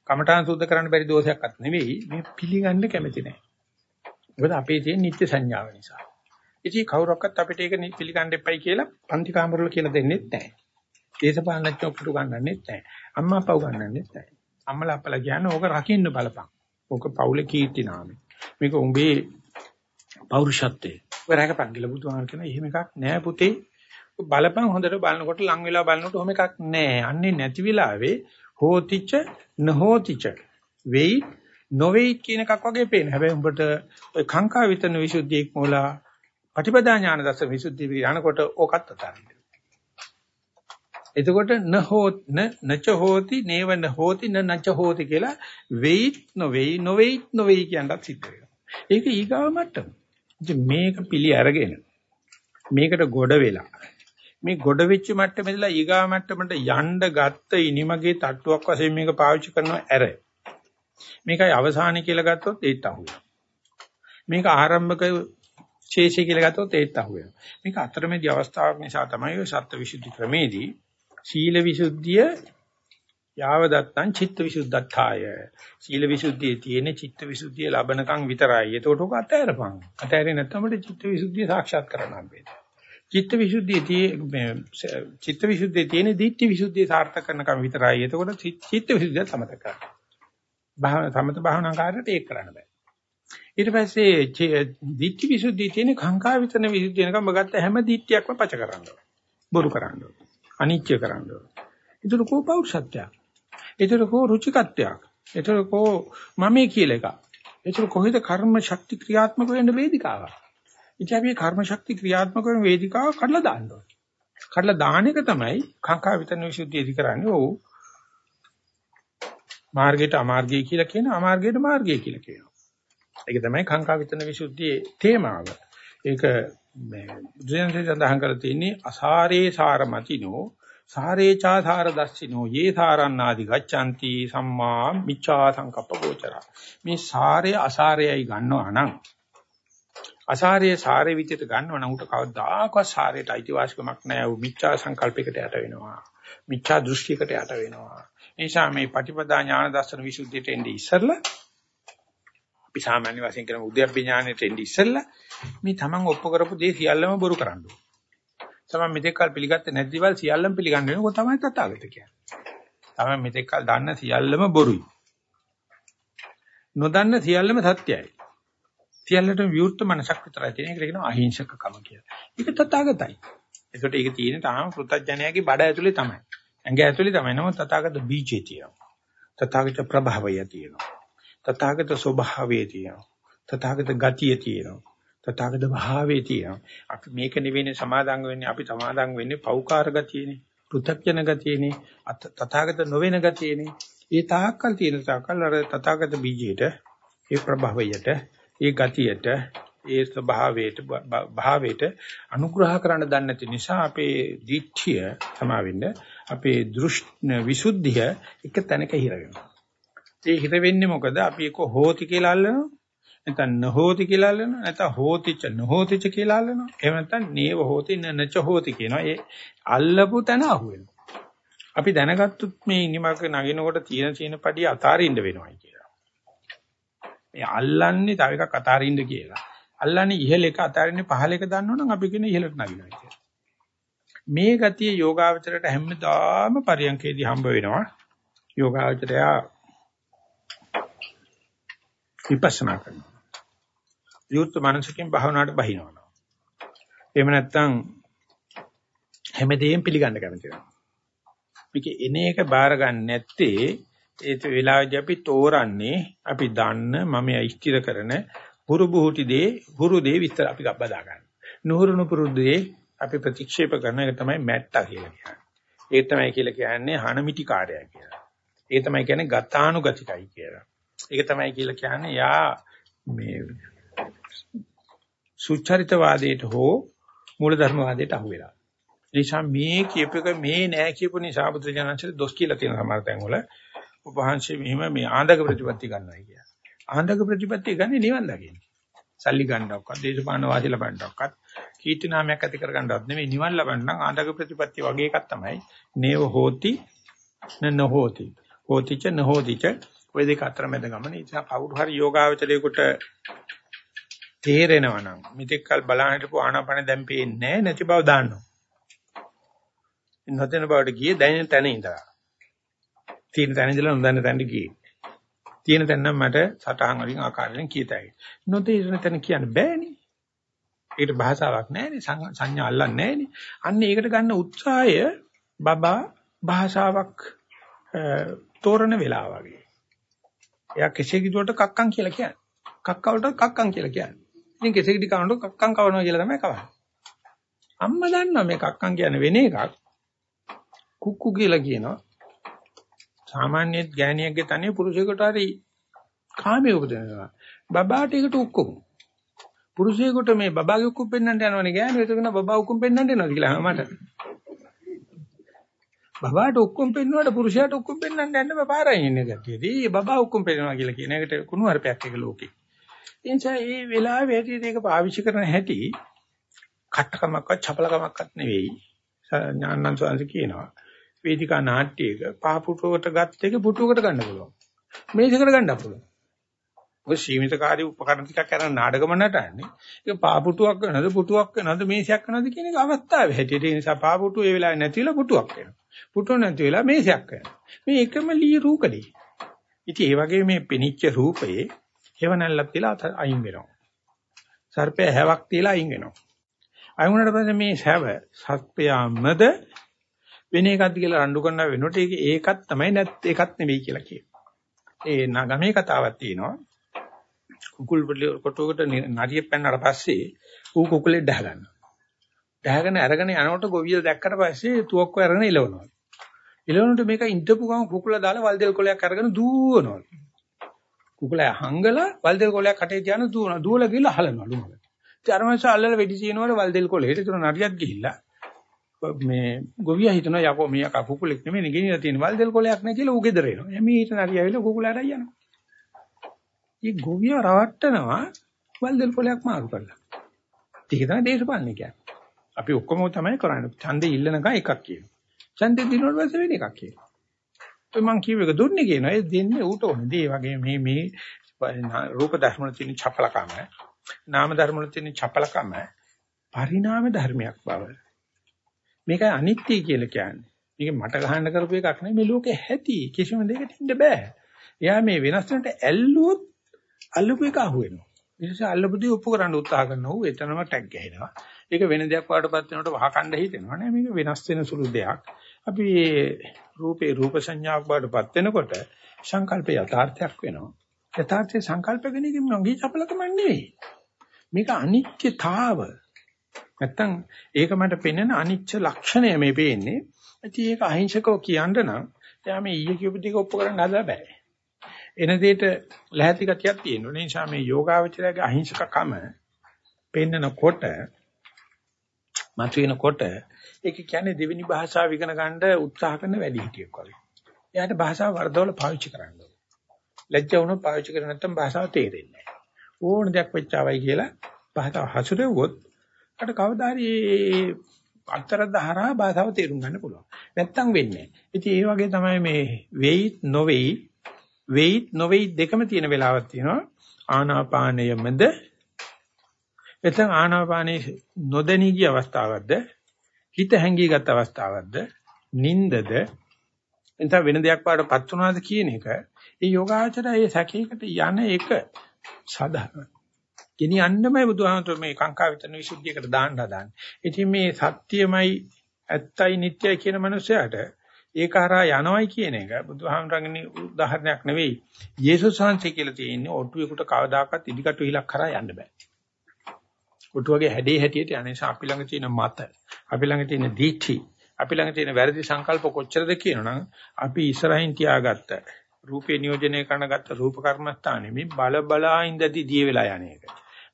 කමඨාන් සුද්ධ කරන්න බැරි දෝෂයක්වත් නෙවෙයි. මේ පිළිගන්න කැමති නැහැ. මොකද අපේ තියෙන නිත්‍ය සංඥාව නිසා. ඉතින් කවුරක්වත් අපිට ඒක පිළිගන්න එපයි කියලා පන්ති කාමරවල කියලා දෙන්නේ නැහැ. දේශපාලනඥයෝ පුතු ගන්නන්නෙත් නැහැ. අම්මා අප්පව ගන්නන්නෙත් නැහැ. අම්මලා අප්පලා කියන්නේ ඕක රකින්න බලපන්. ඕක පවුලේ කීර්ති නාමය. මේක උඹේ පෞරුෂත්වය. ඔය රැකපන් කියලා බුදුහාම කියන එහෙම එකක් නෑ පුතේ. බලපන් හොඳට බලනකොට ලං වෙලා බලනකොට ඔහොම එකක් නෑ. අන්නේ නැති වෙලාවේ හෝතිච නහෝතිච වෙයි නොවේයි කියන එකක් වගේ පේන. හැබැයි උඹට ඔය කාංකා විතන විසුද්ධිය ඉක්මෝලා පටිපදා ඥාන දස විසුද්ධිය යනකොට ඕකත් අතාරින්න. එතකොට නහෝත් නච හෝති නේව නහෝති නච හෝති කියලා වෙයි නොවේයි නොවේයි නොවේයි කියනවත් සිද්ධ වෙනවා. ඒක ඊගාව මට්ටම. ඉතින් මේක පිළි අරගෙන මේකට ගොඩ වෙලා මේ ගොඩ වෙච්ච මට්ටමේදලා ඊගා මට්ටමට යන්න ගත්ත ඉනිමගේ තට්ටුවක් වශයෙන් මේක පාවිච්චි කරනවා ඇර මේකයි අවසානයි කියලා ගත්තොත් ඒත් අහුවෙනවා මේක ආරම්භක ශේෂය කියලා ගත්තොත් ඒත් අහුවෙනවා මේක අතරමැදි අවස්ථාවක් නිසා තමයි ඔය සත්‍ය විසුද්ධි ක්‍රමේදී සීල විසුද්ධිය යාව දත්තං චිත්ත විසුද්ධත්තාය සීල විසුද්ධියේ තියෙන චිත්ත විසුද්ධිය ලබනකම් විතරයි. ඒකට ඔක අතහැරපන්. අතහැරේ නැත්නම් අපිට චිත්ත විසුද්ධිය සාක්ෂාත් කරගන්න හම්බෙන්නේ. චිත්ත විසුද්ධියේ තියෙන චිත්ත විසුද්ධියේ තියෙන දිට්ඨි විසුද්ධිය සාර්ථක කරනකම් විතරයි. එතකොට චිත්ත විසුද්ධිය සමත කරගන්න. භාවන සමත භාවනා කාර්යයට ඒක කරන්න බෑ. ඊට පස්සේ දිට්ඨි විසුද්ධියේ තියෙන කාංකා විතන විසුද්ධිය වෙනකම් ගත්ත හැම දිට්ඨියක්ම පච කරන්න ඕනේ. බොරු කරන්න ඕනේ. අනිත්‍ය කරන්න ඕනේ. ඒක කෝ පෞරුෂත්වයක්. ඒතර කෝ රුචිකත්වයක්. ඒතර කෝ මමේ කියලා එකක්. ඒතර කොහෙද කර්ම ශක්ති ක්‍රියාත්මක වෙන්න වේදිකාවක්. ඉතින් අපි කර්ම ශක්ති ක්‍රියාත්මක වෙන වේදිකාව කඩලා දාන්න ඕනේ. කඩලා දාන එක තමයි කාංකා විතන විසුද්ධියදී කරන්නේ. ඔව්. මාර්ගයට අමාර්ගය කියලා කියන අමාර්ගයට මාර්ගය කියලා කියනවා. ඒක තමයි කාංකා විතන විසුද්ධියේ තේමාව. ඒක මේ බුදුන්සේ සඳහන් කරලා තියෙන්නේ අසාරේ සාරමතිනෝ සාරේචා සාර දස්සිනෝ යේ සාරණාදි ගච්ඡanti සම්මා මිච්ඡා සංකප්ප ගෝචර මේ සාරය අසාරයයි ගන්නවා නම් අසාරයේ සාරේ විදිහට ගන්නවා නම් උට කවදාකවත් සාරයට අයිතිවාසිකමක් නැහැ. උ මිච්ඡා සංකල්පයකට යට වෙනවා. මිච්ඡා දෘෂ්ටියකට යට වෙනවා. ඒ නිසා මේ පටිපදා ඥාන දර්ශන විසුද්ධියට එන්නේ ඉස්සරලා අපි සාමාන්‍ය වශයෙන් කරන උද්‍යප්ප ඥානෙට එන්නේ ඉස්සරලා මේ තමන් ඔප්පු කරපු දේ සියල්ලම බොරු කරන්න ඕනේ තමයි මෙතෙක් කල් පිළිගත්තේ නැති දේවල් සියල්ලම පිළිගන්න වෙනකොට තමයි තථාගත කියන්නේ. තමයි මෙතෙක් කල් දන්න සියල්ලම බොරුයි. නොදන්න සියල්ලම සත්‍යයි. සියල්ලටම විවෘත මනසක් විතරයි තියෙන. ඒකට කියනවා අහිංසකකම කියලා. ඒක තථාගතයි. ඒකට ඒක තියෙන තාම පෘථජ්ජනයාගේ බඩ ඇතුලේ තමයි. ඇඟ ඇතුලේ තමයි. නමුත් තථාගත බීජේ තියෙනවා. තථාගත ප්‍රභාවය තියෙනවා. තථාගත ස්වභාවය තියෙනවා. තථාගත ගතිය තියෙනවා. තථාගත භාවයේ තියෙනවා. අපි මේක නෙවෙයිනේ සමාදන් වෙන්නේ අපි සමාදන් වෙන්නේ පෞකාර ගතියනේ. පෘථග්ජන ගතියනේ. තථාගත නොවන ගතියනේ. ඒ තාක්කල් තියෙන තාක්කල් අර තථාගත බීජයට, ඒ ප්‍රභවයට, ඒ ගතියට, ඒ ස්වභාවයට භාවයට අනුග්‍රහ කරන්න දන්නේ නැති නිසා අපේ දිට්ඨිය සමාවෙන්න අපේ දෘෂ්ටි විසුද්ධිය එක තැනක හිර වෙනවා. ඒ හිර වෙන්නේ මොකද? අපි ඒක හෝති කියලා අල්ලනවා. නැත්නම් නහෝති කියලා අල්ලනවා. නැත්නම් හෝතිච නහෝතිච කියලා අල්ලනවා. එහෙම නැත්නම් නේව හෝති නච හෝති කියනවා. ඒ අල්ලපු තැන අහුවෙනවා. අපි දැනගත්තොත් මේ ඉනිමක නගිනකොට තියෙන තියෙන පඩිය අතාරින්න වෙනවයි කියලා. මේ අල්ලන්නේ තව එකක් අතාරින්න කියලා. අල්ලන්නේ ඉහළ එක අතාරින්නේ පහළ එක දන්නවනම් අපි කියන ඉහළට නගිනවා කියලා. මේ ගතිය යෝගාවචරයට හැමදාම පරියන්කේදී හම්බ වෙනවා. යෝගාවචරයා විපස්සනා කරනවා විවුර්ත මනසකින් භාවනාවට බහිනවා. එහෙම නැත්නම් හැමදේම පිළිගන්න කැමති වෙනවා. මේක එන එක බාර ගන්න නැත්තේ ඒ වෙලාවේදී අපි තෝරන්නේ අපි දන්න මම ඉස්තිර කරන හුරු බුහුටි දේ හුරු දේ විස්තර අපි බදා ගන්න. නුහුරු නුපුරු දේ අපි ප්‍රතික්ෂේප කරන එක තමයි මැට්ටා කියලා කියන්නේ. ඒ තමයි කියලා කියන්නේ හනමිටි කාර්යය කියලා. ඒ තමයි කියන්නේ ගතානුගතිකයි කියලා. ඒක තමයි කියලා කියන්නේ යා මේ සුචරිතවාදයට හෝ මූලධර්මවාදයට අහු වෙලා. නිසා මේ කියප එක මේ නෑ කියපු නිසා බුදුජානන්සේ දොස් කියලා තියෙන සමහර තැන් වල උපහාංශයේ මෙහිම මේ ආන්දක ප්‍රතිපත්ති ගන්නවා කිය. ආන්දක ප්‍රතිපත්ති ගන්නේ නිවන් දකින්න. සල්ලි ගන්නවක්වත් දේශපාලන වාසි ලබන්නවක්වත් කීර්ති නාමයක් ඇති කරගන්නවත් නෙමෙයි නිවන් ලබන්න නම් ආන්දක ප්‍රතිපත්ති වගේ එකක් තමයි. නේව හෝති න නොහෝති. හෝතිච නොහෝතිච ඔය දෙක අතර මැද ගමන. ඒ නිසා කවුරු හරි යෝගාවචරයේකට තේරෙනවා නම් මෙතෙක් කල් බලන්න හිටපු ආනාපාන දැන් පේන්නේ නැති බව දාන්නවා. නොදැන බවට ගියේ දැනෙන තැන ඉඳලා. තියෙන තැන ඉඳලා නොදැන තැනට ගියේ. තියෙන තැන නම් මට සටහන් වලින් ආකාරයෙන් කියතයි. නොතේරෙන තැන කියන්න බෑනේ. ඒකට භාෂාවක් නැහැනේ සංඥා අල්ලන්නේ නැහැනේ. අන්න ඒකට ගන්න උත්සාහය බබා භාෂාවක් තෝරන වෙලාව වගේ. එයා කෙසේ කිව්වට කක්කම් කියලා කියන්නේ. කක්කවලට කක්කම් කියලා කියන්නේ. ඉතින් කෙසේ කිව්වට කවනකොට කක්කම් කවනවා කියලා තමයි කවන්නේ. අම්මා දන්නවා මේ කක්කම් කියන්නේ වෙන එකක්. කුක්කු කියලා කියනවා. සාමාන්‍ය ගෑණියෙක්ගේ තනිය පුරුෂයෙකුට හරි කාමයේ උපදිනවා. බබාට ඒකට ඔක්කොම. පුරුෂයෙකුට මේ බබාගේ උක්කුම් පෙන්වන්න යනවනේ ගෑනු එතකන බබා උක්කුම් පෙන්වන්න එනවා කියලා මට. බබාට උක්කුම් පෙන්වුවාට පුරුෂයාට උක්කුම් පෙන්වන්න යන්න බපාරයි ඉන්නේ ගැටියදී. බබා උක්කුම් පෙන්වනවා කියලා කියන එකට කුණු හරපයක් එක ලෝකේ. ඒ නිසා මේ වෙලාවේ හැටියට ඒක පාවිච්චි කරන හැටි කට්ටකමක්වත් චපලකමක්වත් නෙවෙයි. ඥානන්ත සෝන්ස කියනවා. වේදිකා නාට්‍යයක පහ පුටුවකට ගත් එක පුටුවකට ගන්න පුළුවන්. මේසකට ගන්න පුළුවන්. ඔය සීමිතකාරී උපකරණ ටිකක් අරන් නාඩගම නටන්නේ. ඒක පාපුටුවක් වෙනවද පුටුවක් වෙනවද මේසයක් වෙනවද කියන එක අවස්ථාවේ හැටියට ඒ නිසා පාපුටුව ඒ වෙලාවේ නැතිලා පුටුවක් වෙනවා. පුටුව නැති වෙලා මේසයක් වෙනවා. මේ එකම ලී රූකඩේ. ඉතින් ඒ වගේ මේ පෙනිච්ච රූපයේ හේවණල්ලක් තියලා අයින් වෙනවා. සර්පය හැවක් තියලා අයින් වෙනවා. අයින් වුණාට පස්සේ මේ හැව සත්පයාමද වෙන එකක්ද කියලා රණ්ඩු කරන වෙනකොට ඒක ඒකත් තමයි නැත් ඒකත් නෙවෙයි කියලා කියනවා. ඒ නගමේ කතාවක් තියෙනවා. කුකුල් කොටුවකට නරියෙක් පැන්නට පස්සේ ඌ කුකුලේ ඩහ ගන්නවා. ඩහගෙන අරගෙන යනකොට ගොවිය දැක්කට පස්සේ තුවක්කුව අරගෙන ඉලවනවා. ඉලවනකොට මේක ඉඳපු ගමන් කුකුලා දාලා වල්දෙල් කොලයක් අරගෙන දුවනවා. කුකුලා හංගලා වල්දෙල් කොලයක් කටේ තියාන දුවනවා. දුවලා ගිහලා හලනවා ලුමකට. ඉතින් අර මාස අල්ලලා වෙඩි තියනවල වල්දෙල් කොලේ. ඒක තුන නරියක් ගිහිල්ලා මේ ගොවියා හිතනවා යකෝ මේ යකා කුකුලෙක් නෙමෙයි ගෙනියලා තියෙන වල්දෙල් කොලයක් නේ කියලා ඌ ගෙදර එනවා. එමේ හිට නරිය ඇවිල්ලා කුකුලා අරයි යනවා. මේ ගොවියා රවට්ටනවා වල්දෙල් කොලයක් මාරු කරලා. ඒක තමයි දේශපාලනේ කියන්නේ. අපි ඔක්කොම තමයි කරන්නේ. ඡන්දේ ඉල්ලනකම් එකක් කියනවා. ඡන්දේ දිනුවට පස්සේ වෙන එකක් කියනවා. ඒ මං කියව එක දුන්නේ කියනවා. ඒ දෙන්නේ ඌට ඕනේ. ඒ වගේ මේ මේ රූප ධර්ම වල තියෙන චපලකම, නාම ධර්ම වල තියෙන චපලකම පරිණාම ධර්මයක් බව. මේක අනිත්‍ය කියලා කියන්නේ. මේක මට ගහන්න කරපු එකක් නෙමෙයි මේ ලෝකේ ඇති කිසිම දෙයකට ඉන්න බෑ. එයා මේ වෙනස් වෙනට ඇල්ලුවොත් අල්ලපු එක අහුවෙනවා. ඒ නිසා අල්ලපු දේ ඔප්පු කරන්න උත්සාහ කරනවා. ඌ එතනම ටැග් ගහනවා. ඒක වෙන දෙයක් වඩටපත් වෙනකොට වහකණ්ඩ හිතෙනවා නෑ මේක වෙනස් වෙන සුළු දෙයක්. අපි රූපේ රූප සංඥාවක් වඩටපත් වෙනකොට සංකල්පය යථාර්ථයක් වෙනවා. යථාර්ථයේ සංකල්ප ගැනීම නොගී චපලකම නෙවෙයි. මේක අනිත්‍යතාව. නැත්තම් ඒක මට පෙන්වන අනිච්ච ලක්ෂණය මේ පේන්නේ. ඉතින් ඒක අහිංසකව කියන්න නම් එයා මේ ඊයේ කියපු ටික ඔප්පු කරන්න හදලා බෑ. එන දෙයට ලැහැත්ති ගතියක් තියෙනවා. ඒ නිසා මේ යෝගාවචරයේ අහිංසකකම පෙන්නකොට මතුවෙනකොට ඒක කියන්නේ දෙවෙනි භාෂාව ඉගෙන ගන්න උත්සාහ කරන වැඩි හිටියෙක් වගේ. එයාට භාෂාව වර්ධවල පාවිච්චි කරන්න ඕනේ. ලැජ්ජ වුණොත් පාවිච්චි කරන්නේ නැත්නම් භාෂාව තේරෙන්නේ නැහැ. ඕන දෙයක් වෙච්චාවයි කියලා භාෂාව හසුරෙව්වොත් අර කවදා හරි අතරදහරා භාෂාව තේරුම් ගන්න පුළුවන්. නැත්තම් වෙන්නේ නැහැ. ඉතින් ඒ වගේ තමයි මේ වෙයි නොවේයි වෙයිත් නොවේයි දෙකම තියෙන වෙලාවක් තියෙනවා. ආනාපානයමද එතන ආනාපානේ නොදැනී ගිය අවස්ථාවක්ද හිත හැංගී ගත් අවස්ථාවක්ද නින්දද එතන වෙන දෙයක් පාඩපත් වුණාද කියන එක ඒ යෝගාචරය ඒ සැකයකට යන එක සාධාරණ. ගෙනියන්නමයි බුදුහාමතුරු මේ කාංකා විතරන විසුද්ධියකට දාන්න හදාන්නේ. ඉතින් මේ සත්‍යමයි ඇත්තයි නිට්ටයයි කියන මනුස්සයාට ඒක හරහා යනවයි කියන එක බුදුහාමරංගනි උදාහරණයක් නෙවෙයි. යේසුස් වහන්සේ කියලා තියෙන්නේ ඔටුවෙකුට කවදාකවත් ඉදිකට විලක් කරා යන්න බෑ. ඔටුවගේ හැඩේ හැටියට යන නිසා අපි ළඟ තියෙන මත, අපි ළඟ තියෙන දීඨි, අපි ළඟ තියෙන වැරදි සංකල්ප කොච්චරද කියනනම් අපි ඉස්සරහින් තියාගත්ත රූපේ නියෝජනය කරනගත්ත රූප කර්මස්ථානේ මේ බල බලා ඉඳදී දිය වෙලා යන එක.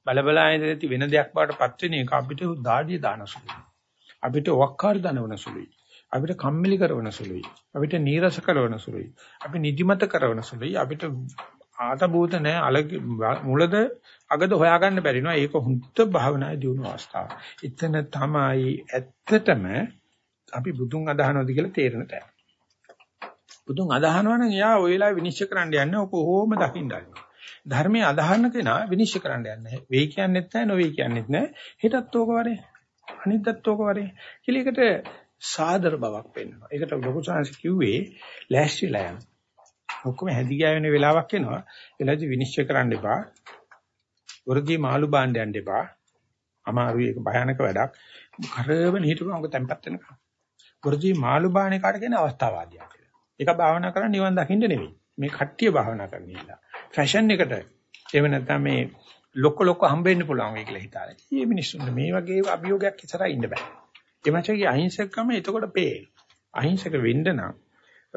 බල බලා ඉඳදී වෙන දෙයක් බාටපත් වෙන එක අපිට දාඩිය දාන සුළුයි. අපිට වක්කාර දනවන සුළුයි. අපිට කම්මැලි කරන සුළුයි. අපිට නීරස කරන සුළුයි. අපි නිදිමත කරන සුළුයි. අපිට ආතබූත නැහැ අල මුලද අගද හොයාගන්න බැරි නෝ ඒක හුද්ද භාවනායේ දියුණු අවස්ථාව. එතන තමයි ඇත්තටම අපි බුදුන් අදහනවද කියලා තේරෙන තැන. බුදුන් අදහනවා නම් එයා ওই වෙලාවේ විනිශ්චය කරන්න යන්නේ ඔක කොහොම දකින්නයි. ධර්මයේ අදහන කෙනා විනිශ්චය කරන්න යන්නේ. වෙයි කියන්නෙත් නැහැ නොවේ කියන්නෙත් නැහැ. හෙටත් ඕක වරේ. අනිද්දත් ඕක වරේ. කියලා එකට සාදර බවක් පෙන්වනවා. ඒකට ලොකු සංස් කිව්වේ ලෑස්තිලා යන්න. ඔක්කොම හැදි ගෑවෙන වෙලාවක් එනවා. එළදී විනිශ්චය කරන්න එපා. වර්ගී මාළු බාණ්ඩ යන්න එපා. අමාරුයි ඒක භයානක වැඩක්. කරවන හිටපුවම ඔක තැම්පත් වෙනකම්. වර්ගී මාළු බාණේ කාට කියන අවස්ථාවාදියා කියලා. ඒක භාවනා කරන්න නිවන් දකින්න නෙවෙයි. මේ කට්ටිය භාවනා කරන්න ඉන්න. ෆැෂන් එකට එහෙම නැත්නම් මේ ලොක්ක ලොක්ක හම්බෙන්න පුළුවන් වෙයි කියලා හිතාලා. මේ මිනිස්සුන්ට මේ වගේ අභියෝගයක් ඉස්සරහා ඉන්න බෑ. ඒ මචංගේ අහිංසකකම එතකොට පේ. අහිංසක වෙන්න නම්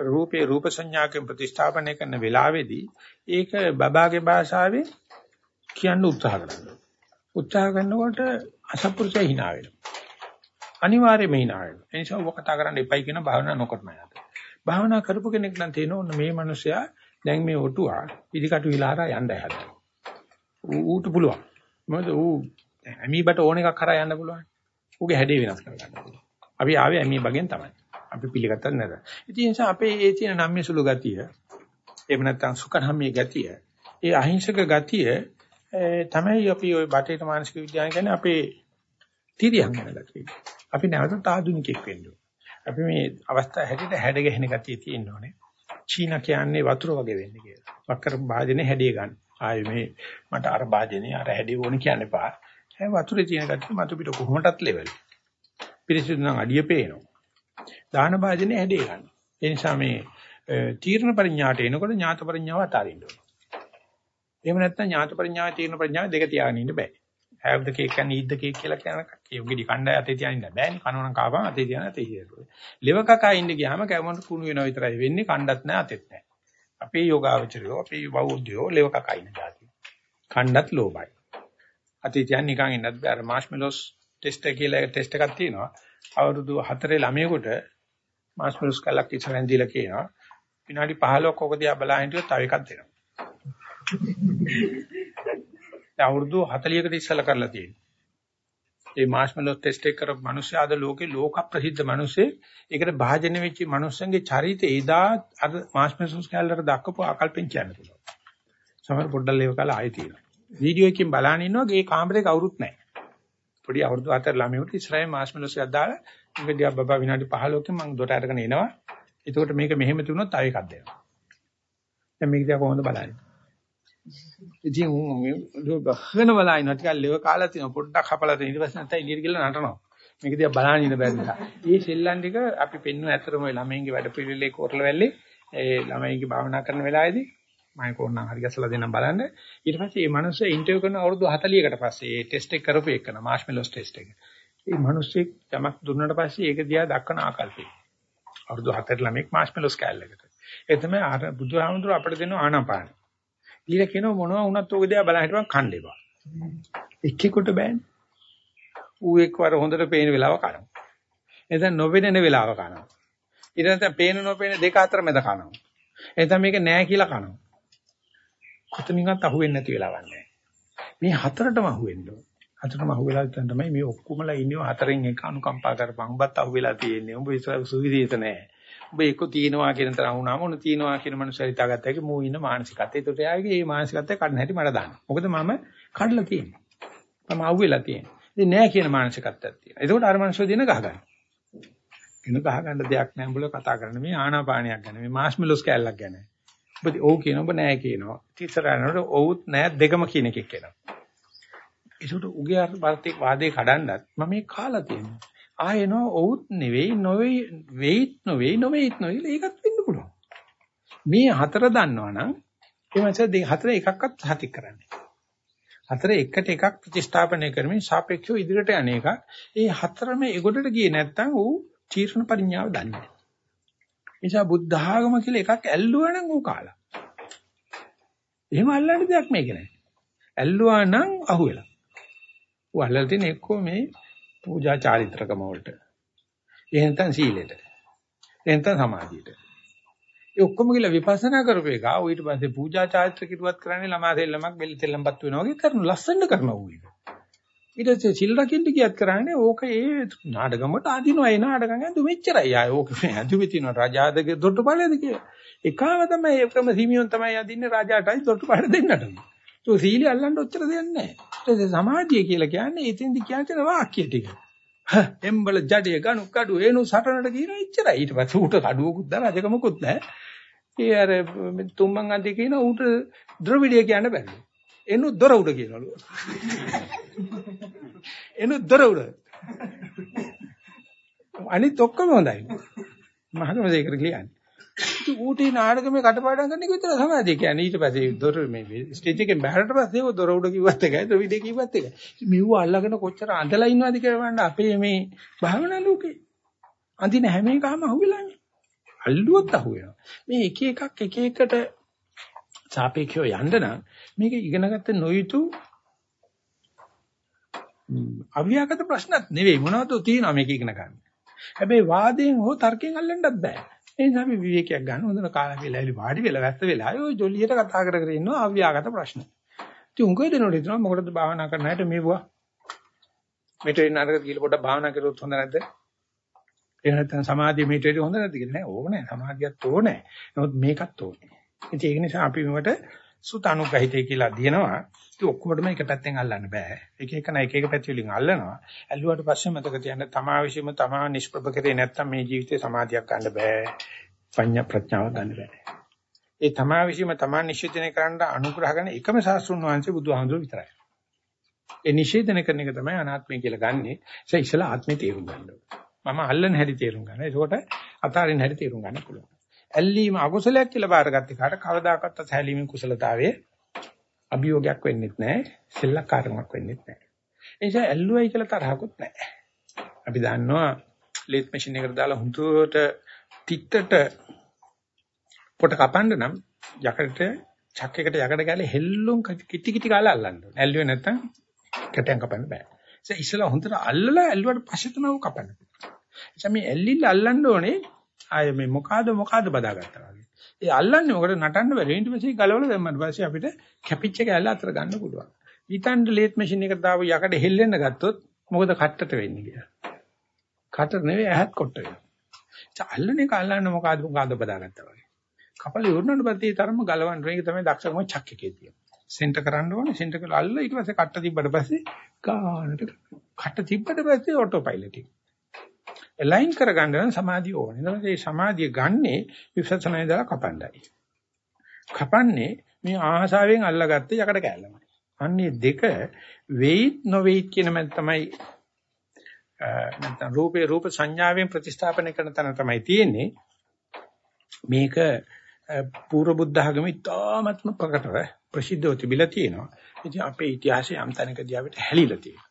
රූපේ රූප සංඥාකෙන් ප්‍රතිස්ථාපනය කරන වෙලාවේදී ඒක බබාගේ භාෂාවෙන් කියන්න උත්සාහ කරනවා. උත්සාහ කරනකොට අසපුරුෂය hina වෙනවා. අනිවාර්යයෙන්ම hina වෙනවා. ඒ නිසා ඔබ කතා කරන්න එපයි කියන භාවනා නොකරන යාත. භාවනා කරපු කෙනෙක් නම් තේරෙනවා මේ මිනිසයා දැන් මේ ඔටුවා ඉදිකටු විලාරා යන්න හැදලා. ඌට පුළුවන්. මොකද ඌ ඇමීබට ඕන එකක් කරා යන්න පුළුවන්. ඌගේ හැඩේ වෙනස් කරගන්න. අපි ආවේ ඇමී බගෙන් තමයි. අපි පිළිගත්තත් නැත. ඉතින් ඒ නිසා අපේ ඒ තියෙන නම්මේ සුළු ගතිය, එහෙම නැත්නම් සුඛනම්මේ ගතිය, ඒ අහිංසක ගතිය තමයි අපි ওই බටේට මානසික විද්‍යාව කියන්නේ අපේ තිරියන් වෙන ගතිය. අපි නැවතත් ආධුනිකෙක් වෙන්න අපි මේ අවස්ථාව හැටියට හැඩ ගැහෙන ගතිය තියෙන්න ඕනේ. චීන කියන්නේ වතුර වගේ වෙන්නේ කියලා. වක්කර භාජනේ හැඩය ගන්න. ආයේ මේ මට අර භාජනේ අර හැඩය ඕනේ කියන්න එපා. ඒ වතුරේ තියෙන ගතිය මතු පිට කොහොමදත් ලෙවල්. පිරිසිදු නම් අඩිය පේනවා. දාන භාජනේ හැඩේ ගන්න. ඒ නිසා මේ තීර්ණ පරිඥාට එනකොට ඥාත පරිඥාව අතාරින්න ඕනේ. එහෙම නැත්නම් ඥාත පරිඥාවේ තීර්ණ පරිඥාව දෙක තියාගෙන ඉන්න බෑ. have the cake and eat the cake කියලා කියන කේව්ගෙඩි කණ්ඩාය අතේ තියාගෙන ඉන්න බෑනේ. කනවනම් කාපන් අතේ තියාන අතේ හිරේ. ලෙව කකා ඉන්න ගියාම කැමොන්ට කුණු වෙනවා විතරයි වෙන්නේ. කණ්ඩත් නැහැ අතෙත් නැහැ. අපේ යෝගාවචරයෝ අපේ බෞද්ධයෝ ලෙව කකා ඉන්න જાතිය. කණ්ඩත් ලෝභයි. අතේ තියන් නිකන් ඉන්නත් බෑ. අර මාෂ්මෙලොස් ටෙස්ට් එක කියලා ටෙස්ට් එකක් තියෙනවා. අවුරුදු 4 ළමයෙකුට මාස්මරුස් කලක් ඉස්සරහින් දීලා කියනවා විනාඩි 15ක් ඔක දිහා බලා හිටියොත් තව එකක් දෙනවා. ඒ අවුරුදු 40කට ඉස්සලා කරලා තියෙනවා. ඒ මාස්මලෝ ටෙස්ට් එක කරපු මිනිස්සු ආද ලෝකේ ලෝක ප්‍රසිද්ධ මිනිස්සේ ඒකට භාජන වෙච්ච මිනිස්සුන්ගේ චරිතය එදා අර මාස්මලෝස් කැලලට දක්වපු ආකල්පෙන් කියන්න පුළුවන්. සමහර පොඩ්ඩක් ලේව කාලා ආයෙ තියෙනවා. වීඩියෝ එකකින් බලන ඉන්නවා ගේ කාමරේ කවුරුත් නැහැ. පොඩි අවුරුදු 4 ළමයෙකුට ඉස්රායෙල් මාස්මලෝස් එකක් දාලා මේක දිහා බබා විනාඩි 15කින් මම දොට අරගෙන එනවා. එතකොට මේක මෙහෙම තුනොත් තව එකක් දෙනවා. දැන් මේක දිහා කොහොමද බලන්නේ? ඉතින් උන් බහන බලයින ටිකක් ලෙව කාලා තියෙන පොඩ්ඩක් හපලා තියෙන ඊට පස්සේ නැත්නම් එළියට ගිහලා නටනවා. මේක දිහා බලන්න ඉන්න බැරි නිසා. මේ සෙල්ලම් ටික අපි පෙන්වන ඇතරම ළමයින්ගේ වැඩ පිළිවිලේ කොරල වැල්ලේ ඒ ළමයින්ගේ භාවනා කරන වෙලාවේදී මම කොහොනම් හරි ගැසලා දෙන්නම් බලන්න. ඊට පස්සේ මේ මිනිස්සු ඉන්ටර්විව් කරන අවුරුදු 40කට පස්සේ මේ ටෙස්ට් එක කරපු එක න මාෂ්මෙලොස් ටෙස්ට් එක. මේ මිනිස්සෙක් යමක් දුන්නාට පස්සේ ඒක දිහා දක්වන ආකල්පය. අවුරුදු 4 ළමෙක් මාෂ්මෙලොස් කෑල්ලකට. ඒ තමයි ආර බුදුහාමුදුර අපිට දෙන ආනාපාන. ඊළ කියනවා මොනවා වුණත් ඕක දිහා බලන් හිටපන් කන්න එපා. එක්කෙකුට බෑනේ. ඌ එක්වර හොඳට පේන වෙලාව කනවා. එතන නොපෙනෙන වෙලාව කනවා. ඊට නැත්නම් පේන නොපේන දෙක අතර මැද කනවා. එතන මේක නෑ කියලා කනවා. කොතනින්වත් අහුවෙන්නේ නැති වෙලාවක් නෑ. මේ හතරටම අහුවෙන්න ඕන. හතරම අහුවෙලා ඉතින් තමයි මේ ඔක්කොමලා ඉන්නේ හතරෙන් එක අනුකම්පා කරපන්. උඹත් අහුවෙලා තියෙන්නේ. උඹ සුවිදේත නෑ. උඹ එක්ක තියනවා කියන තරම් වුණාම උන තියනවා කියන මනුස්සය හිතාගත්ත එක මූ ඉන්න මානසිකත්වය. ඒකට එයාගේ මේ මානසිකත්වය කඩන හැටි මට දාන්න. මොකද මම කඩලා තියෙන්නේ. මම අහුවෙලා තියෙන්නේ. ඉතින් නෑ කියන මානසිකත්වයක් තියෙනවා. ඒකට අර මනුස්සය දින ගහ ගන්න. එන ගහ ගන්න දෙයක් නෑ උඹල කතා කරන්නේ මේ ආනාපානියක් ගැන මේ මාස්මෙලොස් කැලලක් ගැන. ඔබ ඔව් කියනවා ඔබ නෑ කියනවා. ඉතින් ඔව්ත් නෑ දෙකම කියන එකක් කියනවා. ඒකට උගේ අර්ථ වාදේ කඩන්නත් මම මේ කාලා තියෙනවා. ආයෙනෝ ඔවුත් නෙවෙයි නොවේයි වෙයිත් නොවේයි නොවේයිත් නොවේයි ඒකත් වෙන්න පුළුවන්. මේ හතර දන්නවනම් ඒ මාසේ හතර එකක්වත් සාතික් කරන්නේ. හතර එකට එකක් ප්‍රතිස්ථාපනය කරමින් සාපේක්ෂව ඉදිරියට යන එක. ඒ හතරම එගොඩට ගියේ නැත්නම් ඌ චීර්ණ පරිඥාව දන්නේ නැහැ. නිසා බුද්ධ ආගම කියලා එකක් ඇල්ලුවා නම් ඌ කාලා. එහෙම අල්ලන්න දෙයක් මේක නැහැ. ඇල්ලුවා නම් අහුවෙලා. ඌ අල්ලලා තියෙන එක්කෝ මේ පූජා චාරිත්‍රකම වලට. එහෙම නැත්නම් සීලෙට. එහෙම නැත්නම් සමාධියට. ඒ ඔක්කොම කියලා විපස්සනා කරපු එක. ආ ඊට පස්සේ පූජා චාරිත්‍ර කිරුවත් කරන්නේ ළමා දෙල්ලමක් බෙල්ල තෙල්ලම්පත් වෙනවා වගේ කරන ලස්සන කරනවා ඌ එක. ඊට පස්සේ සිල් රකින්න කියත් කරන්නේ ඕක ඒ නාඩගමට අදිනවා ඒ නාඩගම් ඇඳු මෙච්චරයි. ආ ඕක ඇඳුමේ තියෙන රජාදගේ දොට්ටුපාලේද කියලා. එකම තමයි ඒකම සීමියොන් තමයි අදින්නේ රජාටයි දොට්ටුපාල දෙන්නටම. તો සීලිය අල්ලන්න ඔච්චර දෙයක් නැහැ. ඊට පස්සේ සමාධිය කියලා කියන්නේ එතෙන්දි කියන්නේ වාක්‍ය ටික. එම්බල ජඩේ ගනු කඩු එනු සටනට කියන ඉච්චරයි ඊට පස්සේ ඌට කඩුවකුත් දාලා අජකමකුත් නැහැ ඒ අර තුම්මන් අධි කියන ඌට ද්‍රවිඩිය කියන්න බැහැ එනු දොර උඩ කියනලු. එනු දොර උඩ. අනිත් ඔක්කොම හොඳයි. මහකම දෙයකට කියන්නේ. ඉතින් ඌට ඒ නාටකමේ කටපාඩම් කරන එක විතර සමාධිය කියන්නේ. ඊට පස්සේ දොර මේ ස්ටේජ් එකෙන් බැහැරට පස්සේ ਉਹ දොර උඩ කිව්වත් එකයි ද්‍රවිඩිය කිව්වත් එකයි. මෙව අල්ලගෙන කොච්චර අඳලා ඉන්නවද කියලා බලන්න අපේ මේ භාවනා ලෝකේ අඳින හැම එකම අහුවෙලානේ අල්ලුවත් අහුවෙනවා. මේ එක එකක් එක එකට සාපේක්ෂව යන්න නම් මේක ඉගෙනගත්ත නොයුතු අව්‍යාකට ප්‍රශ්නක් නෙවෙයි මොනවද තියෙනවා මේක ඉගෙන ගන්න. හැබැයි වාදයෙන් හෝ තර්කයෙන් අල්ලන්නත් බෑ. ඒ නිසා අපි විවේකයක් ගන්න හොඳට කාලා වෙලා ඉලි වාඩි වෙලා වැස්ස වෙලා ඔය ජොලියට කතා කර කර ඉන්නවා අව්‍යාකට ප්‍රශ්න. ඉතින් උංගෙ දෙනකොට හිතනවා මොකටද භාවනා කරන්න හැට මේවා. මෙතන නරක කියලා පොඩ්ඩක් භාවනා කරොත් හොඳ නැද්ද? එහෙම නැත්නම් සමාධිය මේට හොඳ නැද්ද කියලා නෑ ඕනේ සමාධියත් ඕනේ. නමුත් මේකත් ඕනේ. ඉතින් ඒක නිසා අපි මේකට සුතානුග්‍රහිතය කියලා දිනනවා. ඉතින් ඔක්කොමඩම එක පැත්තෙන් අල්ලන්න බෑ. එක එක නයි එක එක පැති වලින් අල්ලනවා. ඇල්ලුවාට පස්සේ මතක තියාගන්න තමා විශ්ීම තමා නිෂ්ප්‍රභ කරේ නැත්තම් මේ ජීවිතේ සමාධියක් ගන්න බෑ. පඤ්ඤා ප්‍රඥාවක් ගන්න බෑ. ඒ තමා විශ්ීම තමා නිශ්චිතනය කරන්න අනුග්‍රහ කරන එකම සාස්ෘණ වංශේ බුදුහාමුදුරුවෝ විතරයි. ඒ නිශ්චිතනය කරන එක තමයි අනාත්මය කියලා ගන්නෙ. ඒ ඉස්සලා ආත්මේ තේරුම් ගන්න ඕනේ. මම අල්ලන හැටි තේරුම් ගන්න. ඒකට අතාරින් හැටි තේරුම් ගන්න පුළුවන්. ඇල්ලීම අකුසලයක් කියලා බාරගත්ත කාට කවදාකවත් ඇලීමේ කුසලතාවයේ අභියෝගයක් වෙන්නේ නැහැ. සෙල්ලක්කාරකමක් වෙන්නේ නැහැ. ඒ නිසා ඇල්ලුවයි කියලා තරහකුත් නැහැ. අපි දන්නවා ලේත් මැෂින් එකට දාලා හුදුවට තිත්තට පොට කපන්න නම් යකඩට චක්කයකට යකඩ ගාලේ හෙල්ලුම් කිටි කිටි ගාලා අල්ලන්න ඕනේ. ඇල්ලුවේ නැත්තම් කැටයන් කපන්න බෑ. ඒ ඉස්සලා හොඳට අල්ලලා ඇල්ලුවට පස්සේ තමයි කපන්න. එනිසා මේ ඇල්ලිල්ල අල්ලන්න ඕනේ ආයේ මේ මොකාද මොකාද බදාගත්තා වගේ. ඒ අල්ලන්නේ මොකද නටන්න බැරි. ඊට පස්සේ ගලවලා දැම්මට පස්සේ අපිට කැපිච්ච කැල්ල අතර ගන්න පුළුවන්. ඊතන්ඩ ලේත් මැෂින් එකට දාපු යකඩ හෙල්ලෙන්න ගත්තොත් මොකද කට්ටට වෙන්නේ කියලා. කට නෙවෙයි ඇහත් කොට වෙනවා. අල්ලන එක අල්ලන්න මොකද මොකද බදාගත්තා වගේ. කපල ඉවරනට පස්සේ තරම ගලවන්න මේක තමයි දක්ෂකම චක් එකේ තියෙන්නේ. සෙන්ටර් කරන්න ඕනේ සෙන්ටර් කරලා අල්ල ඊට පස්සේ කට්ට තිබ්බට පස්සේ ගානට කට තිබ්බට පස්සේ ඔටෝ පයිලට් එක. ලයින් කරගන්න නම් සමාධිය ඕනේ. ඊට පස්සේ සමාධිය ගන්නේ විපස්සනායි දාලා කපන්නයි. කපන්නේ මේ ආහසාවෙන් අල්ලගත්ත යකඩ කෑල්ලමයි. අන්නේ දෙක වෙයිත් නොවේයිත් කියන මත තමයි නැත්නම් රූපේ රූප සංඥාවෙන් ප්‍රතිස්ථාපනය කරන තැන තමයි තියෙන්නේ. මේක පූර්ව බුද්ධ ආගමේ ඉතාමත්ම ප්‍රකටව ප්‍රසිද්ධව තිබිලා තියෙනවා. ඉතින් අපේ ඉතිහාසයේ යම් තැනකදී අපිට හැලිලා තියෙනවා.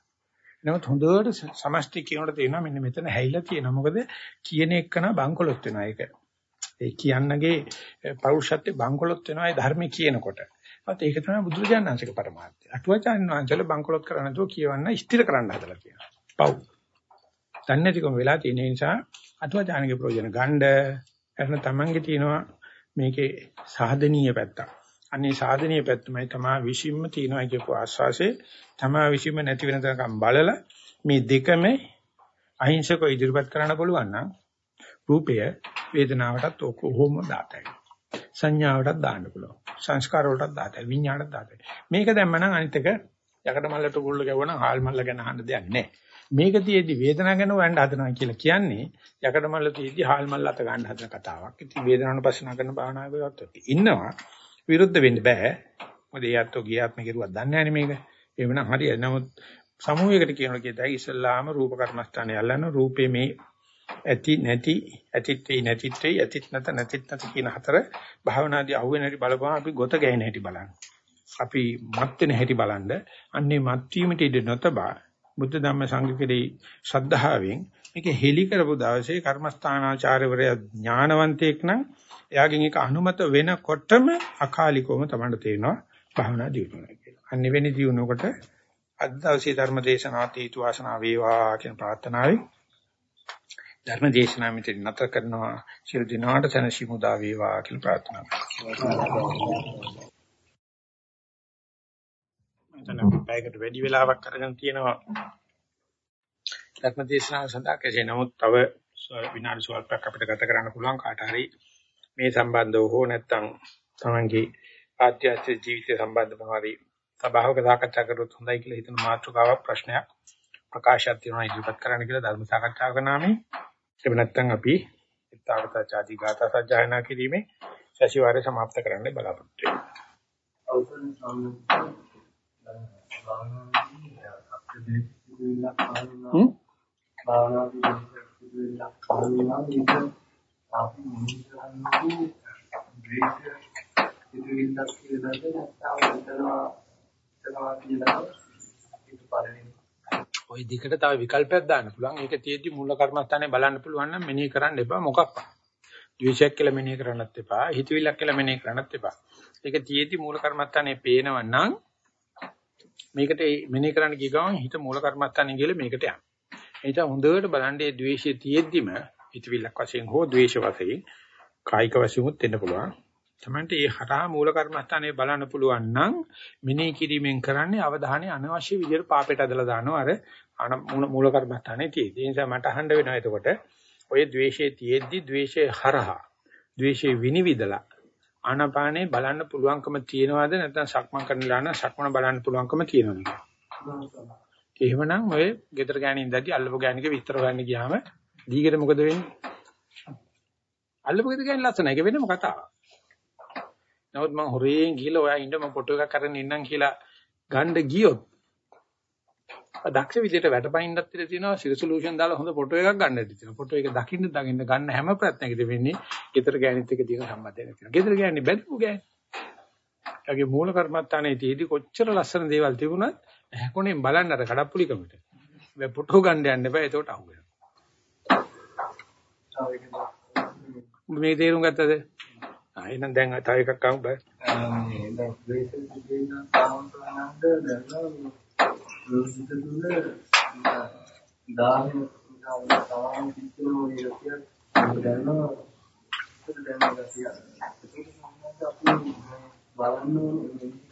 නමුත් හොඳට සමස්තය කියනකොට තේරෙනවා මෙන්න මෙතන හැයිලා තියෙනවා. මොකද කියන එකන බංකොලොත් වෙනවා ඒක. ඒ කියන්නගේ පෞරුෂත්වයේ බංකොලොත් වෙනවා ඒ ධර්මයේ කියනකොට. ඒත් ඒක තමයි බුදුරජාණන් වහන්සේගේ පරමාර්ථය. අටුවාචාන් වහන්සේල බංකොලොත් කරන්න නැතුව කියවන්න ස්ථිර කරන්න හදලා කියනවා. පව්. දන්නේ නැතිකම වෙලා තියෙන නිසා අටුවාචාන්ගේ ප්‍රයෝජන ගන්න එතන තමන්ගේ තියෙනවා මේකේ සාධනීය පැත්තක්. අනේ සාධනීය පැත්තමයි තමා විශ්ින්ම තියනවා කියපු ආස්වාසේ තමා විශ්ින්ම නැති වෙන තරම් බලලා මේ දෙකම අහිංසකව ඉදිරිපත් කරන්න පුළුවන් නම් රූපය වේදනාවටත් ඔක්කොම දාතයි? සංඥාවටත් දාන්න පුළුවන්. සංස්කාර වලටත් දාතයි. විඥාණයට දාතයි. මේක දැම්මනම් අනිත් එක යකඩ මල්ලට කුල්ල ගැවුවනම් හාල් මල්ල ගැන අහන්න දෙයක් නැහැ. මේක තියේදී වේදනාව ගැන හොයන්න හදනවා කියලා කියන්නේ යකඩ මල්ල තියේදී හාල් මල්ල අත ගන්න හදන කතාවක්. ඉතින් වේදනාවන පස්සනා කරන භාවනාවකවත් ඉන්නවා. විරුද්ධ වෙන්න බෑ. මොකද ඒ අත්ෝ ගියාත්ම කෙරුවක් දන්නේ නැහැ මේක. එවනම් හරියයි. නමුත් සමූහයකට කියනවා කියතයි ඉස්ලාම රූප කර්මස්ථානය යල්ලන රූපේ මේ ඇති නැති ඇතිත් වේ නැතිත් වේ ඇතිත් නැත නැතිත් නැත කියන හතර භාවනාදී අහුවෙන හැටි බලපුවම අපි ගොත ගැහෙන හැටි බලන්න. අපි මත් වෙන හැටි බලන්න. අන්නේ මත් වීමට ඉඩ නොතබා බුද්ධ ධම්ම සංඝ කෙරෙහි ශ්‍රද්ධාවෙන් මේක හෙලි කරපු දවසේ කර්මස්ථානාචාර්යවරයා ඥානවන්තයෙක් නම් එයාගෙන් ඒක අනුමත වෙනකොටම අකාලිකවම තමයි තේරෙනවා භාවනා දියුණුවයි කියලා. අනිවෙනි දියුණුවකට අද දවසේ ධර්ම දේශනාවත් හේතු වාසනා වේවා කියන ප්‍රාර්ථනාවෙන් ධර්ම දේශනාව මෙතන නතර කරනවා. සියලු දිනාට සනසිමුදා වේවා කියලා ප්‍රාර්ථනා කරනවා. එතන පැයකට වැඩි වෙලාවක් අරගෙන තියෙනවා ධර්ම දේශනාව සඳහා කෙසේ. නමුත් තව විනාඩි සුවල්පක් අපිට ගත කරන්න පුළුවන් කාට හරි මේ සම්බන්ධව හෝ නැත්නම් තමන්ගේ ආධ්‍යාත්මික ජීවිතය සම්බන්ධව හරි සභාවක සාකච්ඡා කරොත් හොඳයි කියලා හිතන මාතෘකාවක් ප්‍රශ්නයක් ප්‍රකාශයක් තියෙනවා ඉදිරිපත් කරන්න කියලා ධර්ම සාකච්ඡාවක නාමයෙන්. එහෙම නැත්නම් අපි ඉත්තාවතා ചാදී ගාථා සජ්ජායනා කිරීමේ සැසිවාරය સમાપ્ત කරන්න බලාපොරොත්තු වෙනවා. අවසන් සම්මුතිය භාවනාදී සිදුවෙලා කාලේවා මේක අපි මුලින්ම ද්වේෂ සිදුවෙන්නක් කියලාද නැත්නම් හිතනවා හිතනවා කියලා ඒක පළවෙනි ওই දෙකට තව විකල්පයක් දාන්න පුළුවන්. ඒක තියෙද්දි මූල කර්මස්ථානේ බලන්න පුළුවන් නම් මෙනෙහි කරන්න එපා මොකක්වත්. ද්වේෂයක් කියලා මෙනෙහි කරන්නත් එපා. හිතවිල්ලක් කියලා මෙනෙහි කරන්නත් එපා. ඒක තියෙද්දි මූල කර්මස්ථානේ පේනව නම් මේකට මෙනෙහි කරන්න ගිය ගමන් හිත මූල කර්මස්ථානේ ගිහලා මේකට යන්න. ඒක හොඳට බලන්න ඒ ද්වේෂය තියෙද්දිම ඉතිවිල්ලක් වශයෙන් හෝ ද්වේෂ වශයෙන් කායික වශයෙන් උත් වෙන්න පුළුවන්. තමන්ට ඒ හරහා මූල කර්මස්ථානේ බලන්න පුළුවන් නම් මෙනෙහි කිරීමෙන් කරන්නේ අවධානය අනවශ්‍ය විදිහට පාපයට ඇදලා දානවා අර මූල කර්මස්ථානේ තියෙදි. ඒ නිසා මට අහන්න වෙනවා එතකොට ඔය द्वේෂයේ තියෙද්දි द्वේෂයේ හරහා द्वේෂයේ විනිවිදලා ආනාපානේ බලන්න පුළුවන්කම තියනවාද නැත්නම් සක්මන් කරනලා නම් සක්මන බලන්න පුළුවන්කම තියෙනවද? එහෙමනම් ඔය ගෙදර ගෑණින් දැටි අල්ලපු ගෑණික විස්තර ගන්න ගියාම දීගෙට මොකද වෙන්නේ? අල්ලපු ගෙදර ගෑණි ලස්සනයි. ඒක වෙනම කතාවක්. නමුත් මම හොරෙන් ගිහලා ඔයා ඉන්න මම ෆොටෝ එකක් අරගෙන ඉන්නම් කියලා ගන්න ගියොත් දක්ෂ විදියට වැටපයින්නත් ඉතින් තියෙනවා රිසොලූෂන් දාලා හොඳ ෆොටෝ එකක් ගන්න ඉතින් තියෙනවා ෆොටෝ එක දකින්න දකින්න ගන්න හැම ප්‍රයත්නයකදී වෙන්නේ ගෙදර ගෑනිත් එක්ක තියෙන සම්බන්ධය නැතිනවා ගෙදර ගෑනි බැලුව ගෑනි ඒගේ මූල කර්මත්තානේ තියේදී කොච්චර ලස්සන දේවල් තිබුණත් හැකොණෙන් බලන්න අර කඩප්පුලිකමට. මේ ෆොටෝ ගන්න යන්න එපා එතකොට අහුවෙනවා මේ තේරුම් ගත්තද? ආ එහෙනම් දැන් තව එකක් අහමු බෑ. බලන්න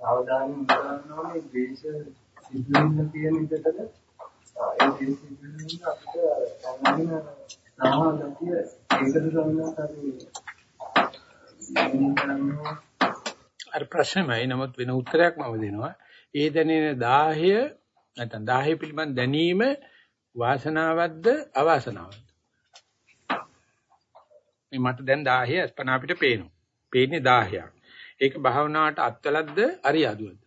අවධානය යොමු ඕනේ ද්වේෂ සිදුවෙන්න තියෙන විදිහටද ඒ ද්වේෂ සිදුවෙන්න අපිට සම්මාන සාහන ගැතිය ඒකද සම්මාන අපි අර ප්‍රශ්නමයි නමුත් වෙන උත්තරයක් මම දෙනවා. ඒ දැනෙන 10 නැත්නම් 10 පිළිබඳ දැනීම වාසනාවක්ද අවාසනාවක්ද? මේ මට දැන් 10 අස්පනා අපිට පේනවා. පේන්නේ 10ක්. ඒක භාවනාවට අත්වලක්ද අරියාදුවද?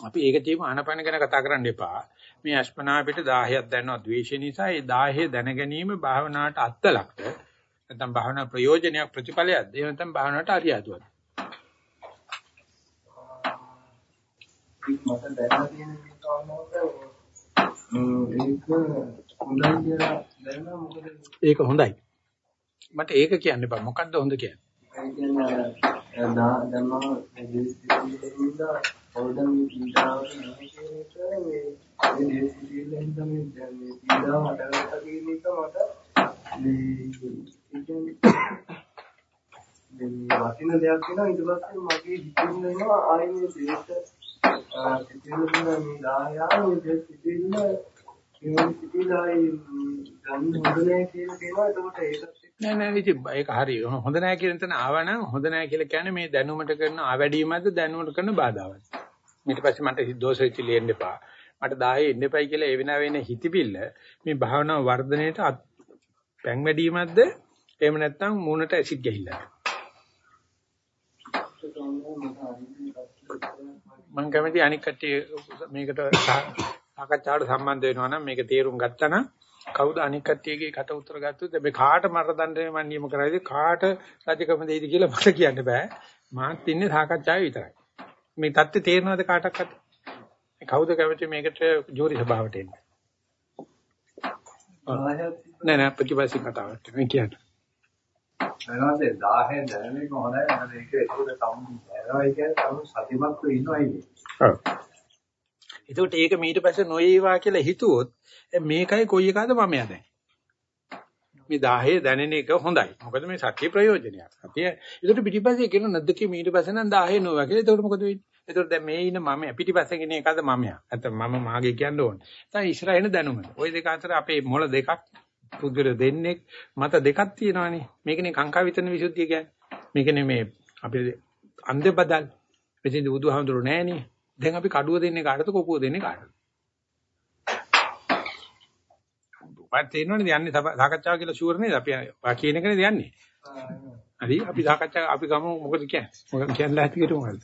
අපි ඒක තියමු ආනාපාන ගැන කතා කරන්න එපා. මේ අස්පනා පිට 10ක් දැනනවා. ද්වේෂය නිසා ඒ 10 දැන ගැනීම භාවනාවට අත්ලක්ද නැත්නම් භාවනා ප්‍රයෝජනයක් ප්‍රතිඵලයක්ද? එහෙම නැත්නම් භාවනාවට අරියාදුවද මට දැනලා තියෙන ඒක හොඳයි. මට ඒක කියන්න එපා. මොකද්ද හොඳ කියන්නේ? ඒ කියන්නේ දැන් මම අවුදන් මේ පීඩාවට නැහැ කියන එක මේ මේ දේශීයෙන් තමයි දැන් මේ පීඩාව හටගත්තා කියන එක මට මේ මේ වටින දෙයක් වෙනවා ඊට පස්සේ මගේ හිතින් වෙනවා ආයේ මේ දේශ තුන මේ දායා මේ දේශ සිතිවිල්ල මේ සිතිවිල්ලයි ගන්න හොඳ නැහැ කියලා කියනවා එතකොට ඒකත් නෑ නෑ ඉතින් ඒක හරි හොඳ නෑ කියන තැන ආවනම් හොඳ නෑ කියලා කියන්නේ මේ දැනුමට කරන ආවැඩීමක්ද දැනුමට කරන බාධාවක්ද ඊට පස්සේ මට දෝෂ වෙච්ච ලියන්න එපා. මට 10 එන්න එපයි කියලා ඒ වෙනා වෙන හිතවිල්ල මේ භාවනා වර්ධනයේට පැන් වැඩිවීමක්ද එහෙම නැත්නම් මූණට ඇසිඩ් ගහිලා. මම කැමති අනික් කට්ටිය මේකට සාකච්ඡාවට සම්බන්ධ වෙනවා නම් මේක තේරුම් ගත්තා නම් කවුද අනික් කට්ටියගේ කට උතර ගත්තොත් මේ කාට මර දඬේ මම නියම කරයිද කාට රජකම දෙයිද කියලා මට කියන්න බෑ මාත් ඉන්නේ සාකච්ඡාවේ විතරයි මේ தත්ත්වය තේරෙනවද කාටවත්? කවුද කැමති මේකට ජෝරි ස්වභාවයට එන්න? නෑ නෑ ප්‍රතිපස්සේ කතාවට මේ කියන්නේ. වෙනවාද 1000 දැනෙන එක හොඳයි මොකද ඒක ඒකද තම දැනනවා කියන්නේ තම සතිමත්ව ඉන්නවා ඉන්නේ. ඔව්. ඒකට ඒක ඊට පස්සේ නොයේවා කියලා හිතුවොත් මේකයි කොයි එකද මම දැන්. මේ 10 දැනෙන එක හොඳයි. මොකද මේ සත්‍ය ප්‍රයෝජනයක්. සත්‍ය ඒකට පිටිපස්සේ කියන නැද්දකේ ඊට පස්සේ නම් 10 නොවා කියලා. ඒකට මොකද වෙන්නේ? ඒකට දැන් මේ ඉන්න මම පිටිපස්සේ කියන එකද මමයා. නැත්නම් මම මාගේ කියන්න ඕනේ. දැන් ඉස්සරහින දැනුම. ওই දෙක අතර අපේ මොළ දෙකක් පුදුර දෙන්නේ මත දෙකක් තියෙනවානේ. මේකනේ කාංකා විතරන විසුද්ධිය කියන්නේ. මේකනේ මේ අපි අන්දේ බදල්. මෙතෙන්ද බුදුහාමුදුරු නෑනේ. දැන් අපි කඩුව දෙන්නේ කාටද කොපුව දෙන්නේ කාටද? මට තේරෙනවනේ යන්නේ සාකච්ඡාව කියලා ෂුවර් නේද? අපි කියන එකනේ යන්නේ. හරි අපි සාකච්ඡා අපි ගමු මොකද කියන්නේ? මොකද කියන්න ඇති කියලා මොකද?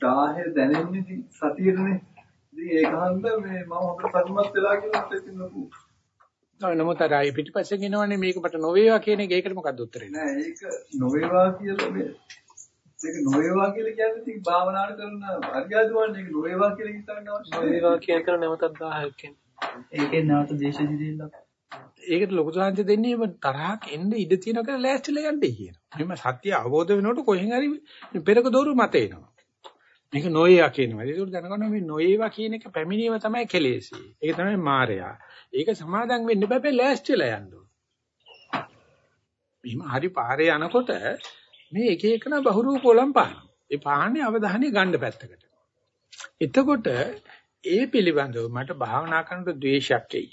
10 දැනෙන්නේ සතියේනේ. ඉතින් ඒක හන්ද මේ මම හොඳට සතුටුමත් වෙලා කියලා මට ඉතින් ලොකු. නමුතරයි පිටිපස්සෙන් එනවනේ මේක මට නොවේවා කියන එක ඒකට මොකද්ද උත්තරේ? නෑ ඒක නොවේවා කියලා මේ ඒක නොවේවා කියලා කියන්නේ ඉතින් භාවනාවට කරන අරියාදුවන්නේ ඒක නොවේවා කියලා හිතන්න අවශ්‍යයි. නොවේවා කියන කර නැවතත් 1000ක් කියන්නේ. ඒකේ නැවත දේශදිදීලා ඒකට ලොකු සාංශ දෙන්නේ තරහක් එන්න ඉඩ තියෙනවා කියලා ලෑස්තිලා යන්නේ කියන. මෙහෙම සත්‍ය අවබෝධ වෙනකොට කොහෙන් හරි පෙරක දෝරු මත එනවා. මේක නොයේවා කියනවා. ඒක දැනගන්න මේ නොයේවා කියන එක පැමිණීම තමයි කෙලෙසි. ඒක තමයි මායя. ඒක සමාදම් වෙන්න බෑ ලෑස්තිලා යන්න ඕන. මෙහිම හරි පාරේ යනකොට මේ එක එකන බහුරූප කොලම් පානවා. ඒ පාන්නේ අවධානය ගන්න පැත්තකට. එතකොට ඒ පිළිබඳව මට භාවනා කරනකොට ද්වේෂයක් එයි.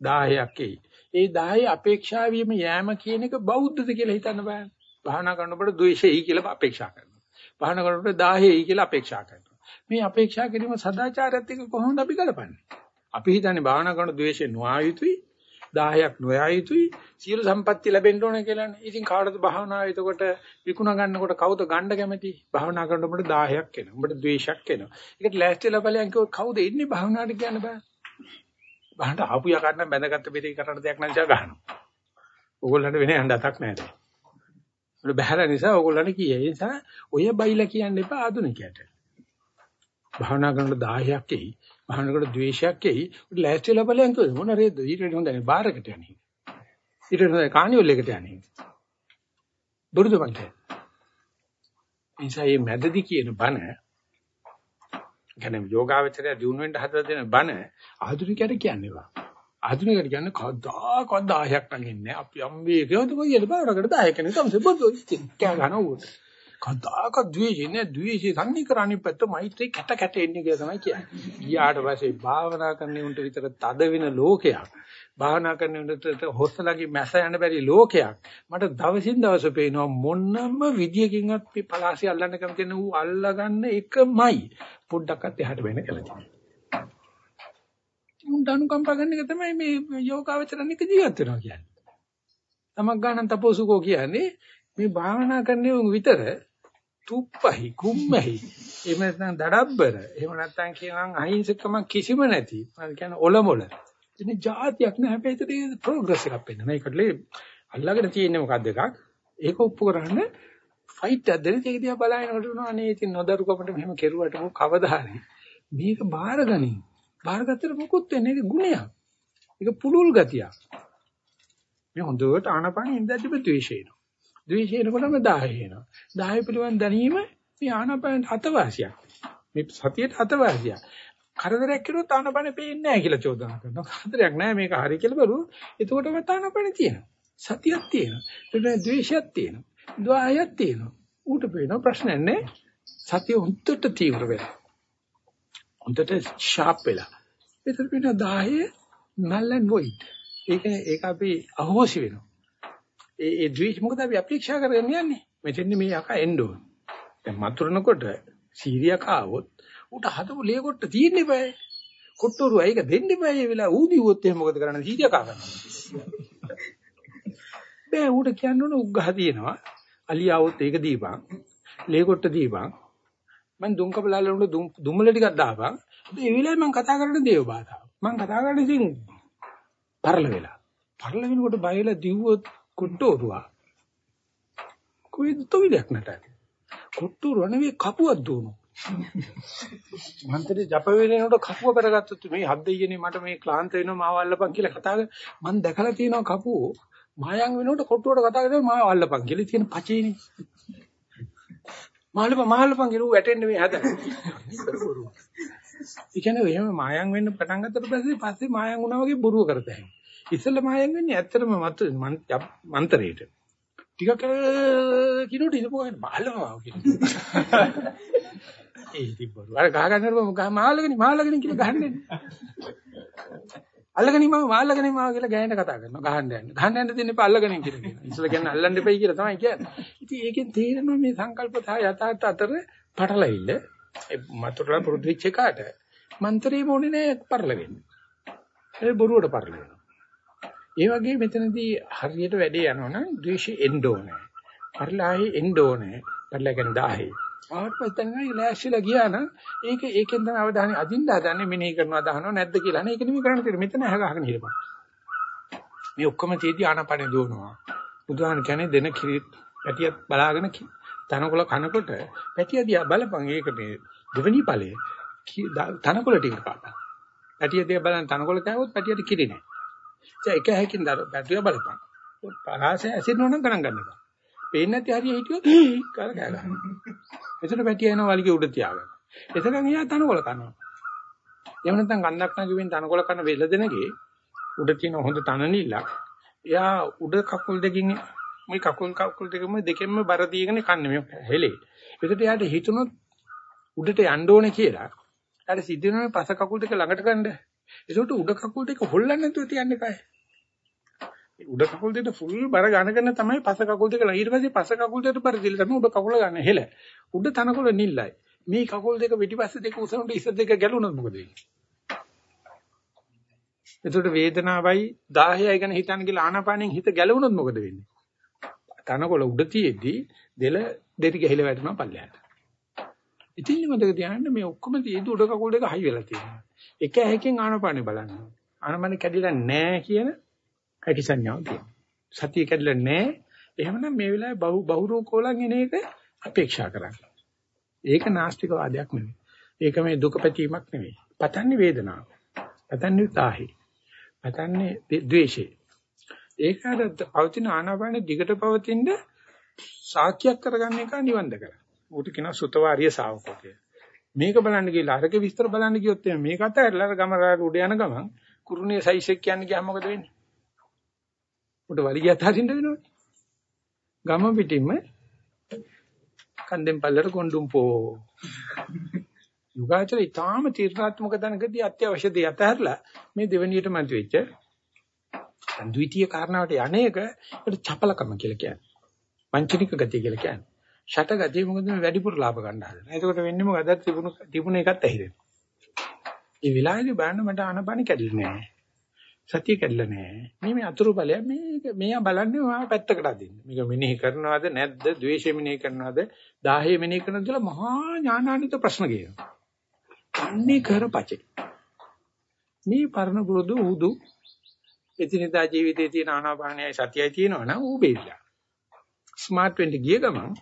10ක් එයි. ඒ 10 අපේක්ෂා වීම යෑම කියන එක බෞද්ධද කියලා හිතන්න බෑ. භාවනා කරනකොට ද්වේෂෙයි කියලා අපේක්ෂා කරනවා. භාවනා කරනකොට 10යි කියලා අපේක්ෂා කරනවා. මේ අපේක්ෂා කිරීම සදාචාරයත් එක්ක කොහොමද අපි ගලපන්නේ? අපි හිතන්නේ භාවනා කරන ද්වේෂය නොආ යුතුයි 10ක් නොයා යුතුයි සියලු සම්පත්‍ය ලැබෙන්න ඕන කියලානේ. ඉතින් කාටද භාවනාව එතකොට විකුණ ගන්නකොට කවුද ගන්න කැමති? භාවනා කරනකොට 10ක් එනවා. උඹට ද්වේෂයක් එනවා. ඒකට ලෑස්තිලා බලයන් කිව්වොත් කවුද ඉන්නේ භාවනාවට කියන්න බෑ. බහන්ට ආපු යකන්න බැඳගත්ත පිටේ කරන්න දෙයක් නැතිව ගහනවා. ඕගොල්ලන්ට වෙන යන්න අතක් නැහැ. ඒක බහැර නිසා ඕගොල්ලන්ට කියයි. ඒ නිසා ඔය බයිලා කියන්න එපා ආදුනිකයට. භාවනා කරනකොට 10ක් එයි. භාවනා කරනකොට ද්වේෂයක් එයි. උට ලෑස්තිලා බලයන් කිව්වද මොන රේද? ඊට හොඳයි බාරකට යන්නේ. ඊට හොඳයි කානිවල් එකට යන්නේ. බුරුදු මන්ට. එනිසා මේ මැදදි කියන බණ කියන්නේ යෝගාවචරය දිනු වෙන්න හදලා දෙන බණ ආධුනිකයට කියන්නේවා. ආධුනිකයට කියන්නේ කවදාකවත් 10ක් නැගින්නේ අපි අම්බේ කියවද කොයිද බාරකට 10 කෙනෙක් තමයි බොදු ඉතින් කෑ ගන්නවුවට. කවදාකවත් ද්වේෂය නෑ ද්වේෂය සංනී කරන්නේ පැත්ත මෛත්‍රී කැට කැට එන්නේ කියලා තමයි කියන්නේ. ඊයාට පස්සේ භාවනා කරන උන්ට විතර තද වෙන ලෝකයක්. භාවනා කරන උන්ට හොස්සලගේ මැස යන බැරි ලෝකයක්. මට දවසින් දවස පේනවා මොනම විදියකින්වත් මේ පලාසි අල්ලන්න කැමති නැ ඌ අල්ලගන්න එකමයි. පොඩ්ඩක්වත් එහාට වෙන කලදී. උන් දනුකම්පා ගන්න එක තමයි මේ යෝගාවචරණ එක ජීවත් වෙනවා කියන්නේ. තමක් ගන්න තපෝසුකෝ කියන්නේ මේ භාවනා කරන්නේ උන් විතර තුප්පහි කුම්මහි. එහෙම නැත්නම් දඩබ්බර. එහෙම නැත්නම් කියනනම් අහිංසකම කිසිම නැති. මම කියන්නේ ඔලොමොල. ඉතින් જાතියක් නෑ හැබැයි ඒක ප්‍රෝග්‍රස් එකක් වෙන්න. මේකට අල්ලගෙන තියෙන්නේ මොකක්ද එකක්? ඒක ඔප්පු කරන්න ෆයිට් එකක් දෙන්න. ඒක දිහා බලනකොට උනා අනේ ඉතින් නොදරුකමට මෙහෙම කෙරුවට මොක කවදා හරි මේක බාරගනින්. බාරගත්තට මොකොත් වෙන්නේ ඒක ගුණයක්. ඒක පුලුල් ගතියක්. මේ හොඳට ආනපන ඉඳද්දි ද්වේෂේනවා ද්වේෂේනකොටම 10 එනවා 10 පිළිවන් දැනීම මේ ආනපන අතවාසියක් මේ සතියේ අතවාසියක් කරදරයක් කරුවොත් ආනපන පේන්නේ නැහැ කියලා චෝදනා කරනවා කරදරයක් නැහැ මේක හරි කියලා බලුවොත් එතකොටම ආනපන තියෙනවා සතියක් තියෙනවා ඊට ද්වේෂයක් තියෙනවා ද්වායක් තියෙනවා. ඌට පේන ප්‍රශ්නයක් නැහැ. සතිය හුත්තට තීව්‍ර වෙලා. හුත්තට ෂාප් වෙලා. ඒතර පිට 10 null and void. ඒක ඒක අපි අහෝසි වෙනවා. ඒ ඒ ද්වේෂ මොකද අපි අපේක්ෂා කරගෙන යන්නේ. මෙතෙන් මේ යකා එන්න ඕන. දැන් මතුරනකොට සීරියක් ආවොත් ඌට හදපු ලේ කොට තියෙන්න බෑ. කොට්ටෝරු ඒක දෙන්න බෑ ඒ වෙලාව ඌ දිව්වොත් එහෙම මොකද කරන්නේ සීරියක් ආ ගන්නවා. බෑ ඌට කියන්න ඕන උග්ගහ තියෙනවා. අලියාවොත් ඒක දීපන්. ලේ කොට දීපන්. මං දුම් කපලාල උන දුම්මල ටිකක් දාපන්. ඒ වෙලාවේ මං කතා කරන දේව බාධා. මං කතා කරන්නේ ඉතින් පරල වෙලා. පරල වෙනකොට බයලා දිව්වොත් කුට්ටෝරුවා. කොයිද තොවිලක් නටන්නේ. කුට්ටෝරුව නෙවෙයි කපුවක් දුවනවා. මන්තරේ ජප වේලේනකොට කපුව කරගත්තොත් මේ හත් දෙයියනේ මට මේ ක්ලාන්ත වෙනවා මාව අල්ලපන් කියලා කතා කර මම දැකලා තියෙනවා කපුව මායන් වෙනකොට කොට්ටුවට කතා කරලා මාව අල්ලපන් කියලා තියෙන පචේනේ. මාළප මාළපන් කියලා වැටෙන්න මේ හදන. ඒ කියන්නේ එහෙම මායන් වෙන්න පටන් ගත්තට පස්සේ පස්සේ මායන් වුණා වගේ බොරුව කරතයි. ඉස්සෙල්ලා මායන් වෙන්නේ ඇත්තටම මත මන්තරේට. ටිකක් කිනෝට ඉඳපුවාගෙන මාළනවා කියලා. ඒ ඉතින් බොරු. අර ගහ ගන්නකොට මාළගෙන මාළගෙන කියලා ගහන්නේ. අල්ලගෙන ඉමම මාල්ලගෙන ඉමම කියලා ගෑනට කතා කරනවා. ගහන්න යන්න. ගහන්න යන්න දෙන්න එපා අල්ලගෙන කියලා කියනවා. ඉස්සලා කියන්නේ අල්ලන්න එපයි කියලා තමයි කියන්නේ. ඉතින් ඒකෙන් තේරෙනවා මේ සංකල්ප සහ යථාර්ථ අතර පටලවිල්ල. ඒ මතුරලා පුරුදු වෙච්ච එකාට මන්ත්‍රේ මොනේ නෑ පරලවෙන්න. ඒ බොරුවට පරලවෙනවා. ඒ වගේ මෙතනදී හරියට වැඩේ යනවනම් ද්වේෂෙ එන්න ඕනේ. පරිලාහි එන්න ඕනේ. පරිලා කියන්නේ 1000. ආවට පස්සේ තමයි ලෑස්තිලා ගියා නම් ඒක ඒකෙන් තමයි අවධානය අදින්න හදන්නේ මෙනෙහි කරනවා දහනවා නැද්ද කියලා. නේ ඒක නෙමෙයි කරන්න තියෙන්නේ. මෙතන ඇහ ගහගෙන හිටපන්. මේ ඔක්කොම තියදී ආනපනේ දුවනවා. බුදුහාම කියන්නේ දෙන කිරිත් පැටියක් බලාගෙන තනකොළ කනකොට පැටිය දිහා බලපන්. ඒක මේ දෙවෙනි ඵලයේ තනකොළ ටික කාපා පැටිය දිහා බලන් තනකොළ කෑවොත් පැටියට කිරි නෑ ඒ එක හැකින් දර පැටිය බලපන් පරාසය ඇසිරෙනවා නම් ගණන් ගන්න එපා පේන්නේ නැති හරිය හිටියොත් කර කෑ ගන්නවා එතන පැටිය එනවා වලිගේ උඩ තියාගන්න. එතකන් එයා තනකොළ කනවා. එහෙම නැත්නම් කන්නක් නැගිමින් තනකොළ කන වෙලදෙනගේ උඩ තියෙන හොඳ තන නිල්ලක්. එයා උඩ කකුල් දෙකින් මේ කකුල් කකුල් දෙකම දෙකෙන්ම බර දීගෙන කන්නේ මේ හෙලේ. ඒකට එයාට හිතුනොත් උඩට යන්න ඕනේ කියලා. ඊට සිද්ධ වෙනවා පස කකුල් දෙක ළඟට ගන්න. ඒකට උඩ කකුල් දෙක හොල්ලන්නේ නැතුව තියන්න එපායි. උඩ කකුල් දෙකට ෆුල් බර ගන්නගෙන තමයි පස කකුල් දෙක ඊට පස්සේ පස කකුල් දෙකට බර දීලා තමයි උඩ කකුල ගන්න හෙල. උඩ තනකොළ නිල්ලයි. මේ කකුල් දෙක පිටිපස්සේ දෙක උසනට ඉස්ස දෙක ගැලුණොත් මොකද වෙන්නේ? එතකොට වේදනාවයි 10යි ගැන හිතන්න කියලා ආනාපානෙන් හිත ගැලවුණොත් මොකද වෙන්නේ? තනකොළ උඩ තියෙද්දි දෙල දෙටි ගහලා වැටෙනවා පල්ලෙහාට. ඉතින් මතක තියාගන්න මේ ඔක්කොම තියෙද්දි උඩ කකුල් දෙක හයි වෙලා තියෙනවා. එක හැකින් ආනාපානෙ බලන්න. ආනාපානෙ කැඩිලා නැහැ කියන හැකි සංඥාව තියෙනවා. සතිය කැඩිලා නැහැ. එහෙමනම් මේ වෙලාවේ බහු බහුරූපෝලං එන එක අපේක්ෂා කරන්නේ. ඒක නාස්තික වාදයක් නෙවෙයි. ඒක මේ දුක පැතීමක් නෙවෙයි. පතන්නේ වේදනාව. පතන්නේ තාහි. පතන්නේ ද්වේෂය. ඒකට පවතින ආනාපාන දිගට පවතින සාක්ෂියක් කරගන්න එක නිවන් දකලා. ඌට කියන සුතවාරිය ශාවකෝ කියලා. මේක බලන්න ගිහලා අරක විස්තර බලන්න ගියොත් මේක අතහැරලා ගමරාට උඩ යන ගමන් කුරුණේ සයිස් එක කියන්නේ ගියාම මොකද වෙන්නේ? උඩ වලිගය අතහරින්න වෙනවනේ. ගම පිටින්ම කන්දෙන් පල්ලට කොණ්ඩුම් පෝ. යෝගාචර ඊටාම තීර්ථාත්මක තැනකදී අත්‍යවශ්‍ය දේ අතහැරලා මේ දෙවණියට මන්ති වෙච්ච ද්විතීය කාරණාවට යන්නේක ඒකට චපලකම කියලා කියන්නේ. වංචනික ගතිය කියලා කියන්නේ. ෂට ගතිය මොකද මේ වැඩිපුර ලාභ ගන්න හදන. එතකොට වෙන්නේ මොකද? තිබුණු තිබුණ එකත් ඇහිරෙනවා. මේ විලායේදී බලන්න මට අනපනි කැඩෙන්නේ නැහැ. සතිය කැඩලා නැහැ. මේ මේ අතුරු බලය මේක මෙයා බලන්නේ මාව පැත්තකට අදින්න. මේක මෙනෙහි කරනවද නැද්ද? ද්වේෂය මෙනෙහි කරනවද? දාහය මෙනෙහි කරනවද කියලා මහා ඥානානිත ප්‍රශ්න කියනවා. අන්නේ කරපචේ. මේ පරණ පුරුදු උදු එදිනදා ජීවිතයේ තියෙන ආනාපානයයි සතියයි තියෙනවනම් ඌ බේරිලා. ස්මාර්ට් වෙන්න ගිය ගමන්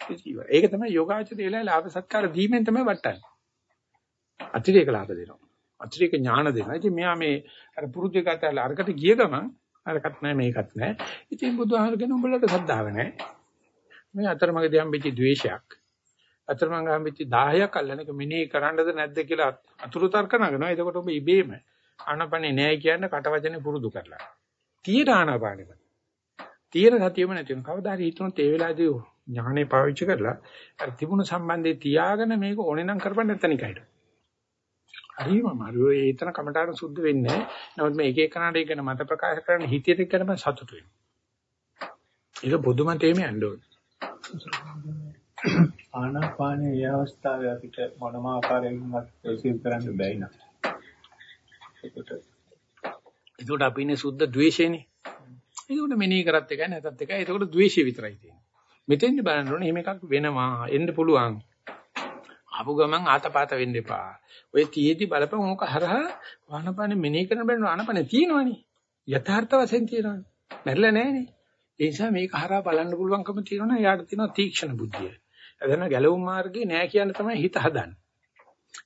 ඒක තමයි යෝගාචරයේ ලාභ සත්කාර දීමෙන් තමයි වටන්නේ. අතිරේක ලාභ දෙනවා. අතිරේක ඥාන දෙනවා. ඉතින් මෙයා මේ අර පුරුදු එකතල අරකට ගිය ගමන් අරකට නැහැ මේකත් නැහැ. ඉතින් බුදුහාමරගෙන උඹලට සද්ධාව නැහැ. මේ අතරමඟදී හම්බෙච්ච ද්වේෂයක් අතරමඟ හම්බෙච්ච 10ක් අල්ලන එක මිනේ කරන්නද නැද්ද කියලා අතුරු තර්ක නගනවා. එතකොට ඔබ ඉබේම ආනපනේ නැහැ කියන්නේ කටවචනේ පුරුදු කරලා. තියෙන ආනපානෙම. තියෙන සතියෙම නැති වෙන කවදා හරි හිතනොත් ඒ වෙලාවේදී ඥානෙ පාවිච්චි කරලා අර තිබුණු සම්බන්ධය තියාගෙන මේක ඕනේ නම් කරපන්න නැත්නම් නිකයිද. හරිම අමාරුයි. ඒ තරම් කමටහන සුද්ධ වෙන්නේ නැහැ. නමුත් මේ එක එකනට ඒක ගැන මත ප්‍රකාශ කරන්න හිතේට මම සතුටු වෙනවා. ඒක බුදු මතේම යන්න ඕනේ. ආනාපානයේ මේ අවස්ථාවේ අපිට මොනම ආකාරයකින්වත් රිසීව් කරන්න බැයි නේද? ඒකට ඒකට අපි ඉන්නේ සුද්ධ ද්වේෂේනේ. ඒකට මෙනෙහි කරත් එකයි නැතත් එකයි. ඒකට ද්වේෂය විතරයි තියෙන්නේ. මෙතෙන්දි බලන්න ඕනේ එහෙම එකක් වෙනවා. එන්න පුළුවන්. ආපු ගමන් ආතපාත වෙන්න එපා. ඔය තියේදි බලපන් ඕක හරහා ආනපන මෙනෙහි කරන බැලන ආනපන තියෙනවනේ. යථාර්ථ වශයෙන් තියෙනවනේ. මැරිලා නැහනේ. ඒ නිසා මේක හරහා බලන්න පුළුවන්කම තියෙනවා. යාට තියෙනවා තීක්ෂණ බුද්ධිය. එදෙන ගැලවුම් මාර්ගේ නෑ කියන තමයි හිත හදන්නේ.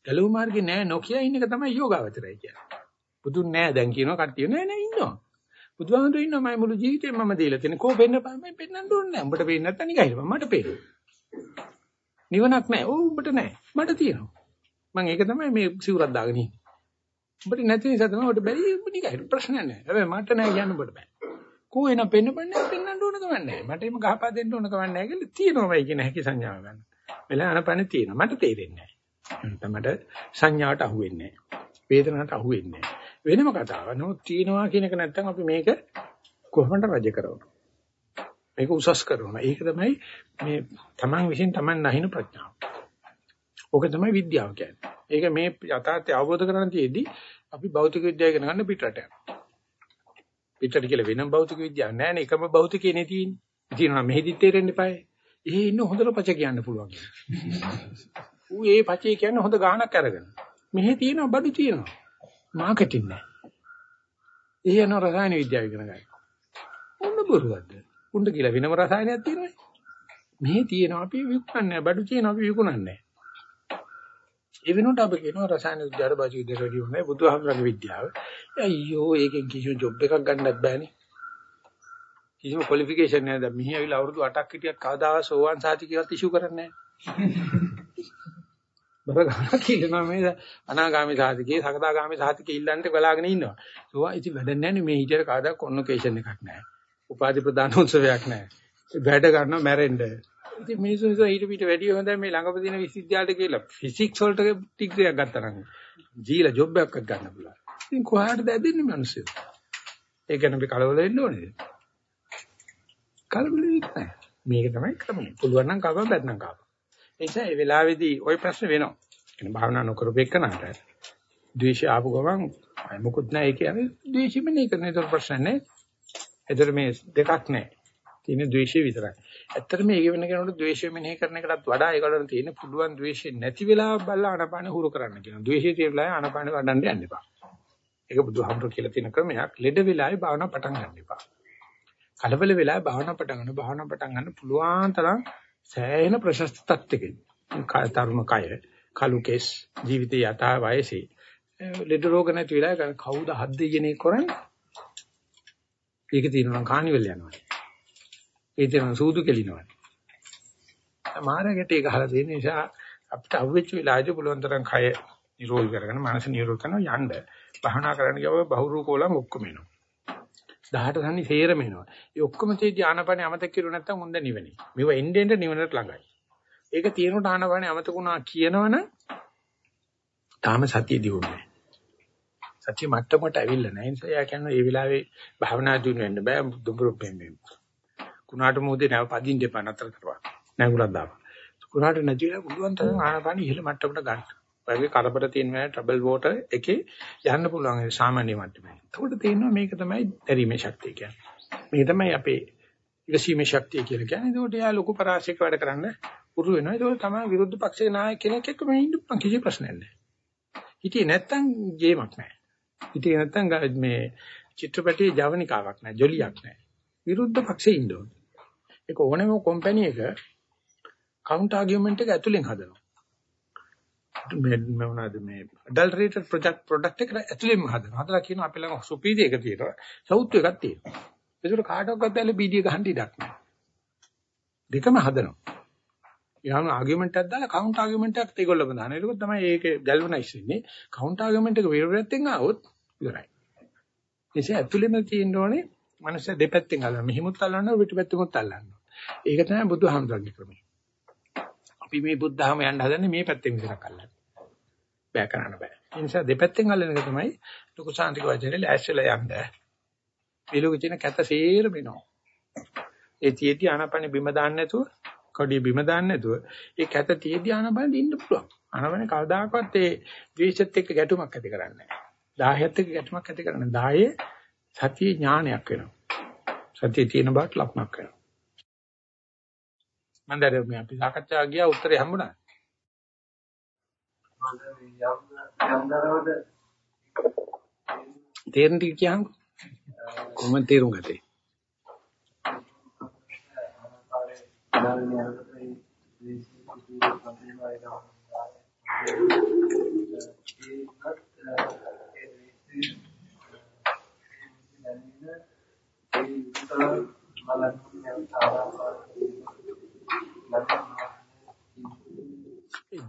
ගැලවුම් මාර්ගේ නෑ නොකිය ඉන්න එක තමයි යෝගාවචරය කියන්නේ. බුදුන් නෑ දැන් කියනවා කට්ටිය නෑ නෑ ඉන්නවා. බුදුහාමුදුරු ඉන්නවා මම මුළු ජීවිතේම මම දීලා තියෙන කෝ වෙන්න බෑ මම පෙන්නන්න ඕනේ නෑ. උඹට පේන්නේ නැත්නම් නිකන් මට පේනවා. නිවනක් නෑ. ඕ උඹට නෑ. මට තියෙනවා. මම ඒක තමයි මේ සිවුරක් දාගෙන ඉන්නේ. උඹට නැති නිසා තමයි උඹට බැරි උඹ නිකන් ප්‍රශ්නයක් නෑ. හැබැයි මට නෑ කියන්න උඹට බෑ. කෝ එන පෙන්නපන්නේ පෙන්නන්න ඕන කමක් නෑ. මට එimhe ගහපා දෙන්න ඕන කමක් නෑ කියලා තියෙනවයි කියන හැකි සංඥාව ගන්න. වෙලා අනපනේ තියෙනවා. මට තේරෙන්නේ නෑ. මට සංඥාවට අහු වෙන්නේ නෑ. වේදනාවට අහු වෙන්නේ නැහැ. වෙනම කතාවක්. නමුත් තියනවා කියන එක නැත්තම් අපි මේක කොහොමද රජ කරවන්නේ? මේක උසස් කරනවා. ඒක තමයි මේ Taman විසින් Taman නැහින ප්‍රඥාව. ඕක තමයි විද්‍යාව කියන්නේ. ඒක මේ යථාර්ථය අවබෝධ කරගන්න තියේදී අපි භෞතික විද්‍යාව ඉගෙන ගන්න පිටරට යනවා. පිටරට කියලා වෙනම භෞතික විද්‍යාවක් නැහැ නේ. එකම භෞතිකේ නේ තියෙන්නේ. තියෙනවා මෙහෙදිත් තේරෙන්න eBay. එහෙ ඉන්න හොඳට පච කියන්න පුළුවන්. ඌ ඒ පචේ කියන්නේ හොඳ ගාණක් අරගෙන. මෙහෙ තියෙනවා බඩු තියෙනවා. මාකටිං නැහැ. ඒ යන රසායන විද්‍යාව ඉගෙන ගන්න. උන්න බොරුවක්ද? උන්න කියලා වෙනම රසායනයක් තියෙනවනේ. මෙහෙ තියෙනවා අපි විකුණන්නේ බඩු තියෙනවා අපි විකුණන්නේ ඒ වෙනුවට අපි කියනවා රසායන විද්‍යාවට බාජි විද්‍යාවට වැඩි උනේ බුදුහාමරගේ විද්‍යාව. අයියෝ ඒකෙන් කිසිම ජොබ් එකක් ගන්නත් බෑනේ. කිසිම ක්වොලිෆිකේෂන් නැහැ. දැන් මෙහි ඇවිල්ලා අවුරුදු 8ක් හිටියත් කවදාවත් සෝවාන් සාති කියලා ඉෂු කරන්නේ නැහැ. බර ගන්න කියනවා මේ අනාගාමී සාතිකේ සකදාගාමී සාතිකේ ඉල්ලන්න බලාගෙන ඉන්නවා. සෝවා ඉති වැඩ නැහැ මේ හිටියට කවදා කොන්නොකේෂන් එකක් නැහැ. උපාධි ප්‍රදාන උත්සවයක් නැහැ. වැඩ ගන්නවා මැරෙන්න. ඉතින් මිනිස්සු නිසා ඊට පිට වැඩි හොඳයි මේ ළඟම දින විශ්වවිද්‍යාලයට කියලා ෆිසික්ස් වලට ඩිග්‍රියක් ගත්තා නම් ජීලා ජොබ් එකක් ගන්න පුළුවන්. ඉතින් කොහාටද ඇදෙන්නේ මිනිස්සු? ඒක ගැන අපි කලබල වෙන්න ඕනේද? කලබල වෙන්නේ නැහැ. මේක තමයි ක්‍රමය. පුළුවන් නම් කවම බැත්නම් කවම. ඒ නිසා මේ වෙලාවේදී ওই ප්‍රශ්න වෙනවා. කියන්නේ භාවනා නොකරපු එකනට ද්වේෂය ආපු ගමන් මොකුත් නැහැ ඒ කියන්නේ ද්වේෂෙම නේ කරන ඒතර ප්‍රශ්න නැහැ. ඒතර මේ දෙකක් නැහැ. තියෙන ද්වේෂය විතරයි. ඇත්තට මේ වෙන කෙනෙකුට ද්වේෂය මෙනෙහි කරන එකටත් වඩා ඒකට තියෙන පුළුවන් ද්වේෂය නැති වෙලාව බලලා ආනපාන හුරු කරන්න කියනවා. ද්වේෂය තියෙන වෙලාවේ ආනපාන වඩන්න යන්න එපා. ඒක බුදුහාමුදුරු කියලා තියෙන ක්‍රමයක්. ලෙඩ වෙලාවේ භාවනා පටන් ගන්න එපා. කලබල වෙලාවේ භාවනා පටන් ගන්න භාවනා පටන් ගන්න පුළුවන් තරම් සෑහෙන ප්‍රශස්ත තත්ත්වකින්. තරුණ කය, කලු කෙස්, ජීවිතය යථා වයසේ ලෙඩ රෝග නැති වෙලාව කවුද හත් දෙයනේ කරන්නේ? ඒක තියෙනවා කානිවල් යනවා. ඒ තියෙන සූදු කෙලිනවා. මාරකට ඒක අහලා තියෙන නිසා අපිට අහුවෙච්ච වෙලාවදී පුළුවන් තරම් කය නිරෝධ කරගෙන මනස නිරෝධ කරනවා යන්න. භාවනා කරන්න ගියව බහුරූපෝලම් ඔක්කොම එනවා. 18 තනි සේරම එනවා. ඒ ඔක්කොම තේ ආනපනේ අමතක කරුව නැත්තම් හොඳ නිවෙන්නේ. මෙව එන්න එන්න නිවනට ළඟයි. ඒක තියෙනකොට ආනපනේ අමතකුණා කියනවනම් තාම සතිය දියුනේ. සතිය මට්ටමට ඇවිල්ලා නැහැ. ඒ නිසා යා කියන්නේ මේ වෙලාවේ භාවනා දිනු වෙන්න බෑ දුඹුරු පෙන්නේ. කුණාට මොහොතේ නැව පදින්න එපා නතර කරපන්. නැගුණක් දාපන්. කුණාට නැතිලා පුළුවන් තරම් ආනපාන ඉහළ මට්ටමට ගන්න. ඔයගේ කරබර තියෙන වෙලාවේ ට්‍රබල් වෝටර් එකේ යන්න පුළුවන් ඒ සාමාන්‍ය මට්ටමේ. එතකොට තේරෙනවා මේක තමයි දැරීමේ ශක්තිය කියන්නේ. මේක තමයි අපේ ඉවසීමේ ශක්තිය කියලා කියන්නේ. එතකොට යා ලොකු පරාශයක වැඩ කරන්න උරු වෙනවා. ඒකෝල තමයි විරුද්ධ පක්ෂයේ නායක කෙනෙක් එක්ක මේ ඉන්න පුළුවන් කිසි ප්‍රශ්නයක් නැහැ. හිටියේ නැත්තම් ගේමක් නැහැ. හිටියේ නැත්තම් මේ චිත්‍රපටයේ ජවනිකාවක් නැහැ. ජොලියක් නැහැ. විරුද්ධ පක්ෂයේ ඉන්න ඕනේ. ඒක ඕනෑම කම්පැනි එක කවුන්ට් ආගියුමන්ට් එක ඇතුලෙන් හදනවා. මේ මොනවාද මේ ඇඩල්ටරේටඩ් ප්‍රොජෙක්ට් ප්‍රොඩක්ට් එක ඇතුලෙන්ම හදනවා. හදලා කියනවා අපි ළඟ සුපීඩි එක තියෙනවා. සෞතු එකක් තියෙනවා. ඒකට කාටවත් බැලලා බීඩිය ගහන්න ඉඩක් නැහැ. දෙකම හදනවා. යාම ආගියුමන්ට් එකක් දාලා කවුන්ට් ආගියුමන්ට් එකක් ඒගොල්ලෝම දානවා. ඒක තමයි ඒක ගැල්වනයිස් වෙන්නේ. කවුන්ට් ආගියුමන්ට් එක විරුද්ධයෙන් ආවොත් ඉවරයි. එසේ ඇතුළෙම තියෙන්න ඕනේ මනස දෙපැත්තෙන් අල්ලන්න. මෙහිමුත් අල්ලන්න පිටපැත්තෙමුත් අල්ලන්න. ඒක තමයි බුදුහාමුදුරන්ගේ ක්‍රමය. අපි මේ බුද්ධහම යන්න හදන්නේ මේ පැත්තෙන් විතරක් අල්ලන්න. බෑ කරන්න බෑ. ඒ නිසා දෙපැත්තෙන් අල්ලන එක තමයි ලොකු සාන්තික වචනේ ලෑස්තිලා යන්න. මේ ලෝකේ තියෙන කැත සේරම එනවා. ඒ තියෙදි ආනපන බිම දාන්න නැතුව, කඩිය බිම දාන්න නැතුව, ඒ කැත තියෙදි ආනපන ඉන්න පුළුවන්. ආනපන කවදාකවත් ඒ ද්වේෂෙත් එක්ක ගැටුමක් ඇති කරන්නේ නැහැ. 10ත් එක්ක ගැටුමක් ඇති කරන්නේ 10 සතිය ඥානයක් වෙනවා. සතිය තියෙන බවට ලක්මක් වෙනවා. මම දැන් මේ අපි සාකච්ඡා ගියා උත්තරේ හම්බුණා. තේරෙන ටික කියහන් කොහොමද තේරුම් ගත්තේ?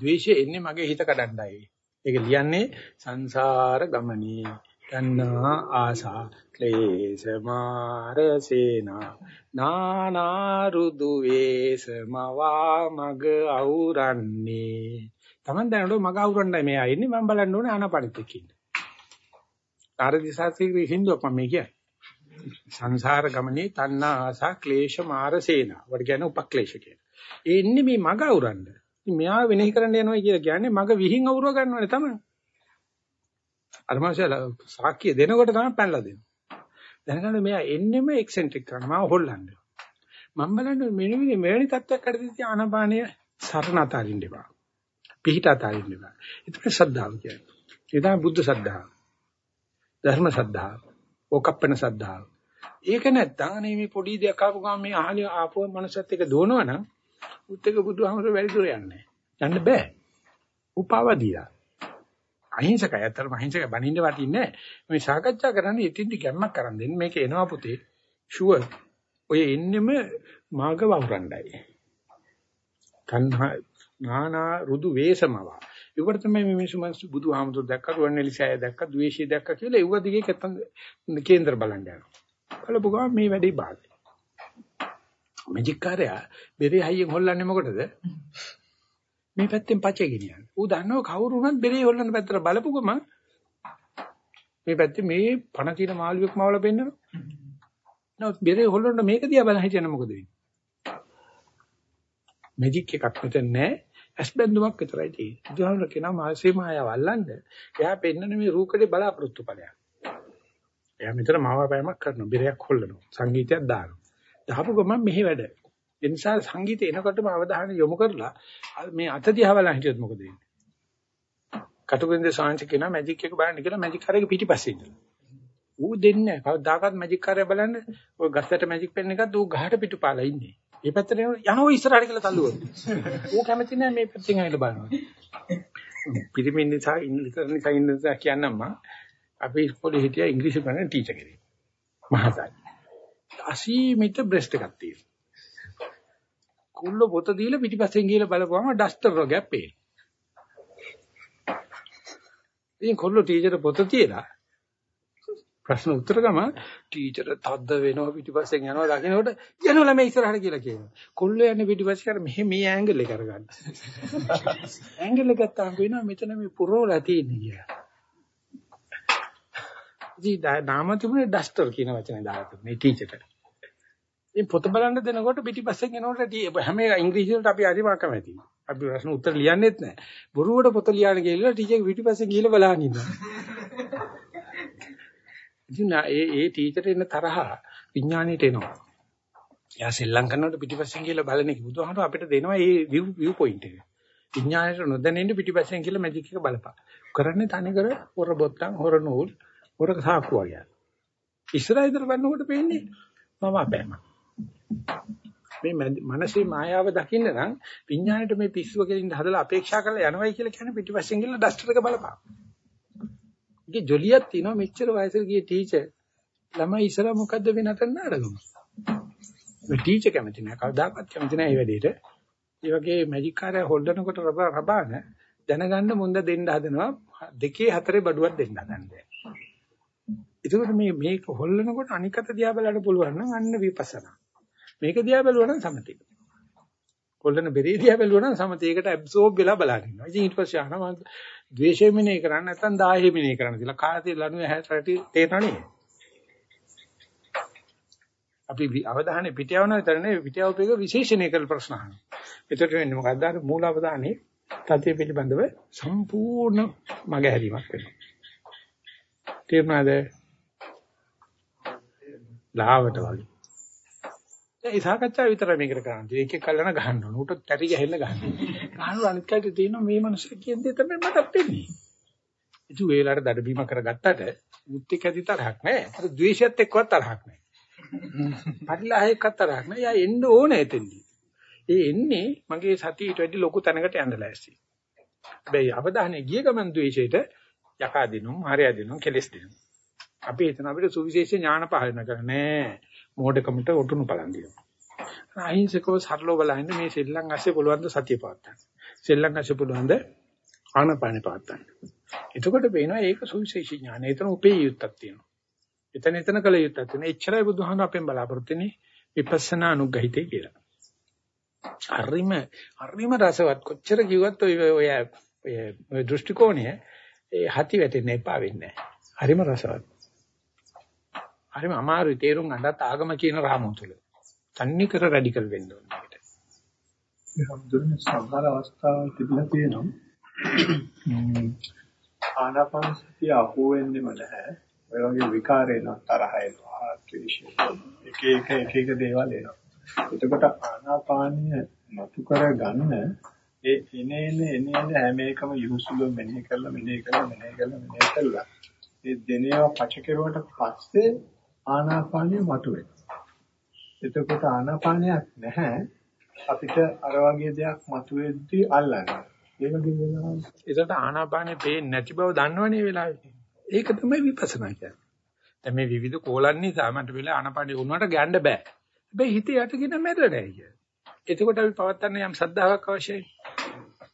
ද්වේෂය එන්නේ මගේ හිත කඩන්නයි. ඒක ලියන්නේ සංසාර ගමනේ තණ්හා ආසා ක්ලේශ මාරසේනා නානාරුදු වේසමවා මග අවුරන්නේ Taman දැනට මග අවුරන්නයි මෙයා ඉන්නේ මම බලන්න ඕනේ ආනපනිත් එක්ක ඉන්න. ආරදි සාත්‍රික හින්දුවක් මම කියන්නේ. සංසාර ගමනේ තණ්හා ආසා ක්ලේශ මාරසේන. වට කියන්නේ උපක්ලේශ කියන. ඒ ඉන්නේ මේ මග අවරන්න. මෙයා වෙනෙහි කරන්න යනවා කියලා කියන්නේ මග විහිං අවුරව ගන්නවනේ තමයි. අර මාසල සාක්කිය දෙනකොට තමයි පැනලා දෙන්නේ. දැනගන්න මෙයා එන්නෙම එක්සෙන්ට්‍රික් කරනවා මාව හොල්ලන්න. මම බලන්නේ මෙන්න මේ මෙවැනි තත්ත්වයක් හරිදී ආනපානය සරණ අතාරින්න එපා. පිහිට අතාරින්න එපා. ඒක ශ්‍රද්ධාව කියන්නේ. ඒ තමයි බුද්ධ ශ්‍රද්ධාව. ධර්ම ශ්‍රද්ධාව. ඕකප්පන ශ්‍රද්ධාව. ඒක නැත්තම් අනේ මේ පොඩි දෙයක් ආපු ගමන් මේ අහලිය ආපුව මනසත් එක දුවනවනම් උත් එක බුදුහාමර වැඩි දුර යන්නේ යන්න බෑ. උපවදියා. අහිංසකයි. අතරම අහිංසක බනින්න වටින්නේ මේ සාකච්ඡා කරන්නේ ඉතින්දි ගැම්මක් කරන් දෙන්න. මේක එනවා පුතේ. ෂුවර්. ඔය එන්නෙම මාර්ග වවුරණ්ඩයි. තණ්හා නානා රුදු වේසමව. ඒකට තමයි මේ මිනිස්සු බුදුහාමුදුර දැක්ක, රුවන්වැලිසෑය දැක්ක, ද්වේෂය දැක්ක කියලා ඒව දිගේ කේන්දර බලන්න යනවා. බලපු ගමන් මේ වැඩේ බාගේ. මැජික් කාර්යය බෙරේ හයියෙන් හොල්ලන්නේ මොකටද? මේ පැත්තෙන් පචේ ගෙනියන්නේ. ඌ දන්නව කවුරු වුණත් බෙරේ හොල්ලන පැත්තට බලපු ගමන් මේ පැත්තේ මේ පණ තියෙන මාළුවෙක් මවල පෙන්නනවා. නමුත් බෙරේ හොල්ලන මේක දිහා බලන් හිටියන මොකද වෙන්නේ? මැජික් එකක් මෙතන නැහැ. ඇස් බැඳුමක් විතරයි තියෙන්නේ. බුදුහාමර කියනවා මාසේ මායාව අල්ලන්න. එයා පෙන්නන මේ රූකඩේ බලාපොරොත්තු ඵලයක්. එයා මෙතන මාවාපෑමක් කරනවා. බෙරයක් හොල්ලනවා. සංගීතයක් දානවා. දහපු ගමන් මෙහි වැඩ. ඒ නිසා සංගීතය එනකොටම අවධානය යොමු කරලා මේ අත දිහා බලන් හිටියොත් මොකද වෙන්නේ? කටුකෙන්ද සාංශ කියන මැජික් එක බලන්න කියලා මැජික් කාර්යයක පිටිපස්සේ ඉඳලා. ඌ දෙන්නේ නැහැ. කවදාකවත් මැජික් කාර්යය බලන්න ඔය ගස්සට මැජික් පෙන් එකත් ඌ ගහට පිටුපාලා ඉන්නේ. මේ පැත්තට යනවා ඉස්සරහට කියලා තල්ලුවොත්. ඌ කැමති නැහැ මේ පැත්තෙන් ඇවිල්ලා බලනවා. පිරිමින් නිසා ඉන්න නිසා ඉන්න නිසා කියන්නම් මම අපි ඉස්කෝලේ හිටියා ඉංග්‍රීසි ගණන් ටීචර් කෙනෙක්. මහතයි. අසීමිත බ්‍රෙස්ට් එකක් තියෙනවා. කුල්ල පොත දීලා පිටිපස්සෙන් ගිහලා බලපුවම ඩස්ටර් වර්ගයක් පේනවා. ඉතින් කොල්ල ටීචර් පොත තියලා ප්‍රශ්න උත්තර ගම ටීචර් තද්ද වෙනවා පිටිපස්සෙන් යනවා දකින්නකොට යනවා ළමයි ඉස්සරහට කියලා කියනවා. කොල්ල යන්නේ පිටිපස්සේ කර මෙහෙ මේ ඇන්ගල් එක කරගන්න. ඇන්ගල් එක ගත්තාම වෙනවා මෙතන මේ පුරවලා තියෙන්නේ කියලා. ඉතින් නාම තිබුණේ ඩස්ටර් කියන වචනේ දාලා තිබුණේ ටීචර්ට. ඉතින් පොත බලන්න දෙනකොට පිටිපස්සෙන් එනකොට හැම ඉංග්‍රීසි වලට අපි හරිම අකමැතියි. අපි ප්‍රශ්න උත්තර ලියන්නෙත් නැහැ. බොරුවට පොත ලියන්න ගිහලා ටීචර් පිටිපස්සෙන් ගිහලා බලන් ඉන්නවා. ඉතින් ඒ ඒ ටීචර් එන තරහ විඥාණයට එනවා. එයා සෙල්ලම් කරනකොට පිටිපස්සෙන් ගිහලා බලන එක බුදුහාමුදුර අපිට දෙනවා මේ view view point එක. විඥාණයට නොදැනෙන්න පිටිපස්සෙන් ගිහලා මැජික් එක බලපන්. කරන්නේ තනිකර හොර බොත්තම් හොර නූල් හොර සාක්කුව වගේ. ඉස්සරහින් බලනකොට පේන්නේ මම අපෑම. මේ මනසේ මායාව දකින්න නම් විඥාණයට මේ පිස්සුව කෙලින්න හදලා අපේක්ෂා කරලා යනවයි කියලා කියන්නේ පිටිපස්සෙන් ගිහලා ඩස්ටර් එක බලපන්. ඒකේ ජොලියක් තියෙනවා මෙච්චර වයසට ගිය ටීචර් ළමයි ඉස්සර මොකද්ද වෙන කරන්න අරගමු. මේ ටීචර් කැමති නෑ කවදාකවත් කැමති නෑ මේ වැඩේට. ඒ වගේ මැජික් කාර්යය හොල්ඩනකොට රබාන දැනගන්න මුන්ද දෙන්න හදනවා දෙකේ හතරේ බඩුවක් දෙන්න හදන්නේ. ඒකෝට මේ මේක හොල්ලනකොට අනිකට දිහා බලන්න පුළුවන් නම් අන්න විපස්සනා. මේක දිහා බැලුවා නම් සමතේ. හොල්ලන බෙරේ දිහා බැලුවා නම් සමතේකට ඇබ්සෝබ් වෙලා බලන්න ඉන්නවා. ඉතින් ඊට පස්සේ අහනවා ද්වේෂය මිනේ කරන්නේ නැත්නම් දාහය මිනේ කරන්නේ කියලා. කාටේ ලණුවේ හැටරටි තේරණේ. අපි අවධානය පිටියවන විතරනේ පිටියවපේක විශේෂණය කරලා ප්‍රශ්න අහනවා. එතකොට වෙන්නේ මොකද්ද? අර මූල අවධානයේ තත්ත්වය පිළිබඳව සම්පූර්ණ මගහැරීමක් වෙනවා. තේරුණාද? ලාවට වගේ. ඒ සාකච්ඡාව විතරයි මේකට කරන්නේ. එක එක කල්ලාන ගහන්න ඕන. උට තැටි ගහන්න ගහන්න. ගහනවා අනිත් කල්ට තියෙනවා මේ මිනිස්සු කියන්නේ තමයි මට වෙන්නේ. ඉතින් ඒ වෙලාවට දඩබීම කරගත්තට මුත්‍ති කැදි තරහක් නැහැ. අර ද්වේෂයත් එක්කවත් තරහක් නැහැ. පරිලාහයක්වත් තරහක් නැහැ. යා එන්න ඕනේ එතෙන්දී. ඒ එන්නේ මගේ සතියට වැඩි ලොකු තැනකට යන්න ලෑස්ති. හැබැයි අවධානය ගිය ගමන් ද්වේෂයට යකා දිනුම්, හරය දිනුම්, කෙලස් දිනුම්. අපි හිතන අපිට සුවිශේෂ ඥාන පහළ කරන්නේ මෝඩකමට ඔටුනු බලන් දිනවා. අහිංසකව සරලව බලහින්න මේ සෙල්ලම් ඇස්සේ පුළුවන් ද සතිය පවත්තන්න. සෙල්ලම් ඇස්සේ පුළුවන් ද ආනපාන පවත්තන්න. එතකොට පේනවා ඒක සුවිශේෂී ඥාන. එතන උපේ යුත්තක් තියෙනවා. එතන එතන කල යුත්තක් තියෙනවා. එච්චරයි බුදුහාම අපෙන් බලාපොරොත්තු වෙන්නේ විපස්සනා අනුග්‍රහිතේ කියලා. හරිම හරිම රසවත් කොච්චර කිව්වත් ඔය ඔය ඔය දෘෂ්ටි කෝණය ඒ හති වැටෙන්න එපා වෙන්නේ නැහැ. හරිම රසවත්. හරිම අමාරුයි තේරුම් ගන්නත් ආගම කියන රාමුව තුල. තන්නේ කර රැඩිකල් වෙන්න ඕනේ ඒකට. මේ හම්දුනේ සමහර අවස්ථාවල් තිබිලා තියෙනවා. ආනාපාන සතිය අහු වෙන්නේම නැහැ. ඔය වගේ විකාර එනවා තරහ එනවා ද්වේෂය එක එක එක එක දේවල් එනවා. එතකොට ආනාපානිය නතු කර ගන්න ඒ එනේන එනේන හැම එකම යොසුලු මෙනෙහි කරලා මෙනෙහි කරලා මෙනෙහි කරලා මෙනෙහි කරලා ඒ දෙනේව පච කෙරුවට පස්සේ ආනාපානිය මතුවේ. එතකොට ආනාපානයක් නැහැ අපිට අර වගේ දෙයක් මතුවෙද්දී අල්ලන්නේ. ඒ වගේ වෙනවා. ඒකට ආනාපානේ පේන්නේ නැති බව දන්නවනේ වෙලාවේ. ඒක තමයි විපස්සනා කියන්නේ. දැන් මේ විවිධ කෝලන් නිසා මට වෙලා ආනාපානේ වුණාට ගන්න බෑ. හැබැයි හිත යටගෙන මැරෙලා නැහැ. එතකොට අපි පවත්තන්න යම් සද්ධාාවක් අවශ්‍යයි.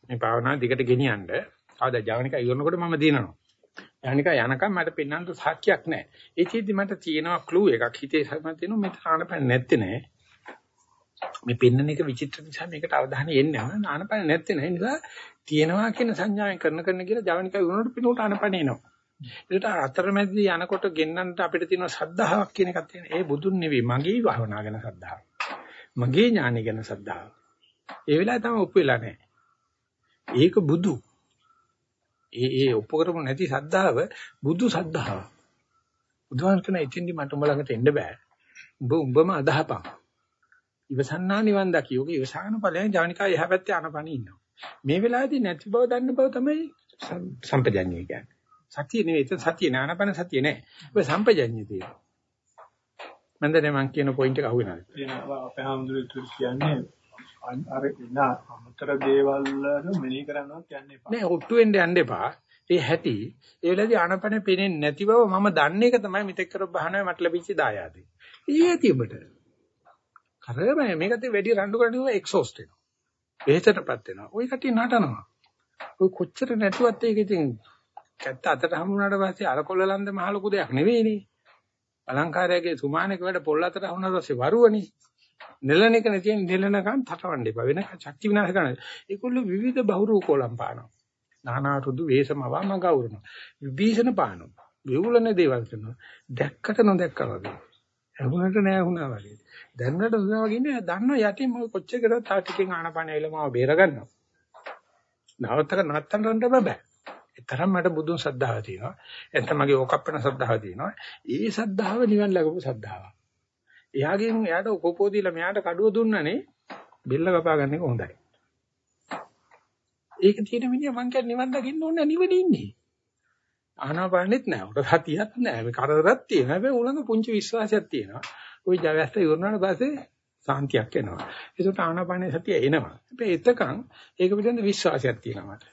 මේ භාවනාව දිගට ගෙනියන්න. ආද ජවනික ඉවරනකොට මම දිනනවා. ජවනික යනකම් මට පෙන්වන්න සාක්ෂියක් නැහැ. ඒකෙදි මට තියෙනවා ක්ලූ එකක් හිතේ සමහර තියෙනවා මෙතන ආනපන නැත්තේ නෑ. මේ පෙන්නන එක විචිත්‍ර නිසා මේකට අවධානය එන්නේ නැහැ. ආනපන නැත්තේ නෑ. නිසා තියෙනවා කියන සංඥාවෙන් කරන කරන කියලා ජවනික ඉවරනකොට පිනෝට ආනපන එනවා. ඒකට අතරමැදි යනකොට ගෙන්නන්නට අපිට තියෙන සද්ධාාවක් කියන එකක් තියෙන. ඒ බුදුන් නෙවෙයි මගේ භවනා ගැන සද්ධාව. මගේ ඥානෙ ගැන සද්ධාව. ඒ වෙලාවේ තමයි ඔප්පු වෙලා නැහැ. ඒක බුදු. ඒ ඒ ඔප්පු කරපො නැති සද්ධාව බුදු සද්ධාව. බුදුහාම කියන ඉතින්දි මට උඹ ළඟට එන්න බෑ. උඹ උඹම අදහපන්. ඉවසන්නා නිවන් දකියෝගේ ඉවසාන ඵලයෙන් ජවනිකා එහා පැත්තේ අනපණි ඉන්නවා. මේ වෙලාවේදී නැති බව දන්න බව තමයි සම්පජඤ්ඤය කියන්නේ. සතිය නෙවෙයි ඒක සතිය නානපන සතිය නෑ. ඔය සම්පජඤ්ඤය තියෙනවා. මන්ද නේ මං කියන පොයින්ට් එක අහුවෙනවද? තියෙනවා අපේ හැමදෙරු කියන්නේ අර ඉන අමතර දේවල් වල මෙනෙහි කරනවත් යන්න එපා. නෑ ඔට්ටු වෙන්න යන්න එපා. ඒ හැටි ඒ වෙලාවේදී ආනපන පේන්නේ නැති බව මම දන්න එක තමයි මෙතෙක් කරපු බහනාවේ මට ලැබිච්ච දායාදේ. ඊයේ තිබට. කරම මේකත් වැඩි රණ්ඩු කරන්නේ එක්සෝස්ට් වෙනවා. වෙහෙසටපත් වෙනවා. ওই කටි නටනවා. ඔය කොච්චර නැතුවත් ඒක ඉතින් කැත්ත අතට හමුුණාට පස්සේ අර කොල්ලලන්ද මහ ලොකු දෙයක් නෙවෙයිනේ. අලංකාරයගේ සුමානක වැඩ පොල් අතට හමුුණාට පස්සේ වරුවනේ. නෙලන එක නැති නෙලනකම් තටවන්න එපා. වෙන ශක්ති විනාශ කරන. ඒගොල්ලෝ විවිධ බහුරු කොලම් පානවා. නානා රුදු වේසමවා මග අවුරනවා. විභීෂණ පානවා. විවුලන දේවල් කරනවා. දැක්කට නොදැක්කා වගේ. ඇහුනට නෑ වුණා වගේ. දැන්නට වුණා වගේ නෑ. දන්න යටින් මොකද කොච්චර කරත් තා ටිකෙන් ආනපන එළමාව බේර ගන්නවා. නවත්තක නත්තන්න බෑ. ඒ තරම් මට බුදුන් සද්ධාව තියෙනවා. එතන මගේ ඕකප්පන සද්ධාව තියෙනවා. ඒ සද්ධාව නිවන් ලැබපු සද්ධාවක්. එයාගෙන් එයාට උපපෝ දීලා මෙයාට කඩුව දුන්නනේ බෙල්ල කපා ගන්න එක හොඳයි. ඒක තියෙන මිනිහා මං කියන්නේ නිවන් දකින්න ඕනේ නිවන ඉන්නේ. ආනාපානෙත් නෑ. උඩ සතියක් නෑ. මේ කරදරක් තියෙනවා. හැබැයි උලඟ පුංචි විශ්වාසයක් තියෙනවා. ওই ජවස්ත ඉවරනාට පස්සේ සාන්තියක් එනවා. ඒකට ආනාපානේ සතිය එනවා. හැබැයි එතකන් ඒක පිළිබඳ විශ්වාසයක් තියෙනවා මට.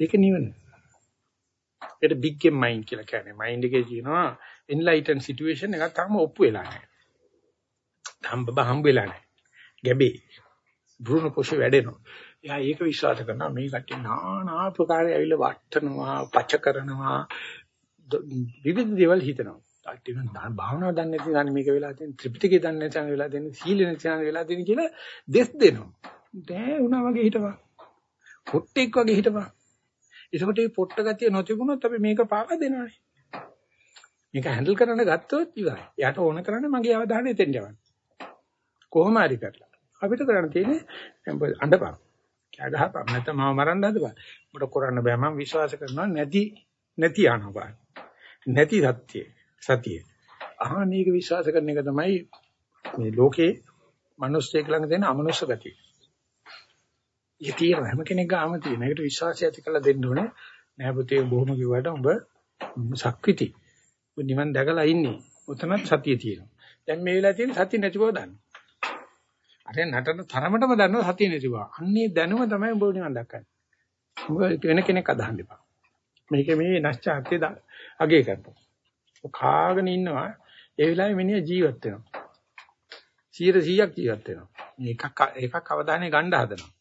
ඒක නිවන. ඒකට big game mind කියලා කියන්නේ. mind එකේ තියෙනවා enlightened situation එකක් තාම ඔප්පු වෙලා නැහැ. හම්බ හම්බ වෙලා නැහැ. ගැබේ. බ්‍රුනෝ පොෂේ වැඩෙනවා. එයා ඒක විශ්වාස කරනවා මේ කට්ටිය নানা ආකාරය ඇවිල්ලා වටනවා, පච කරනවා, විවිධ දේවල් හිතනවා. කට්ටිය නම් භාවනාව දන්නේ නැති නම් මේක වෙලා තියෙන ත්‍රිපිටකය දන්නේ නැති නම් වෙලා තියෙන සීල නැති නම් වෙලා තියෙන කියලා දෙස් දෙනවා. දැන් උනා වගේ හිටපන්. පොට්ටෙක් වගේ හිටපන්. ඒකට මේ පොට්ට ගතිය නොතිබුණොත් අපි මේක පාවා දෙනවනේ. මේක හැන්ඩල් කරන්න ගත්තොත් ඉවරයි. යාට ඕන කරන්නේ මගේ අවධානය එතෙන් යවන්න. කොහොම හරි කරලා. අපිට කරන්න තියෙන්නේ අඬපන්. කෑ ගහපන්. නැත්නම් මම මරන්න හදපන්. මට කරන්න බෑ. මම විශ්වාස කරනවා නැති නැති ආනපාන. නැති සත්‍ය. සතිය. අහන මේක විශ්වාස කරන එක තමයි මේ ලෝකේ මිනිස්සෙක් ළඟ තියෙන අමනුෂ්‍ය ගතිය. ඒ තියෙන හැම කෙනෙක් ගාම තියෙන. ඒකට විශ්වාසය ඇති කරලා දෙන්න ඕනේ. නෑ පුතේ බොහොම කිව්වට උඹ සක්විති. උඹ නිවන් දැකලා ඉන්නේ. උතනත් සතිය තියෙනවා. දැන් මේ වෙලාවේ තියෙන සතිය නැති බව දන්න. අර නටන තරමටම දන්නවා සතිය නැති බව. අන්නේ දැනුම තමයි උඹ නිවන් දක්කන්නේ. උඹ වෙන කෙනෙක් අදහන්න එපා. මේක මේ නැස්චාත්‍ය අගේ කරපො. කාගෙන ඉන්නවා. ඒ වෙලාවේ මිනිහා ජීවත් වෙනවා. 100ක් ජීවත් වෙනවා. මේකක් එකක් අවධානය ගන්න හදනවා.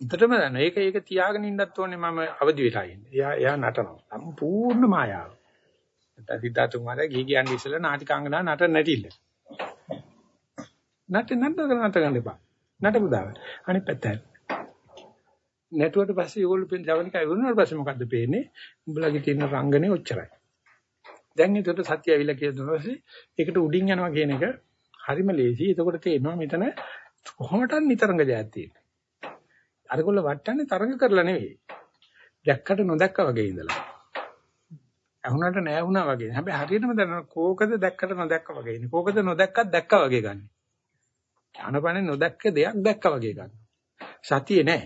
උන්ටම දන්නවා. ඒක ඒක තියාගෙන ඉන්නත් ඕනේ මම අවදි වෙලා ඉන්නේ. එයා එයා නටනවා. සම්පූර්ණ මායාව. නැත්නම් සිද්ධාර්ථ කුමාරයා ගිහි කියන්නේ ඉස්සෙල්ලා නාටිකාංගනා නට නැටිල්ල. නට නට නට ගන්න එපා. නටපු දාව. අනිත් පැත්ත. නැටුවට පස්සේ ඒගොල්ලෝ පෙන් ජවනිකා ඉවරනාට පස්සේ මොකද්ද පේන්නේ? උඹලගේ තියෙන රංගනේ ඔච්චරයි. දැන් ඒකට සත්‍ය ඇවිල්ලා කියන දවසේ ඒකට උඩින් යනවා කියන එක හරිම ලේසි. එතකොට තේරෙනවා මෙතන කොහොමද නිතරංග ජයක් තියෙන්නේ. අරගොල්ල වටන්නේ තරඟ කරලා නෙවෙයි. දැක්කට නොදැක්කා වගේ ඉඳලා. ඇහුණාට නෑ වුණා වගේ. හැබැයි හරියටම දන්නවා කෝකද දැක්කට නොදැක්කා වගේ ඉන්නේ. කෝකද නොදැක්කත් දැක්කා වගේ ගන්න. ආනපනේ නොදැක්ක දෙයක් දැක්කා වගේ ගන්න. සතියේ නෑ.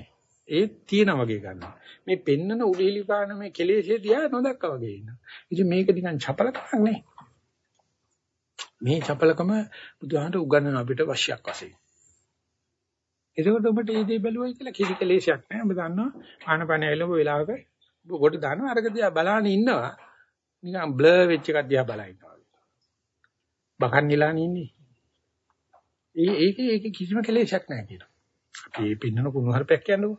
ඒ තියෙනා වගේ ගන්නවා. මේ පෙන්නන උලිලි පාන මේ කෙලෙසේ දිහා නොදැක්කා වගේ ඉන්නවා. ඉතින් මේක නිකන් චපලකමක් නේ. මේ චපලකම බුදුහාමට උගන්වන අපිට වශ්‍යයක් වශයෙන්. එතකොට ඔබට මේ දේ බැලුවයි කියලා කිසි කෙලෙසයක් නැහැ. ඔබ දන්නවා ආනපන එළඹ වෙලාවක කොට දානවා අරක දිහා බලන ඉන්නවා. නිකන් බ්ලර් වෙච්ච එකක් දිහා බලන ඉන්නවා. බකන් නිලානේ ඉන්නේ. ඒ ඒකේ ඒක කිසිම කෙලෙසයක් නැහැ කියනවා. අපි මේ පින්නන කුණු හරපයක් කියන්නකෝ.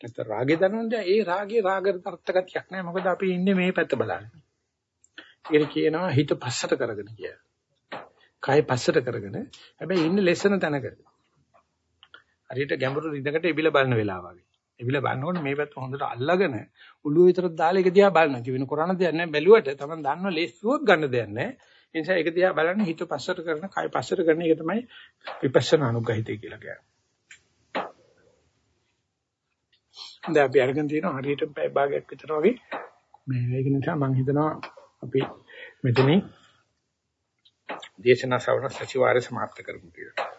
නැත්නම් රාගේ දනවද ඒ රාගේ රාගයට තරත්තගතියක් නැහැ. මොකද අපි ඉන්නේ මේ පැත්ත බලන්නේ. ඒක කියනවා හිත පස්සට කරගෙන කියලා. කය පස්සට කරගෙන හැබැයි ඉන්නේ ලෙසන තැනක. හරියට ගැඹුරු රිදකට එබිල බලන වෙලාව වගේ. එබිල බලනකොට මේ පැත්ත හොඳට අල්ලගෙන උළුව විතරක් දාලා ඒක දිහා බලන. කිවින කරණ දෙයක් නැහැ. බැලුවට තමයි දන්නව ලේස්සුවක් ගන්න දෙයක් නැහැ. ඒ නිසා ඒක දිහා බලන්න හිත පස්සට කරන, කය පස්සට කරන එක තමයි විපස්සනා අනුගහිතය කියලා කියන්නේ. දැන් අපි අරගෙන තියෙනවා හරියට පැය භාගයක් විතර වගේ. මේ ඒක නිසා මම හිතනවා අපි මෙතනින් දේශනා ශ්‍රවණ සතිವಾರය සමාප්ත කරමු කියලා.